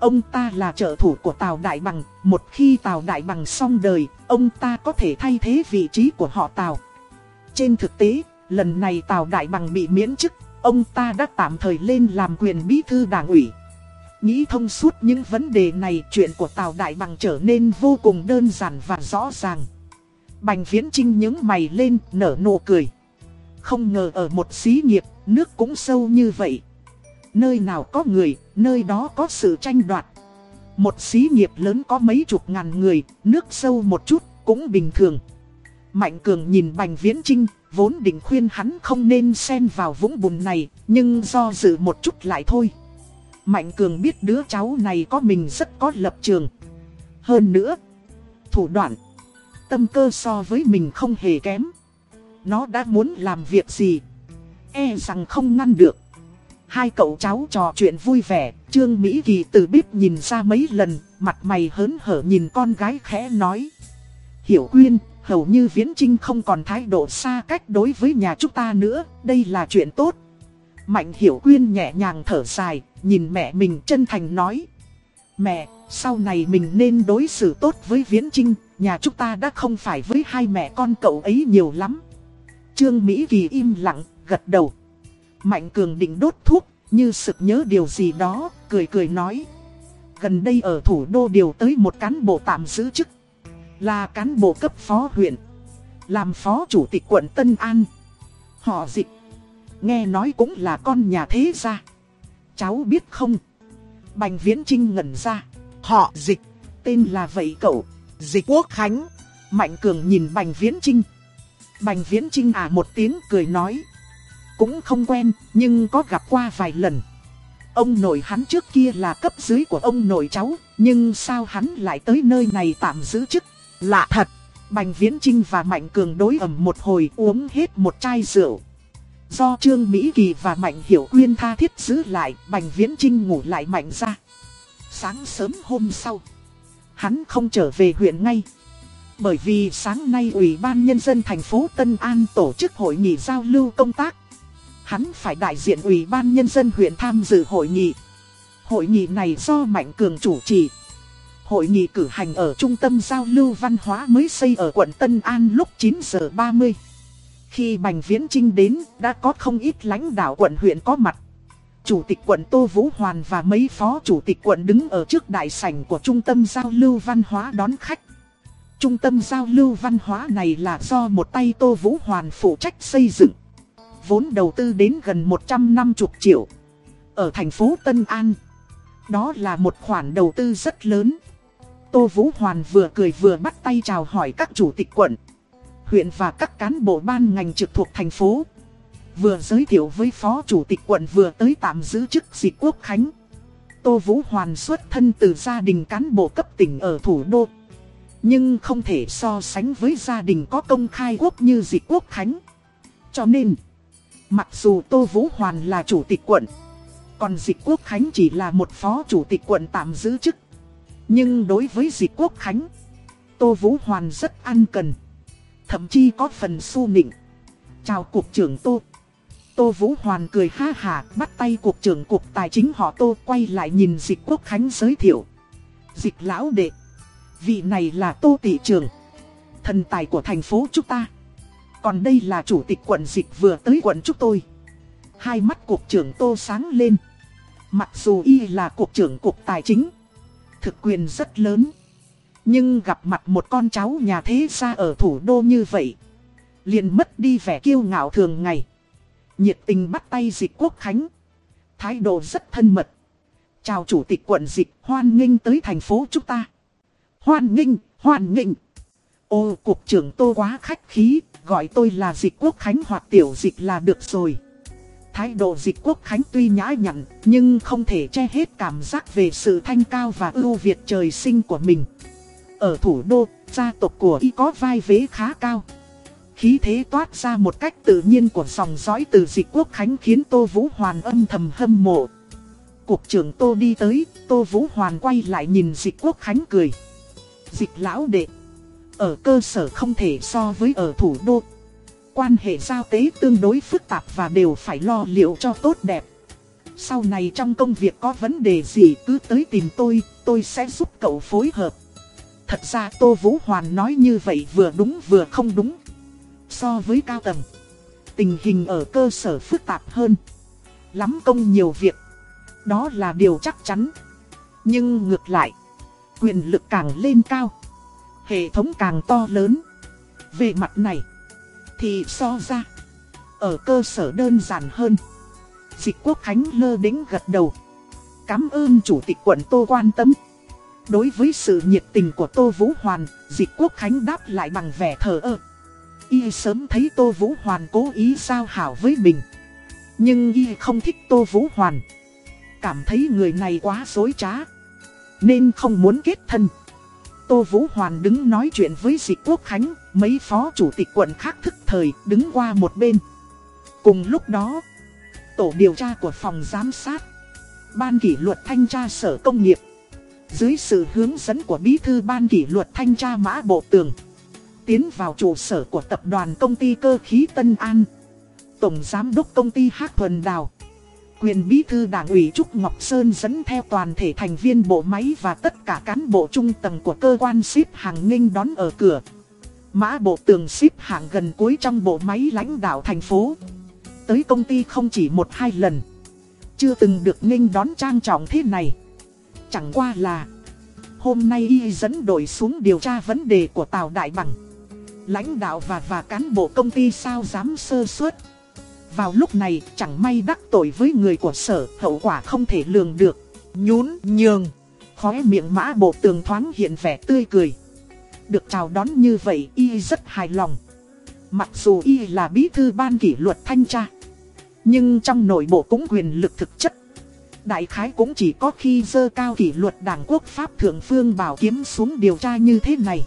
A: Ông ta là trợ thủ của Tào Đại Bằng, một khi Tào Đại Bằng xong đời, ông ta có thể thay thế vị trí của họ Tào. Trên thực tế, lần này Tào Đại Bằng bị miễn chức, ông ta đã tạm thời lên làm quyền bí thư đảng ủy. Nghĩ thông suốt những vấn đề này, chuyện của Tào Đại Bằng trở nên vô cùng đơn giản và rõ ràng. Bành Viễn Trinh nhớ mày lên, nở nụ cười. Không ngờ ở một xí nghiệp, nước cũng sâu như vậy. Nơi nào có người, nơi đó có sự tranh đoạt. Một xí nghiệp lớn có mấy chục ngàn người, nước sâu một chút, cũng bình thường. Mạnh Cường nhìn Bành Viễn Trinh, vốn định khuyên hắn không nên xen vào vũng bùn này, nhưng do dự một chút lại thôi. Mạnh Cường biết đứa cháu này có mình rất có lập trường. Hơn nữa, thủ đoạn, tâm cơ so với mình không hề kém. Nó đã muốn làm việc gì, e rằng không ngăn được. Hai cậu cháu trò chuyện vui vẻ, Trương Mỹ Kỳ từ bếp nhìn ra mấy lần, mặt mày hớn hở nhìn con gái khẽ nói. Hiểu Quyên, hầu như Viễn Trinh không còn thái độ xa cách đối với nhà chúng ta nữa, đây là chuyện tốt. Mạnh Hiểu Quyên nhẹ nhàng thở dài, nhìn mẹ mình chân thành nói. Mẹ, sau này mình nên đối xử tốt với Viễn Trinh, nhà chúng ta đã không phải với hai mẹ con cậu ấy nhiều lắm. Trương Mỹ Kỳ im lặng, gật đầu. Mạnh Cường định đốt thuốc, như sực nhớ điều gì đó, cười cười nói. Gần đây ở thủ đô điều tới một cán bộ tạm giữ chức. Là cán bộ cấp phó huyện. Làm phó chủ tịch quận Tân An. Họ dịch. Nghe nói cũng là con nhà thế gia. Cháu biết không? Bành Viễn Trinh ngẩn ra. Họ dịch. Tên là vậy cậu. Dịch Quốc Khánh. Mạnh Cường nhìn Bành Viễn Trinh. Bành Viễn Trinh à một tiếng cười nói. Cũng không quen, nhưng có gặp qua vài lần. Ông nội hắn trước kia là cấp dưới của ông nội cháu, nhưng sao hắn lại tới nơi này tạm giữ chức? Lạ thật! Bành Viễn Trinh và Mạnh Cường đối ẩm một hồi uống hết một chai rượu. Do Trương Mỹ Kỳ và Mạnh Hiểu Quyên tha thiết giữ lại, Bành Viễn Trinh ngủ lại Mạnh ra. Sáng sớm hôm sau, hắn không trở về huyện ngay. Bởi vì sáng nay Ủy ban Nhân dân thành phố Tân An tổ chức hội nghị giao lưu công tác. Hắn phải đại diện Ủy ban Nhân dân huyện tham dự hội nghị. Hội nghị này do Mạnh Cường chủ trì. Hội nghị cử hành ở Trung tâm Giao lưu Văn hóa mới xây ở quận Tân An lúc 9 giờ 30. Khi Bành Viễn Trinh đến, đã có không ít lãnh đạo quận huyện có mặt. Chủ tịch quận Tô Vũ Hoàn và mấy phó chủ tịch quận đứng ở trước đại sảnh của trung tâm giao lưu văn hóa đón khách. Trung tâm giao lưu văn hóa này là do một tay Tô Vũ Hoàn phụ trách xây dựng. Vốn đầu tư đến gần 150 triệu. Ở thành phố Tân An. Đó là một khoản đầu tư rất lớn. Tô Vũ Hoàn vừa cười vừa bắt tay chào hỏi các chủ tịch quận, huyện và các cán bộ ban ngành trực thuộc thành phố. Vừa giới thiệu với phó chủ tịch quận vừa tới tạm giữ chức dịch quốc khánh. Tô Vũ Hoàn xuất thân từ gia đình cán bộ cấp tỉnh ở thủ đô. Nhưng không thể so sánh với gia đình có công khai quốc như dịch quốc khánh. Cho nên, mặc dù Tô Vũ Hoàn là chủ tịch quận, còn dịch quốc khánh chỉ là một phó chủ tịch quận tạm giữ chức. Nhưng đối với dịch quốc khánh, Tô Vũ Hoàn rất ăn cần. Thậm chí có phần su nịnh. Chào cục trưởng Tô. Tô Vũ Hoàn cười ha hà bắt tay cục trưởng cục tài chính họ Tô quay lại nhìn dịch quốc khánh giới thiệu. Dịch lão đệ. Vị này là Tô Tỷ trưởng. Thần tài của thành phố chúng ta. Còn đây là chủ tịch quận dịch vừa tới quận chúng tôi. Hai mắt cục trưởng Tô sáng lên. Mặc dù y là cục trưởng cục tài chính. Thực quyền rất lớn. Nhưng gặp mặt một con cháu nhà thế gia ở thủ đô như vậy. Liền mất đi vẻ kiêu ngạo thường ngày. Nhiệt tình bắt tay dịch quốc khánh. Thái độ rất thân mật. Chào chủ tịch quận dịch hoan nghênh tới thành phố chúng ta. Hoan nghênh, hoan nghênh. Ô cục trưởng tô quá khách khí, gọi tôi là dịch quốc khánh hoặc tiểu dịch là được rồi. Thái độ dịch quốc khánh tuy nhã nhặn, nhưng không thể che hết cảm giác về sự thanh cao và ưu việt trời sinh của mình. Ở thủ đô, gia tộc của y có vai vế khá cao. Khí thế toát ra một cách tự nhiên của dòng dõi từ dịch quốc khánh khiến Tô Vũ Hoàn âm thầm hâm mộ. Cục trưởng Tô đi tới, Tô Vũ Hoàn quay lại nhìn dịch quốc khánh cười. Dịch lão đệ, ở cơ sở không thể so với ở thủ đô. Quan hệ giao tế tương đối phức tạp và đều phải lo liệu cho tốt đẹp. Sau này trong công việc có vấn đề gì cứ tới tìm tôi, tôi sẽ giúp cậu phối hợp. Thật ra Tô Vũ Hoàn nói như vậy vừa đúng vừa không đúng. So với cao tầng, tình hình ở cơ sở phức tạp hơn. Lắm công nhiều việc. Đó là điều chắc chắn. Nhưng ngược lại, quyền lực càng lên cao. Hệ thống càng to lớn. Về mặt này, thì so ra, ở cơ sở đơn giản hơn. Dịch quốc khánh lơ đính gật đầu. Cảm ơn chủ tịch quận Tô quan tâm. Đối với sự nhiệt tình của Tô Vũ Hoàn, dịch quốc khánh đáp lại bằng vẻ thờ ơ. Y sớm thấy Tô Vũ Hoàn cố ý giao hảo với mình. Nhưng Y không thích Tô Vũ Hoàn. Cảm thấy người này quá dối trá. Nên không muốn kết thân. Tô Vũ Hoàn đứng nói chuyện với dịch quốc khánh, mấy phó chủ tịch quận khác thức thời đứng qua một bên. Cùng lúc đó, tổ điều tra của phòng giám sát, ban kỷ luật thanh tra sở công nghiệp, dưới sự hướng dẫn của bí thư ban kỷ luật thanh tra mã bộ tường, tiến vào trụ sở của tập đoàn công ty cơ khí Tân An, tổng giám đốc công ty Hắc Thuần Đào. Quyền bí thư đảng ủy Trúc Ngọc Sơn dẫn theo toàn thể thành viên bộ máy và tất cả cán bộ trung tầng của cơ quan ship hàng nghênh đón ở cửa. Mã bộ tường ship hàng gần cuối trong bộ máy lãnh đạo thành phố. Tới công ty không chỉ một hai lần. Chưa từng được nghênh đón trang trọng thế này. Chẳng qua là, Hôm nay y dẫn đội xuống điều tra vấn đề của Tào Đại Bằng Lãnh đạo và và cán bộ công ty sao dám sơ suất vào lúc này, chẳng may đắc tội với người của sở, hậu quả không thể lường được. Nhún, nhường. Khóe miệng mã bộ tường thoáng hiện vẻ tươi cười. Được chào đón như vậy, y rất hài lòng. Mặc dù y là bí thư ban kỷ luật thanh tra. Nhưng trong nội bộ cũng quyền lực thực chất. Đại khái cũng chỉ có khi dơ cao kỷ luật đảng quốc pháp thượng phương bảo kiếm xuống điều tra như thế này.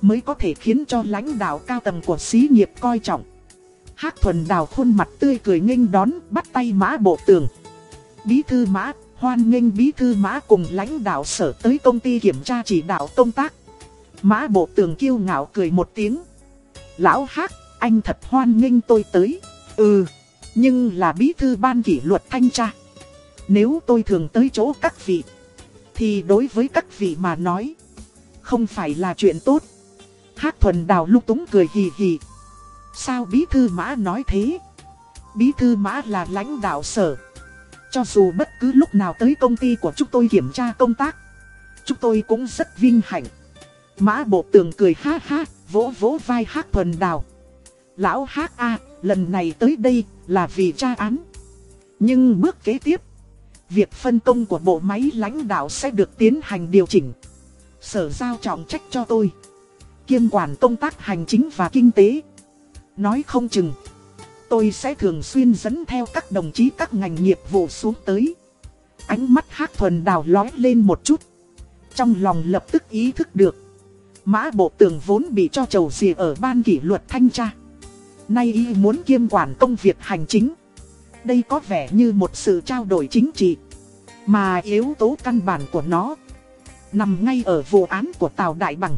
A: Mới có thể khiến cho lãnh đạo cao tầng của xí nghiệp coi trọng. Hắc thuần đào khuôn mặt tươi cười nghênh đón, bắt tay mã bộ tường. Bí thư mã, hoan nghênh bí thư mã cùng lãnh đạo sở tới công ty kiểm tra chỉ đạo công tác. Mã bộ tường kiêu ngạo cười một tiếng. Lão Hắc, anh thật hoan nghênh tôi tới. Ừ, nhưng là bí thư ban kỷ luật thanh tra. Nếu tôi thường tới chỗ các vị, thì đối với các vị mà nói, không phải là chuyện tốt. Hắc thuần đào lúc túng cười hì hì. Sao bí thư mã nói thế? Bí thư mã là lãnh đạo sở. Cho dù bất cứ lúc nào tới công ty của chúng tôi kiểm tra công tác, chúng tôi cũng rất vinh hạnh. Mã bộ tường cười ha ha, vỗ vỗ vai hát thuần đào. Lão hát a lần này tới đây là vì tra án. Nhưng bước kế tiếp, việc phân công của bộ máy lãnh đạo sẽ được tiến hành điều chỉnh. Sở giao trọng trách cho tôi. Kiêm quản công tác hành chính và kinh tế. Nói không chừng, tôi sẽ thường xuyên dẫn theo các đồng chí các ngành nghiệp vụ xuống tới. Ánh mắt hát thuần đào lói lên một chút. Trong lòng lập tức ý thức được. Mã bộ tường vốn bị cho chầu dìa ở ban kỷ luật thanh tra. Nay y muốn kiêm quản công việc hành chính. Đây có vẻ như một sự trao đổi chính trị. Mà yếu tố căn bản của nó nằm ngay ở vụ án của Tào Đại Bằng.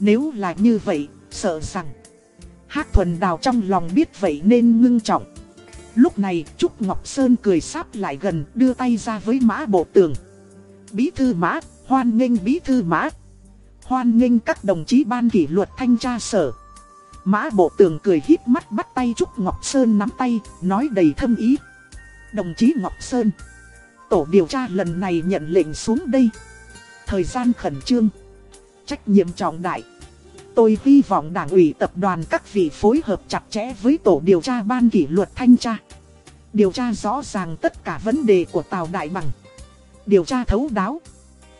A: Nếu là như vậy, sợ rằng Hát thuần đào trong lòng biết vậy nên ngưng trọng. Lúc này Trúc Ngọc Sơn cười sáp lại gần đưa tay ra với mã bộ tường. Bí thư mã, hoan nghênh bí thư mã. Hoan nghênh các đồng chí ban kỷ luật thanh tra sở. Mã bộ tường cười híp mắt bắt tay Trúc Ngọc Sơn nắm tay, nói đầy thâm ý. Đồng chí Ngọc Sơn, tổ điều tra lần này nhận lệnh xuống đây. Thời gian khẩn trương, trách nhiệm trọng đại. Tôi hy vọng đảng ủy tập đoàn các vị phối hợp chặt chẽ với tổ điều tra ban kỷ luật thanh tra. Điều tra rõ ràng tất cả vấn đề của Tào Đại Bằng. Điều tra thấu đáo.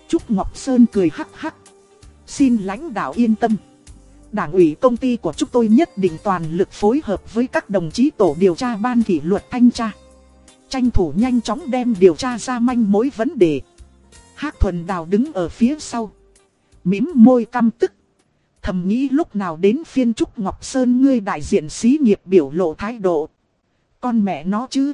A: Trúc Ngọc Sơn cười hắc hắc. Xin lãnh đạo yên tâm. Đảng ủy công ty của chúng tôi nhất định toàn lực phối hợp với các đồng chí tổ điều tra ban kỷ luật thanh tra. Tranh thủ nhanh chóng đem điều tra ra manh mối vấn đề. Hác thuần đào đứng ở phía sau. Mím môi căm tức. Thầm nghĩ lúc nào đến phiên Trúc Ngọc Sơn ngươi đại diện xí nghiệp biểu lộ thái độ. Con mẹ nó chứ.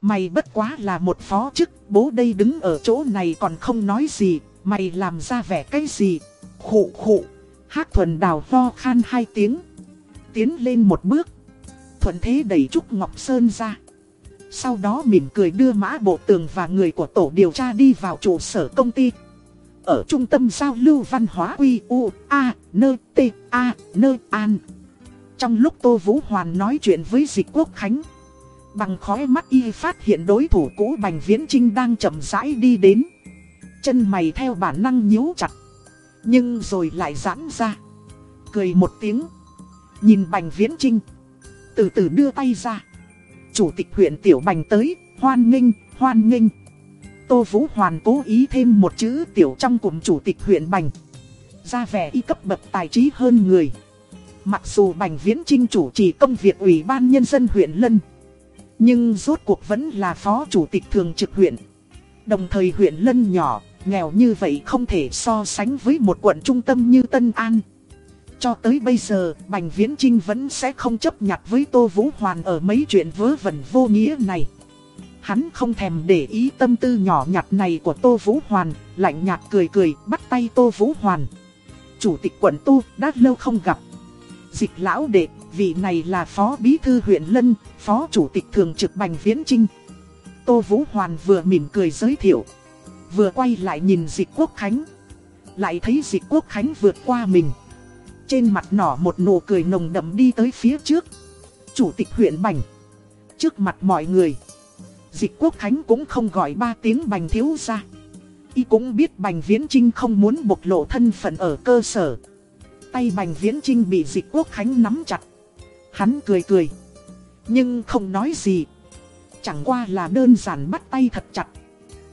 A: Mày bất quá là một phó chức, bố đây đứng ở chỗ này còn không nói gì, mày làm ra vẻ cái gì. Khụ khụ, hát thuần đào ho khan hai tiếng. Tiến lên một bước. Thuận thế đẩy Trúc Ngọc Sơn ra. Sau đó mỉm cười đưa mã bộ tường và người của tổ điều tra đi vào trụ sở công ty. Ở trung tâm giao lưu văn hóa Quy U A Nơ T A Nơ An. Trong lúc Tô Vũ Hoàn nói chuyện với Dịch Quốc Khánh. Bằng khói mắt y phát hiện đối thủ cũ Bành Viễn Trinh đang chậm rãi đi đến. Chân mày theo bản năng nhíu chặt. Nhưng rồi lại giãn ra. Cười một tiếng. Nhìn Bành Viễn Trinh. Từ từ đưa tay ra. Chủ tịch huyện Tiểu Bành tới, hoan nghênh, hoan nghênh. Tô Vũ Hoàn cố ý thêm một chữ tiểu trong cụm chủ tịch huyện Bành. Ra vẻ y cấp bậc tài trí hơn người. Mặc dù Bành Viễn Trinh chủ trì công việc Ủy ban Nhân dân huyện Lân. Nhưng rốt cuộc vẫn là phó chủ tịch thường trực huyện. Đồng thời huyện Lân nhỏ, nghèo như vậy không thể so sánh với một quận trung tâm như Tân An. Cho tới bây giờ, Bành Viễn Trinh vẫn sẽ không chấp nhặt với Tô Vũ Hoàn ở mấy chuyện vớ vẩn vô nghĩa này. Hắn không thèm để ý tâm tư nhỏ nhặt này của Tô Vũ Hoàn, lạnh nhạt cười cười, bắt tay Tô Vũ Hoàn. Chủ tịch quận Tu, đã lâu không gặp. Dịch lão đệ, vị này là Phó Bí Thư huyện Lân, Phó Chủ tịch Thường trực Bành Viễn Trinh. Tô Vũ Hoàn vừa mỉm cười giới thiệu, vừa quay lại nhìn Dịch Quốc Khánh. Lại thấy Dịch Quốc Khánh vượt qua mình. Trên mặt nỏ một nụ cười nồng đậm đi tới phía trước. Chủ tịch huyện Bành. Trước mặt mọi người. Dịch Quốc Khánh cũng không gọi ba tiếng Bành thiếu ra. Y cũng biết Bành Viễn Trinh không muốn bộc lộ thân phận ở cơ sở. Tay Bành Viễn Trinh bị Dịch Quốc Khánh nắm chặt. Hắn cười cười. Nhưng không nói gì. Chẳng qua là đơn giản bắt tay thật chặt.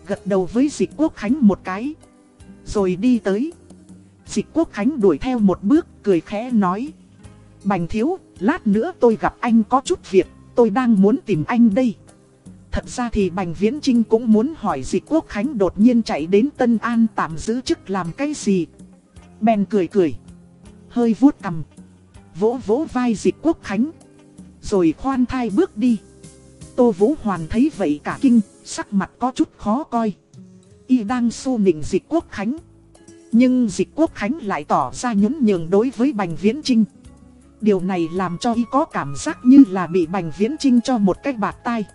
A: Gật đầu với Dịch Quốc Khánh một cái. Rồi đi tới. Dịch Quốc Khánh đuổi theo một bước cười khẽ nói. Bành thiếu, lát nữa tôi gặp anh có chút việc, tôi đang muốn tìm anh đây. Thật ra thì Bành Viễn Trinh cũng muốn hỏi Dịch Quốc Khánh đột nhiên chạy đến Tân An tạm giữ chức làm cái gì. Bèn cười cười. Hơi vuốt cầm. Vỗ vỗ vai Dịch Quốc Khánh. Rồi khoan thai bước đi. Tô Vũ Hoàn thấy vậy cả kinh, sắc mặt có chút khó coi. Y đang xô nịnh Dịch Quốc Khánh. Nhưng Dịch Quốc Khánh lại tỏ ra nhún nhường đối với Bành Viễn Trinh. Điều này làm cho y có cảm giác như là bị Bành Viễn Trinh cho một cách bạc tai.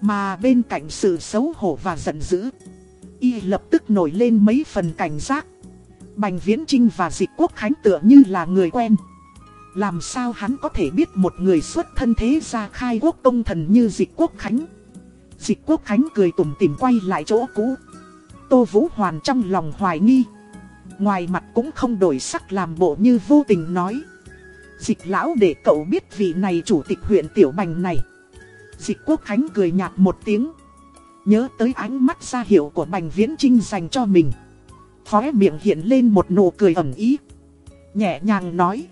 A: Mà bên cạnh sự xấu hổ và giận dữ, y lập tức nổi lên mấy phần cảnh giác. Bành Viễn Trinh và Dịch Quốc Khánh tựa như là người quen. Làm sao hắn có thể biết một người xuất thân thế ra khai quốc công thần như Dịch Quốc Khánh. Dịch Quốc Khánh cười tủm tỉm quay lại chỗ cũ. Tô Vũ Hoàn trong lòng hoài nghi. Ngoài mặt cũng không đổi sắc làm bộ như vô tình nói. Dịch lão để cậu biết vị này chủ tịch huyện Tiểu Bành này. Dịch Quốc Khánh cười nhạt một tiếng. Nhớ tới ánh mắt ra hiệu của Bành Viễn Trinh dành cho mình. Khóe miệng hiện lên một nụ cười ẩm ý. Nhẹ nhàng nói.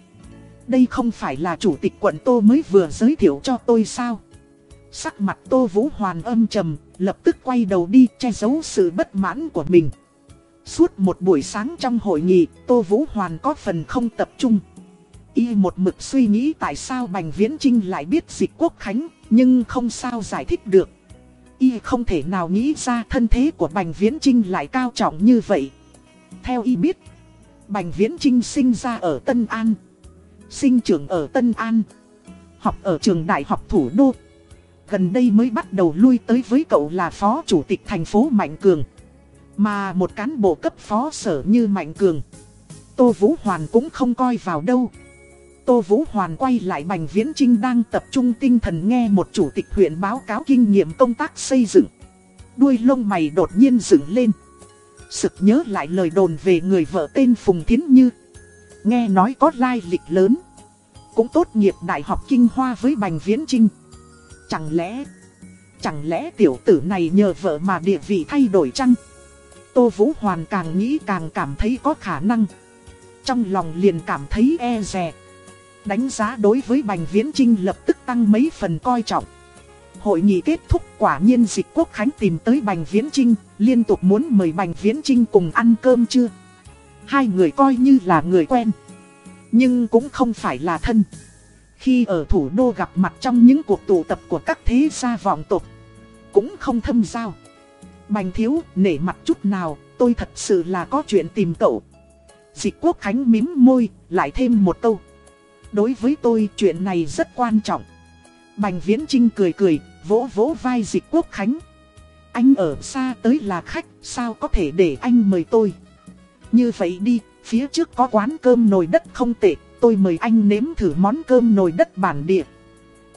A: Đây không phải là chủ tịch quận Tô mới vừa giới thiệu cho tôi sao? Sắc mặt Tô Vũ Hoàn âm trầm, lập tức quay đầu đi che giấu sự bất mãn của mình. Suốt một buổi sáng trong hội nghị, Tô Vũ Hoàn có phần không tập trung. Y một mực suy nghĩ tại sao Bành Viễn Trinh lại biết dịch quốc khánh, nhưng không sao giải thích được. Y không thể nào nghĩ ra thân thế của Bành Viễn Trinh lại cao trọng như vậy. Theo Y biết, Bành Viễn Trinh sinh ra ở Tân An, sinh trưởng ở Tân An, học ở trường đại học thủ đô. Gần đây mới bắt đầu lui tới với cậu là phó chủ tịch thành phố Mạnh Cường. Mà một cán bộ cấp phó sở như Mạnh Cường, Tô Vũ Hoàn cũng không coi vào đâu. Tô Vũ Hoàn quay lại Bành Viễn Trinh đang tập trung tinh thần nghe một chủ tịch huyện báo cáo kinh nghiệm công tác xây dựng. Đuôi lông mày đột nhiên dựng lên. Sực nhớ lại lời đồn về người vợ tên Phùng Thiến Như. Nghe nói có lai lịch lớn. Cũng tốt nghiệp Đại học Kinh Hoa với Bành Viễn Trinh. Chẳng lẽ... Chẳng lẽ tiểu tử này nhờ vợ mà địa vị thay đổi chăng? Tô Vũ Hoàn càng nghĩ càng cảm thấy có khả năng. Trong lòng liền cảm thấy e rè. Đánh giá đối với Bành Viễn Trinh lập tức tăng mấy phần coi trọng. Hội nghị kết thúc quả nhiên dịch quốc khánh tìm tới Bành Viễn Trinh, liên tục muốn mời Bành Viễn Trinh cùng ăn cơm chưa. Hai người coi như là người quen, nhưng cũng không phải là thân. Khi ở thủ đô gặp mặt trong những cuộc tụ tập của các thế gia vọng tộc, cũng không thâm giao. Bành thiếu, nể mặt chút nào, tôi thật sự là có chuyện tìm cậu. Dịch quốc khánh mím môi, lại thêm một câu. Đối với tôi chuyện này rất quan trọng. Bành Viễn Trinh cười cười, vỗ vỗ vai dịch quốc khánh. Anh ở xa tới là khách, sao có thể để anh mời tôi? Như vậy đi, phía trước có quán cơm nồi đất không tệ, tôi mời anh nếm thử món cơm nồi đất bản địa.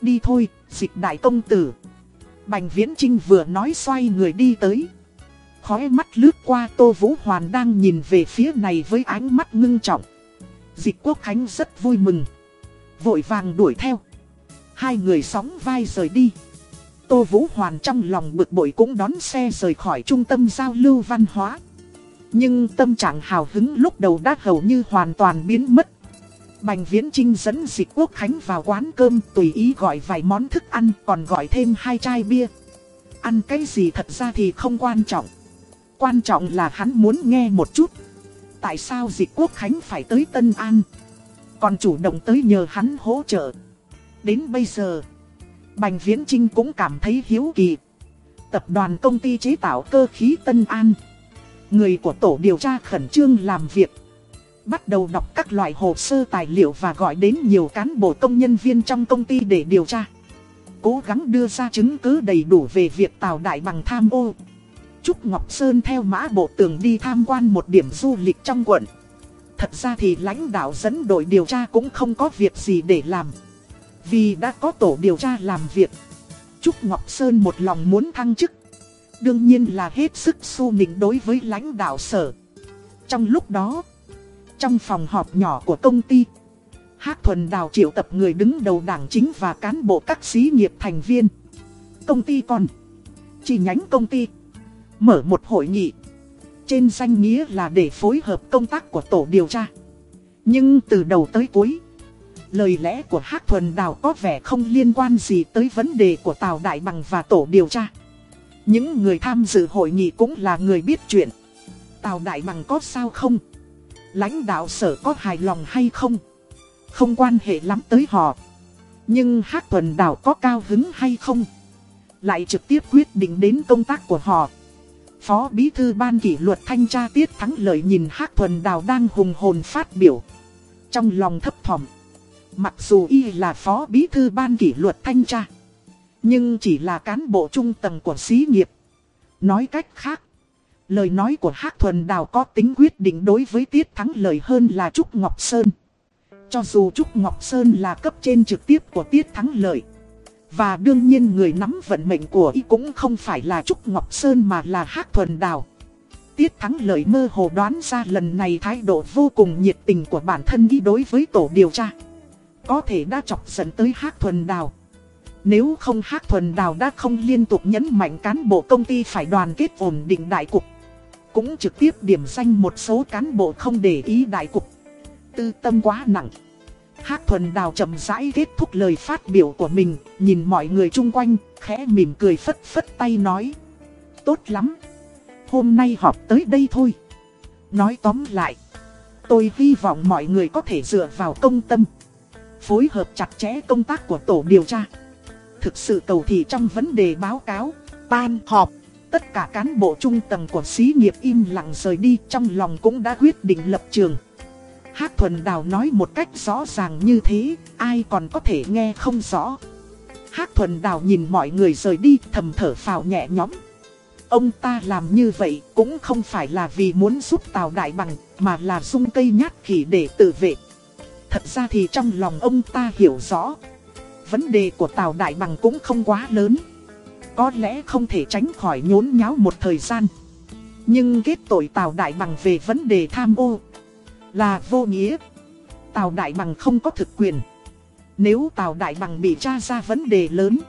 A: Đi thôi, dịch đại công tử. Bành Viễn Trinh vừa nói xoay người đi tới. Khói mắt lướt qua Tô Vũ Hoàn đang nhìn về phía này với ánh mắt ngưng trọng. Dịch Quốc Khánh rất vui mừng. Vội vàng đuổi theo. Hai người sóng vai rời đi. Tô Vũ Hoàn trong lòng bực bội cũng đón xe rời khỏi trung tâm giao lưu văn hóa. Nhưng tâm trạng hào hứng lúc đầu đã hầu như hoàn toàn biến mất. Bành Viễn Trinh dẫn dịch quốc khánh vào quán cơm tùy ý gọi vài món thức ăn, còn gọi thêm hai chai bia. Ăn cái gì thật ra thì không quan trọng. Quan trọng là hắn muốn nghe một chút. Tại sao dịch quốc khánh phải tới Tân An? Còn chủ động tới nhờ hắn hỗ trợ. Đến bây giờ, Bành Viễn Trinh cũng cảm thấy hiếu kỳ. Tập đoàn công ty chế tạo cơ khí Tân An. Người của tổ điều tra khẩn trương làm việc. Bắt đầu đọc các loại hồ sơ tài liệu và gọi đến nhiều cán bộ công nhân viên trong công ty để điều tra. Cố gắng đưa ra chứng cứ đầy đủ về việc Tào Đại Bằng tham ô. Trúc Ngọc Sơn theo mã bộ tường đi tham quan một điểm du lịch trong quận. Thật ra thì lãnh đạo dẫn đội điều tra cũng không có việc gì để làm. Vì đã có tổ điều tra làm việc. Trúc Ngọc Sơn một lòng muốn thăng chức. Đương nhiên là hết sức su nịnh đối với lãnh đạo sở. Trong lúc đó, trong phòng họp nhỏ của công ty, Hác Thuần Đào triệu tập người đứng đầu đảng chính và cán bộ các xí nghiệp thành viên. Công ty còn, chi nhánh công ty, mở một hội nghị. Trên danh nghĩa là để phối hợp công tác của tổ điều tra. Nhưng từ đầu tới cuối, lời lẽ của Hắc Thuần Đào có vẻ không liên quan gì tới vấn đề của Tào Đại Bằng và tổ điều tra. Những người tham dự hội nghị cũng là người biết chuyện. Tào Đại Bằng có sao không? Lãnh đạo sở có hài lòng hay không? Không quan hệ lắm tới họ. Nhưng Hắc Thuần Đào có cao hứng hay không? Lại trực tiếp quyết định đến công tác của họ. Phó Bí Thư Ban kỷ luật thanh tra Tiết Thắng Lợi nhìn Hác Thuần Đào đang hùng hồn phát biểu. Trong lòng thấp thỏm. Mặc dù y là Phó Bí Thư Ban kỷ luật thanh tra. Nhưng chỉ là cán bộ trung tầng của xí nghiệp. Nói cách khác. Lời nói của Hác Thuần Đào có tính quyết định đối với Tiết Thắng Lợi hơn là Trúc Ngọc Sơn. Cho dù Trúc Ngọc Sơn là cấp trên trực tiếp của Tiết Thắng Lợi. Và đương nhiên người nắm vận mệnh của y cũng không phải là Trúc Ngọc Sơn mà là Hác Thuần Đào. Tiết Thắng lợi mơ hồ đoán ra lần này thái độ vô cùng nhiệt tình của bản thân y đối với tổ điều tra. Có thể đã chọc giận tới Hác Thuần Đào. Nếu không Hác Thuần Đào đã không liên tục nhấn mạnh cán bộ công ty phải đoàn kết ổn định đại cục. Cũng trực tiếp điểm danh một số cán bộ không để ý đại cục. Tư tâm quá nặng. Hác Thuần Đào chậm rãi kết thúc lời phát biểu của mình, nhìn mọi người chung quanh, khẽ mỉm cười phất phất tay nói. Tốt lắm, hôm nay họp tới đây thôi. Nói tóm lại, tôi hy vọng mọi người có thể dựa vào công tâm, phối hợp chặt chẽ công tác của tổ điều tra. Thực sự cầu thị trong vấn đề báo cáo, tan họp. Tất cả cán bộ trung tầng của xí nghiệp im lặng rời đi trong lòng cũng đã quyết định lập trường. Hát thuần đào nói một cách rõ ràng như thế, ai còn có thể nghe không rõ. Hát thuần đào nhìn mọi người rời đi thầm thở phào nhẹ nhõm. Ông ta làm như vậy cũng không phải là vì muốn giúp Tào Đại Bằng, mà là dung cây nhát khỉ để tự vệ. Thật ra thì trong lòng ông ta hiểu rõ, vấn đề của Tào Đại Bằng cũng không quá lớn. Có lẽ không thể tránh khỏi nhốn nháo một thời gian. Nhưng kết tội Tào Đại Bằng về vấn đề tham ô là vô nghĩa. Tào Đại Bằng không có thực quyền. Nếu Tào Đại Bằng bị tra ra vấn đề lớn,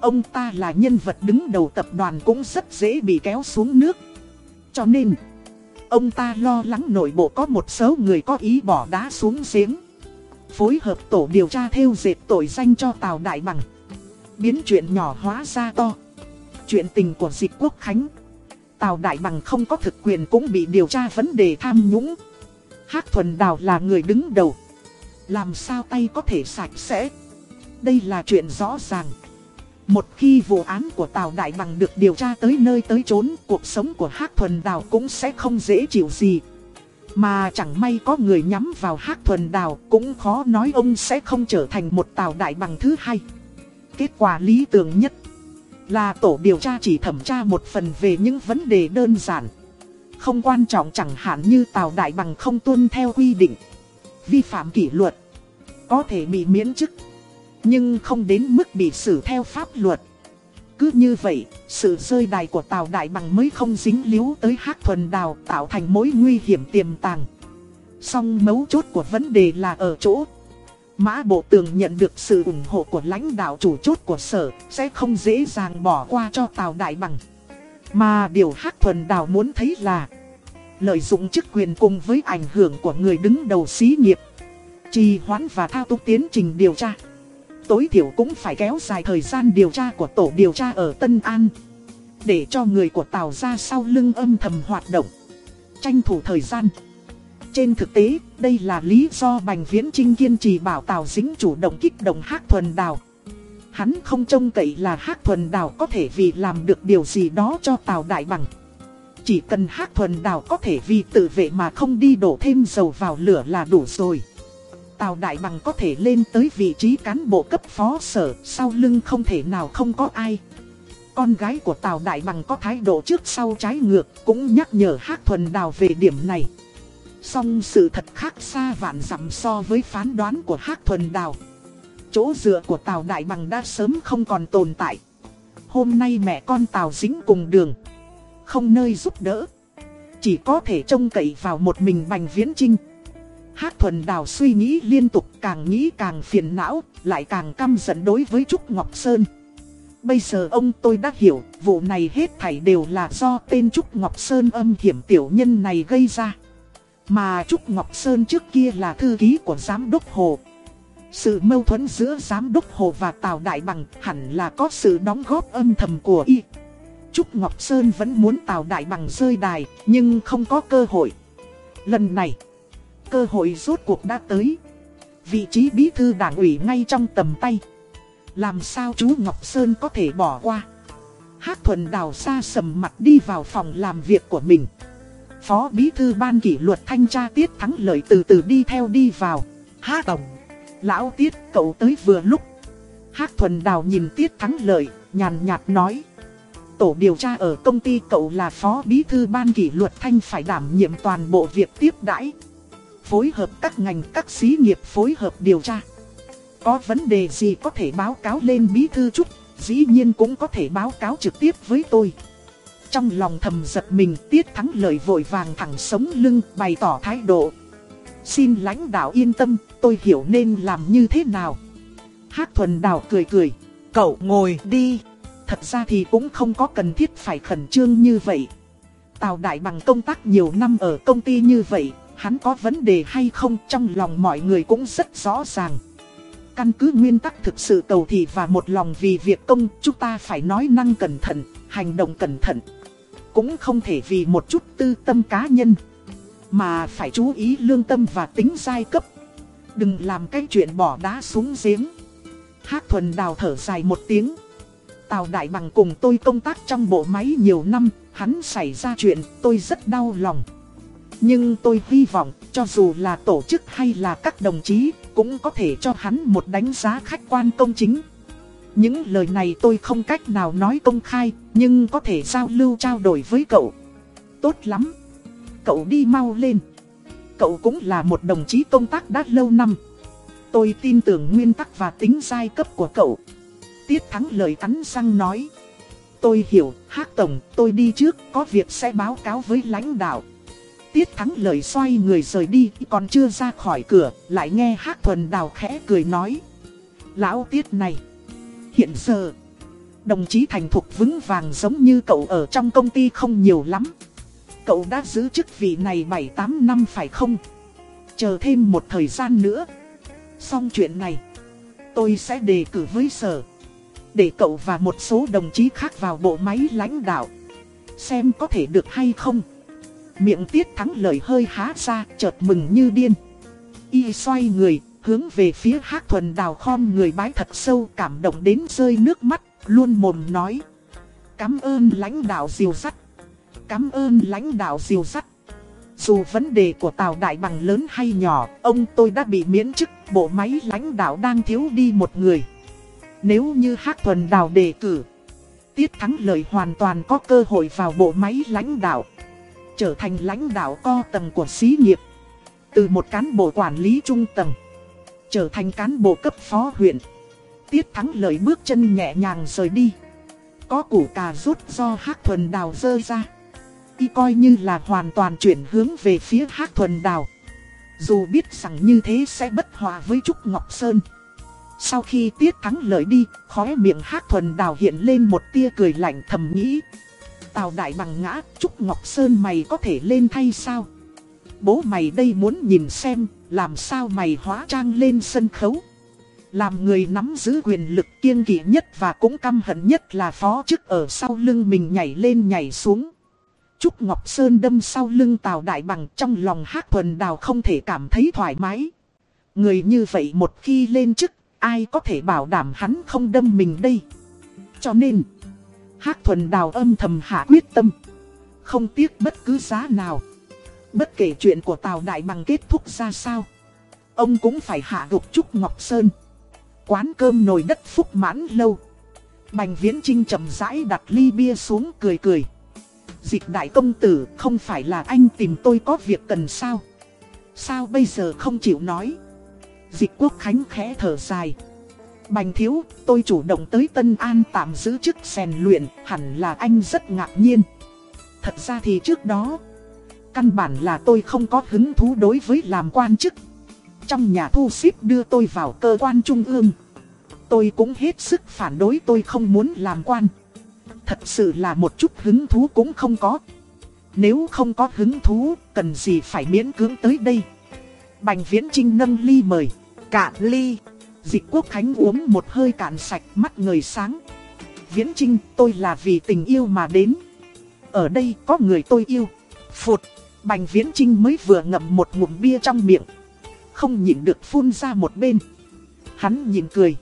A: ông ta là nhân vật đứng đầu tập đoàn cũng rất dễ bị kéo xuống nước. Cho nên, ông ta lo lắng nội bộ có một số người có ý bỏ đá xuống giếng. Phối hợp tổ điều tra theo dệt tội danh cho Tào Đại Bằng. Biến chuyện nhỏ hóa ra to. Chuyện tình của dịch quốc khánh. Tào Đại Bằng không có thực quyền cũng bị điều tra vấn đề tham nhũng. Hác Thuần Đào là người đứng đầu. Làm sao tay có thể sạch sẽ? Đây là chuyện rõ ràng. Một khi vụ án của Tào Đại Bằng được điều tra tới nơi tới chốn, cuộc sống của Hác Thuần Đào cũng sẽ không dễ chịu gì. Mà chẳng may có người nhắm vào Hác Thuần Đào, cũng khó nói ông sẽ không trở thành một Tào Đại Bằng thứ hai. Kết quả lý tưởng nhất là tổ điều tra chỉ thẩm tra một phần về những vấn đề đơn giản. Không quan trọng chẳng hạn như Tào Đại Bằng không tuân theo quy định, vi phạm kỷ luật, có thể bị miễn chức, nhưng không đến mức bị xử theo pháp luật. Cứ như vậy, sự rơi đài của Tào Đại Bằng mới không dính líu tới hát Thuần Đào tạo thành mối nguy hiểm tiềm tàng. Song mấu chốt của vấn đề là ở chỗ. Mã Bộ Tường nhận được sự ủng hộ của lãnh đạo chủ chốt của sở, sẽ không dễ dàng bỏ qua cho Tào Đại Bằng. Mà điều Hắc Thuần Đào muốn thấy là lợi dụng chức quyền cùng với ảnh hưởng của người đứng đầu xí nghiệp, trì hoãn và thao túng tiến trình điều tra. Tối thiểu cũng phải kéo dài thời gian điều tra của tổ điều tra ở Tân An, để cho người của Tào ra sau lưng âm thầm hoạt động, tranh thủ thời gian. Trên thực tế, đây là lý do Bành Viễn Trinh kiên trì bảo Tào Dính chủ động kích động Hắc Thuần Đào. Hắn không trông cậy là Hắc Thuần Đào có thể vì làm được điều gì đó cho Tào Đại Bằng. Chỉ cần Hắc Thuần Đào có thể vì tự vệ mà không đi đổ thêm dầu vào lửa là đủ rồi. Tào Đại Bằng có thể lên tới vị trí cán bộ cấp phó sở, sau lưng không thể nào không có ai. Con gái của Tào Đại Bằng có thái độ trước sau trái ngược, cũng nhắc nhở Hắc Thuần Đào về điểm này. Song sự thật khác xa vạn dặm so với phán đoán của Hắc Thuần Đào chỗ dựa của Tào Đại Bằng đã sớm không còn tồn tại. Hôm nay mẹ con Tào dính cùng đường. Không nơi giúp đỡ. Chỉ có thể trông cậy vào một mình Bành Viễn Trinh. Hát thuần đào suy nghĩ liên tục càng nghĩ càng phiền não, lại càng căm giận đối với Trúc Ngọc Sơn. Bây giờ ông tôi đã hiểu, vụ này hết thảy đều là do tên Trúc Ngọc Sơn âm hiểm tiểu nhân này gây ra. Mà Trúc Ngọc Sơn trước kia là thư ký của giám đốc Hồ. Sự mâu thuẫn giữa giám đốc Hồ và Tào Đại Bằng hẳn là có sự đóng góp âm thầm của y. Trúc Ngọc Sơn vẫn muốn Tào Đại Bằng rơi đài, nhưng không có cơ hội. Lần này, cơ hội rốt cuộc đã tới. Vị trí bí thư đảng ủy ngay trong tầm tay. Làm sao chú Ngọc Sơn có thể bỏ qua? Hát thuần đào xa sầm mặt đi vào phòng làm việc của mình. Phó bí thư ban kỷ luật thanh tra tiết thắng lợi từ từ đi theo đi vào. Hát tổng. Lão Tiết cậu tới vừa lúc. Hác thuần đào nhìn Tiết thắng lợi, nhàn nhạt nói. Tổ điều tra ở công ty cậu là phó bí thư ban kỷ luật thanh phải đảm nhiệm toàn bộ việc tiếp đãi. Phối hợp các ngành các xí nghiệp phối hợp điều tra. Có vấn đề gì có thể báo cáo lên bí thư trúc, dĩ nhiên cũng có thể báo cáo trực tiếp với tôi. Trong lòng thầm giật mình tiết thắng lợi vội vàng thẳng sống lưng bày tỏ thái độ. Xin lãnh đạo yên tâm, tôi hiểu nên làm như thế nào. Hắc thuần đào cười cười.
B: Cậu ngồi đi.
A: Thật ra thì cũng không có cần thiết phải khẩn trương như vậy. Tào Đại Bằng công tác nhiều năm ở công ty như vậy, hắn có vấn đề hay không trong lòng mọi người cũng rất rõ ràng. Căn cứ nguyên tắc thực sự cầu thị và một lòng vì việc công, chúng ta phải nói năng cẩn thận, hành động cẩn thận. Cũng không thể vì một chút tư tâm cá nhân, mà phải chú ý lương tâm và tính giai cấp. Đừng làm cái chuyện bỏ đá xuống giếng. Hát thuần đào thở dài một tiếng. Tào Đại Bằng cùng tôi công tác trong bộ máy nhiều năm, hắn xảy ra chuyện tôi rất đau lòng. Nhưng tôi hy vọng, cho dù là tổ chức hay là các đồng chí, cũng có thể cho hắn một đánh giá khách quan công chính. Những lời này tôi không cách nào nói công khai, nhưng có thể giao lưu trao đổi với cậu. Tốt lắm. Cậu đi mau lên. Cậu cũng là một đồng chí công tác đã lâu năm. Tôi tin tưởng nguyên tắc và tính giai cấp của cậu. Tiết thắng lời cắn răng nói. Tôi hiểu, hát tổng, tôi đi trước, có việc sẽ báo cáo với lãnh đạo. Tiết thắng lời xoay người rời đi, còn chưa ra khỏi cửa, lại nghe hát thuần đào khẽ cười nói. Lão tiết này, hiện giờ, đồng chí thành thục vững vàng giống như cậu ở trong công ty không nhiều lắm. Cậu đã giữ chức vị này 7-8 năm phải không? Chờ thêm một thời gian nữa. Xong chuyện này, tôi sẽ đề cử với sở. Để cậu và một số đồng chí khác vào bộ máy lãnh đạo. Xem có thể được hay không. Miệng tiết thắng lời hơi há ra, chợt mừng như điên. Y xoay người, hướng về phía hát thuần đào khom người bái thật sâu cảm động đến rơi nước mắt, luôn mồm nói. Cảm ơn lãnh đạo diều sắt. Cảm ơn lãnh đạo diều sắt. Dù vấn đề của Tào Đại Bằng lớn hay nhỏ, ông tôi đã bị miễn chức, bộ máy lãnh đạo đang thiếu đi một người. Nếu như hắc thuần đào đề cử, Tiết Thắng Lợi hoàn toàn có cơ hội vào bộ máy lãnh đạo trở thành lãnh đạo co tầng của xí nghiệp. Từ một cán bộ quản lý trung tầng, trở thành cán bộ cấp phó huyện. Tiết thắng lợi bước chân nhẹ nhàng rời đi. Có củ cà rút do hắc thuần đào dơ ra. Y coi như là hoàn toàn chuyển hướng về phía hát thuần đào. Dù biết rằng như thế sẽ bất hòa với Trúc Ngọc Sơn. Sau khi tiết thắng lợi đi, khóe miệng hát thuần đào hiện lên một tia cười lạnh thầm nghĩ. Tào đại bằng ngã, Trúc Ngọc Sơn mày có thể lên thay sao? Bố mày đây muốn nhìn xem, làm sao mày hóa trang lên sân khấu? Làm người nắm giữ quyền lực kiêng kỵ nhất và cũng căm hận nhất là phó chức ở sau lưng mình nhảy lên nhảy xuống. Trúc Ngọc Sơn đâm sau lưng Tào Đại Bằng trong lòng hát thuần đào không thể cảm thấy thoải mái. Người như vậy một khi lên chức, ai có thể bảo đảm hắn không đâm mình đây? Cho nên... Hắc thuần đào âm thầm hạ quyết tâm. Không tiếc bất cứ giá nào. Bất kể chuyện của Tào Đại Bằng kết thúc ra sao. Ông cũng phải hạ gục Trúc Ngọc Sơn. Quán cơm nồi đất phúc mãn lâu. Bành Viễn Trinh chậm rãi đặt ly bia xuống cười cười. Dịch đại công tử không phải là anh tìm tôi có việc cần sao. Sao bây giờ không chịu nói. Dịch quốc khánh khẽ thở dài. Bành thiếu, tôi chủ động tới Tân An tạm giữ chức rèn luyện, hẳn là anh rất ngạc nhiên. Thật ra thì trước đó, căn bản là tôi không có hứng thú đối với làm quan chức. Trong nhà thu xếp đưa tôi vào cơ quan trung ương. Tôi cũng hết sức phản đối tôi không muốn làm quan. Thật sự là một chút hứng thú cũng không có. Nếu không có hứng thú, cần gì phải miễn cưỡng tới đây. Bành Viễn Trinh nâng ly mời. Cạn ly. Dịch quốc khánh uống một hơi cạn sạch mắt người sáng. Viễn Trinh tôi là vì tình yêu mà đến. Ở đây có người tôi yêu. Phụt, Bành Viễn Trinh mới vừa ngậm một ngụm bia trong miệng. Không nhịn được phun ra một bên. Hắn nhìn cười.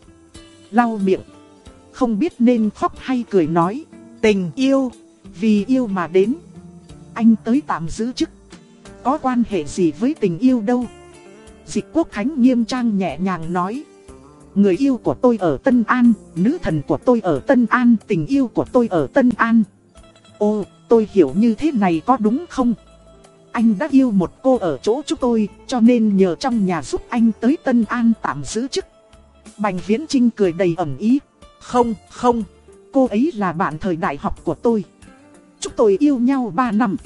A: Lau miệng. Không biết nên khóc hay cười nói. Tình yêu, vì yêu mà đến. Anh tới tạm giữ chức. Có quan hệ gì với tình yêu đâu. Dịch quốc khánh nghiêm trang nhẹ nhàng nói. Người yêu của tôi ở Tân An, nữ thần của tôi ở Tân An, tình yêu của tôi ở Tân An. Ô, tôi hiểu như thế này có đúng không? Anh đã yêu một cô ở chỗ chúng tôi, cho nên nhờ trong nhà giúp anh tới Tân An tạm giữ chức. Bành Viễn Trinh cười đầy ẩn ý. Không, không, cô ấy là bạn thời đại học của tôi. Chúng tôi yêu nhau 3 năm.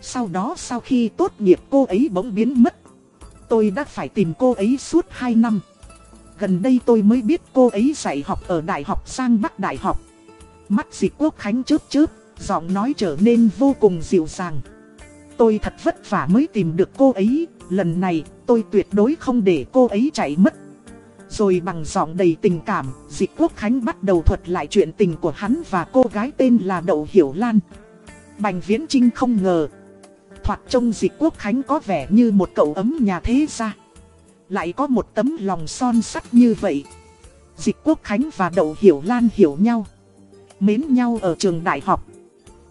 A: Sau đó sau khi tốt nghiệp cô ấy bỗng biến mất. Tôi đã phải tìm cô ấy suốt 2 năm. Gần đây tôi mới biết cô ấy dạy học ở Đại học Sang Bắc Đại học. Mắt dịch quốc khánh chớp chớp, giọng nói trở nên vô cùng dịu dàng. Tôi thật vất vả mới tìm được cô ấy, lần này tôi tuyệt đối không để cô ấy chạy mất. Rồi bằng giọng đầy tình cảm, Dịch Quốc Khánh bắt đầu thuật lại chuyện tình của hắn và cô gái tên là Đậu Hiểu Lan. Bành Viễn Trinh không ngờ, thoạt trông Dịch Quốc Khánh có vẻ như một cậu ấm nhà thế gia. Lại có một tấm lòng son sắt như vậy. Dịch Quốc Khánh và Đậu Hiểu Lan hiểu nhau. Mến nhau ở trường đại học.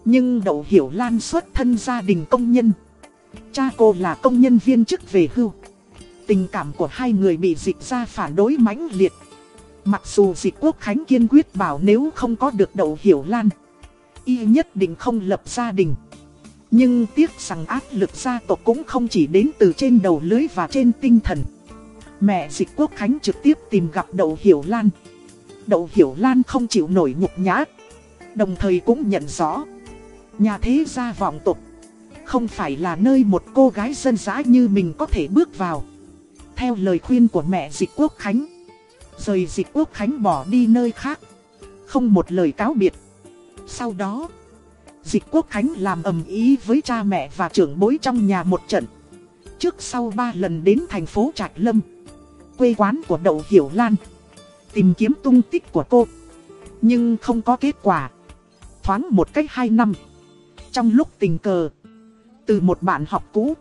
A: Nhưng Đậu Hiểu Lan xuất thân gia đình công nhân. Cha cô là công nhân viên chức về hưu. Tình cảm của hai người bị dịch ra phản đối mãnh liệt. Mặc dù dịch quốc khánh kiên quyết bảo nếu không có được Đậu Hiểu Lan. Y nhất định không lập gia đình. Nhưng tiếc rằng áp lực gia tộc cũng không chỉ đến từ trên đầu lưới và trên tinh thần. Mẹ dịch quốc khánh trực tiếp tìm gặp Đậu Hiểu Lan. Đậu Hiểu Lan không chịu nổi nhục nhã. Đồng thời cũng nhận rõ. Nhà thế gia vọng tục. Không phải là nơi một cô gái dân dã như mình có thể bước vào. Theo lời khuyên của mẹ dịch quốc khánh. Rời dịch quốc khánh bỏ đi nơi khác. Không một lời cáo biệt. Sau đó, dịch quốc khánh làm ầm ý với cha mẹ và trưởng bối trong nhà một trận. Trước sau ba lần đến thành phố Trạch Lâm, quê quán của Đậu Hiểu Lan, tìm kiếm tung tích của cô. Nhưng không có kết quả. Thoáng một cách hai năm. Trong lúc tình cờ, từ một bạn học cũ,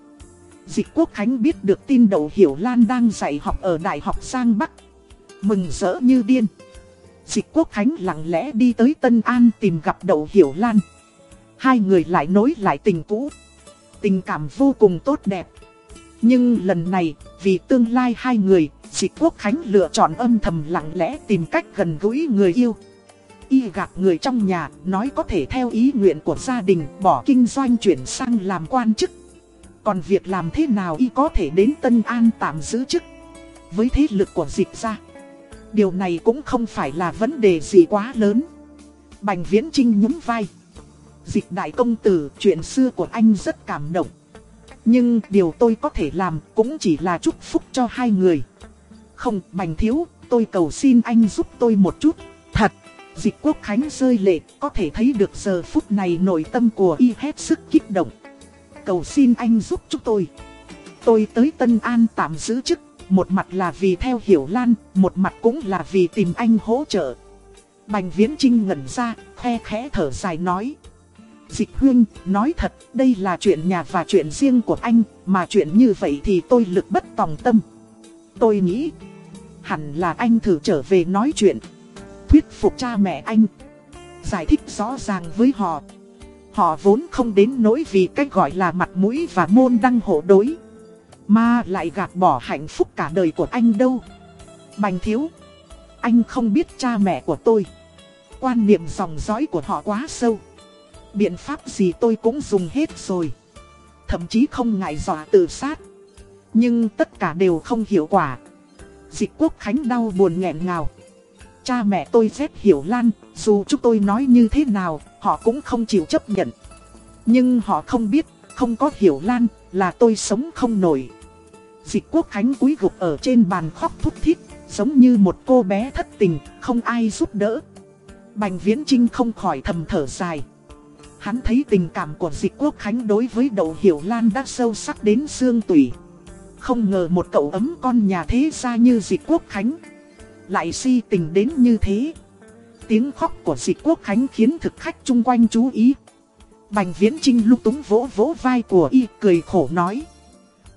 A: Dịch Quốc Khánh biết được tin Đậu Hiểu Lan đang dạy học ở Đại học Sang Bắc. Mừng rỡ như điên. Dịch Quốc Khánh lặng lẽ đi tới Tân An tìm gặp Đậu Hiểu Lan. Hai người lại nối lại tình cũ. Tình cảm vô cùng tốt đẹp. Nhưng lần này, vì tương lai hai người, Dịch Quốc Khánh lựa chọn âm thầm lặng lẽ tìm cách gần gũi người yêu. Y gạt người trong nhà, nói có thể theo ý nguyện của gia đình bỏ kinh doanh chuyển sang làm quan chức. Còn việc làm thế nào y có thể đến Tân An tạm giữ chức? Với thế lực của dịch ra, Điều này cũng không phải là vấn đề gì quá lớn. Bành Viễn Trinh nhún vai. Dịch đại công tử, chuyện xưa của anh rất cảm động. Nhưng điều tôi có thể làm cũng chỉ là chúc phúc cho hai người. Không, Bành Thiếu, tôi cầu xin anh giúp tôi một chút. Thật, Dịch quốc khánh rơi lệ, có thể thấy được giờ phút này nội tâm của y hết sức kích động cầu xin anh giúp chúng tôi. Tôi tới Tân An tạm giữ chức, một mặt là vì theo Hiểu Lan, một mặt cũng là vì tìm anh hỗ trợ. Bành Viễn Trinh ngẩn ra, khe khẽ thở dài nói. Dịch Huyên, nói thật, đây là chuyện nhà và chuyện riêng của anh, mà chuyện như vậy thì tôi lực bất tòng tâm. Tôi nghĩ, hẳn là anh thử trở về nói chuyện, thuyết phục cha mẹ anh, giải thích rõ ràng với họ. Họ vốn không đến nỗi vì cách gọi là mặt mũi và môn đăng hộ đối. Mà lại gạt bỏ hạnh phúc cả đời của anh đâu. Bành thiếu. Anh không biết cha mẹ của tôi. Quan niệm dòng dõi của họ quá sâu. Biện pháp gì tôi cũng dùng hết rồi. Thậm chí không ngại dọa tự sát. Nhưng tất cả đều không hiệu quả. Dịch quốc khánh đau buồn nghẹn ngào. Cha mẹ tôi rất hiểu Lan, dù chúng tôi nói như thế nào, họ cũng không chịu chấp nhận. Nhưng họ không biết, không có hiểu Lan, là tôi sống không nổi. Dịch quốc khánh quý gục ở trên bàn khóc thút thít, giống như một cô bé thất tình, không ai giúp đỡ. Bành Viễn Trinh không khỏi thầm thở dài. Hắn thấy tình cảm của dịch quốc khánh đối với đậu hiểu Lan đã sâu sắc đến xương tủy. Không ngờ một cậu ấm con nhà thế gia như dịch quốc khánh lại si tình đến như thế. Tiếng khóc của dịch quốc khánh khiến thực khách chung quanh chú ý. Bành viễn trinh lúc túng vỗ vỗ vai của y cười khổ nói.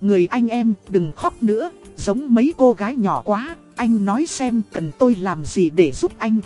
A: Người anh em đừng khóc nữa, giống mấy cô gái nhỏ quá, anh nói xem cần tôi làm gì để giúp anh.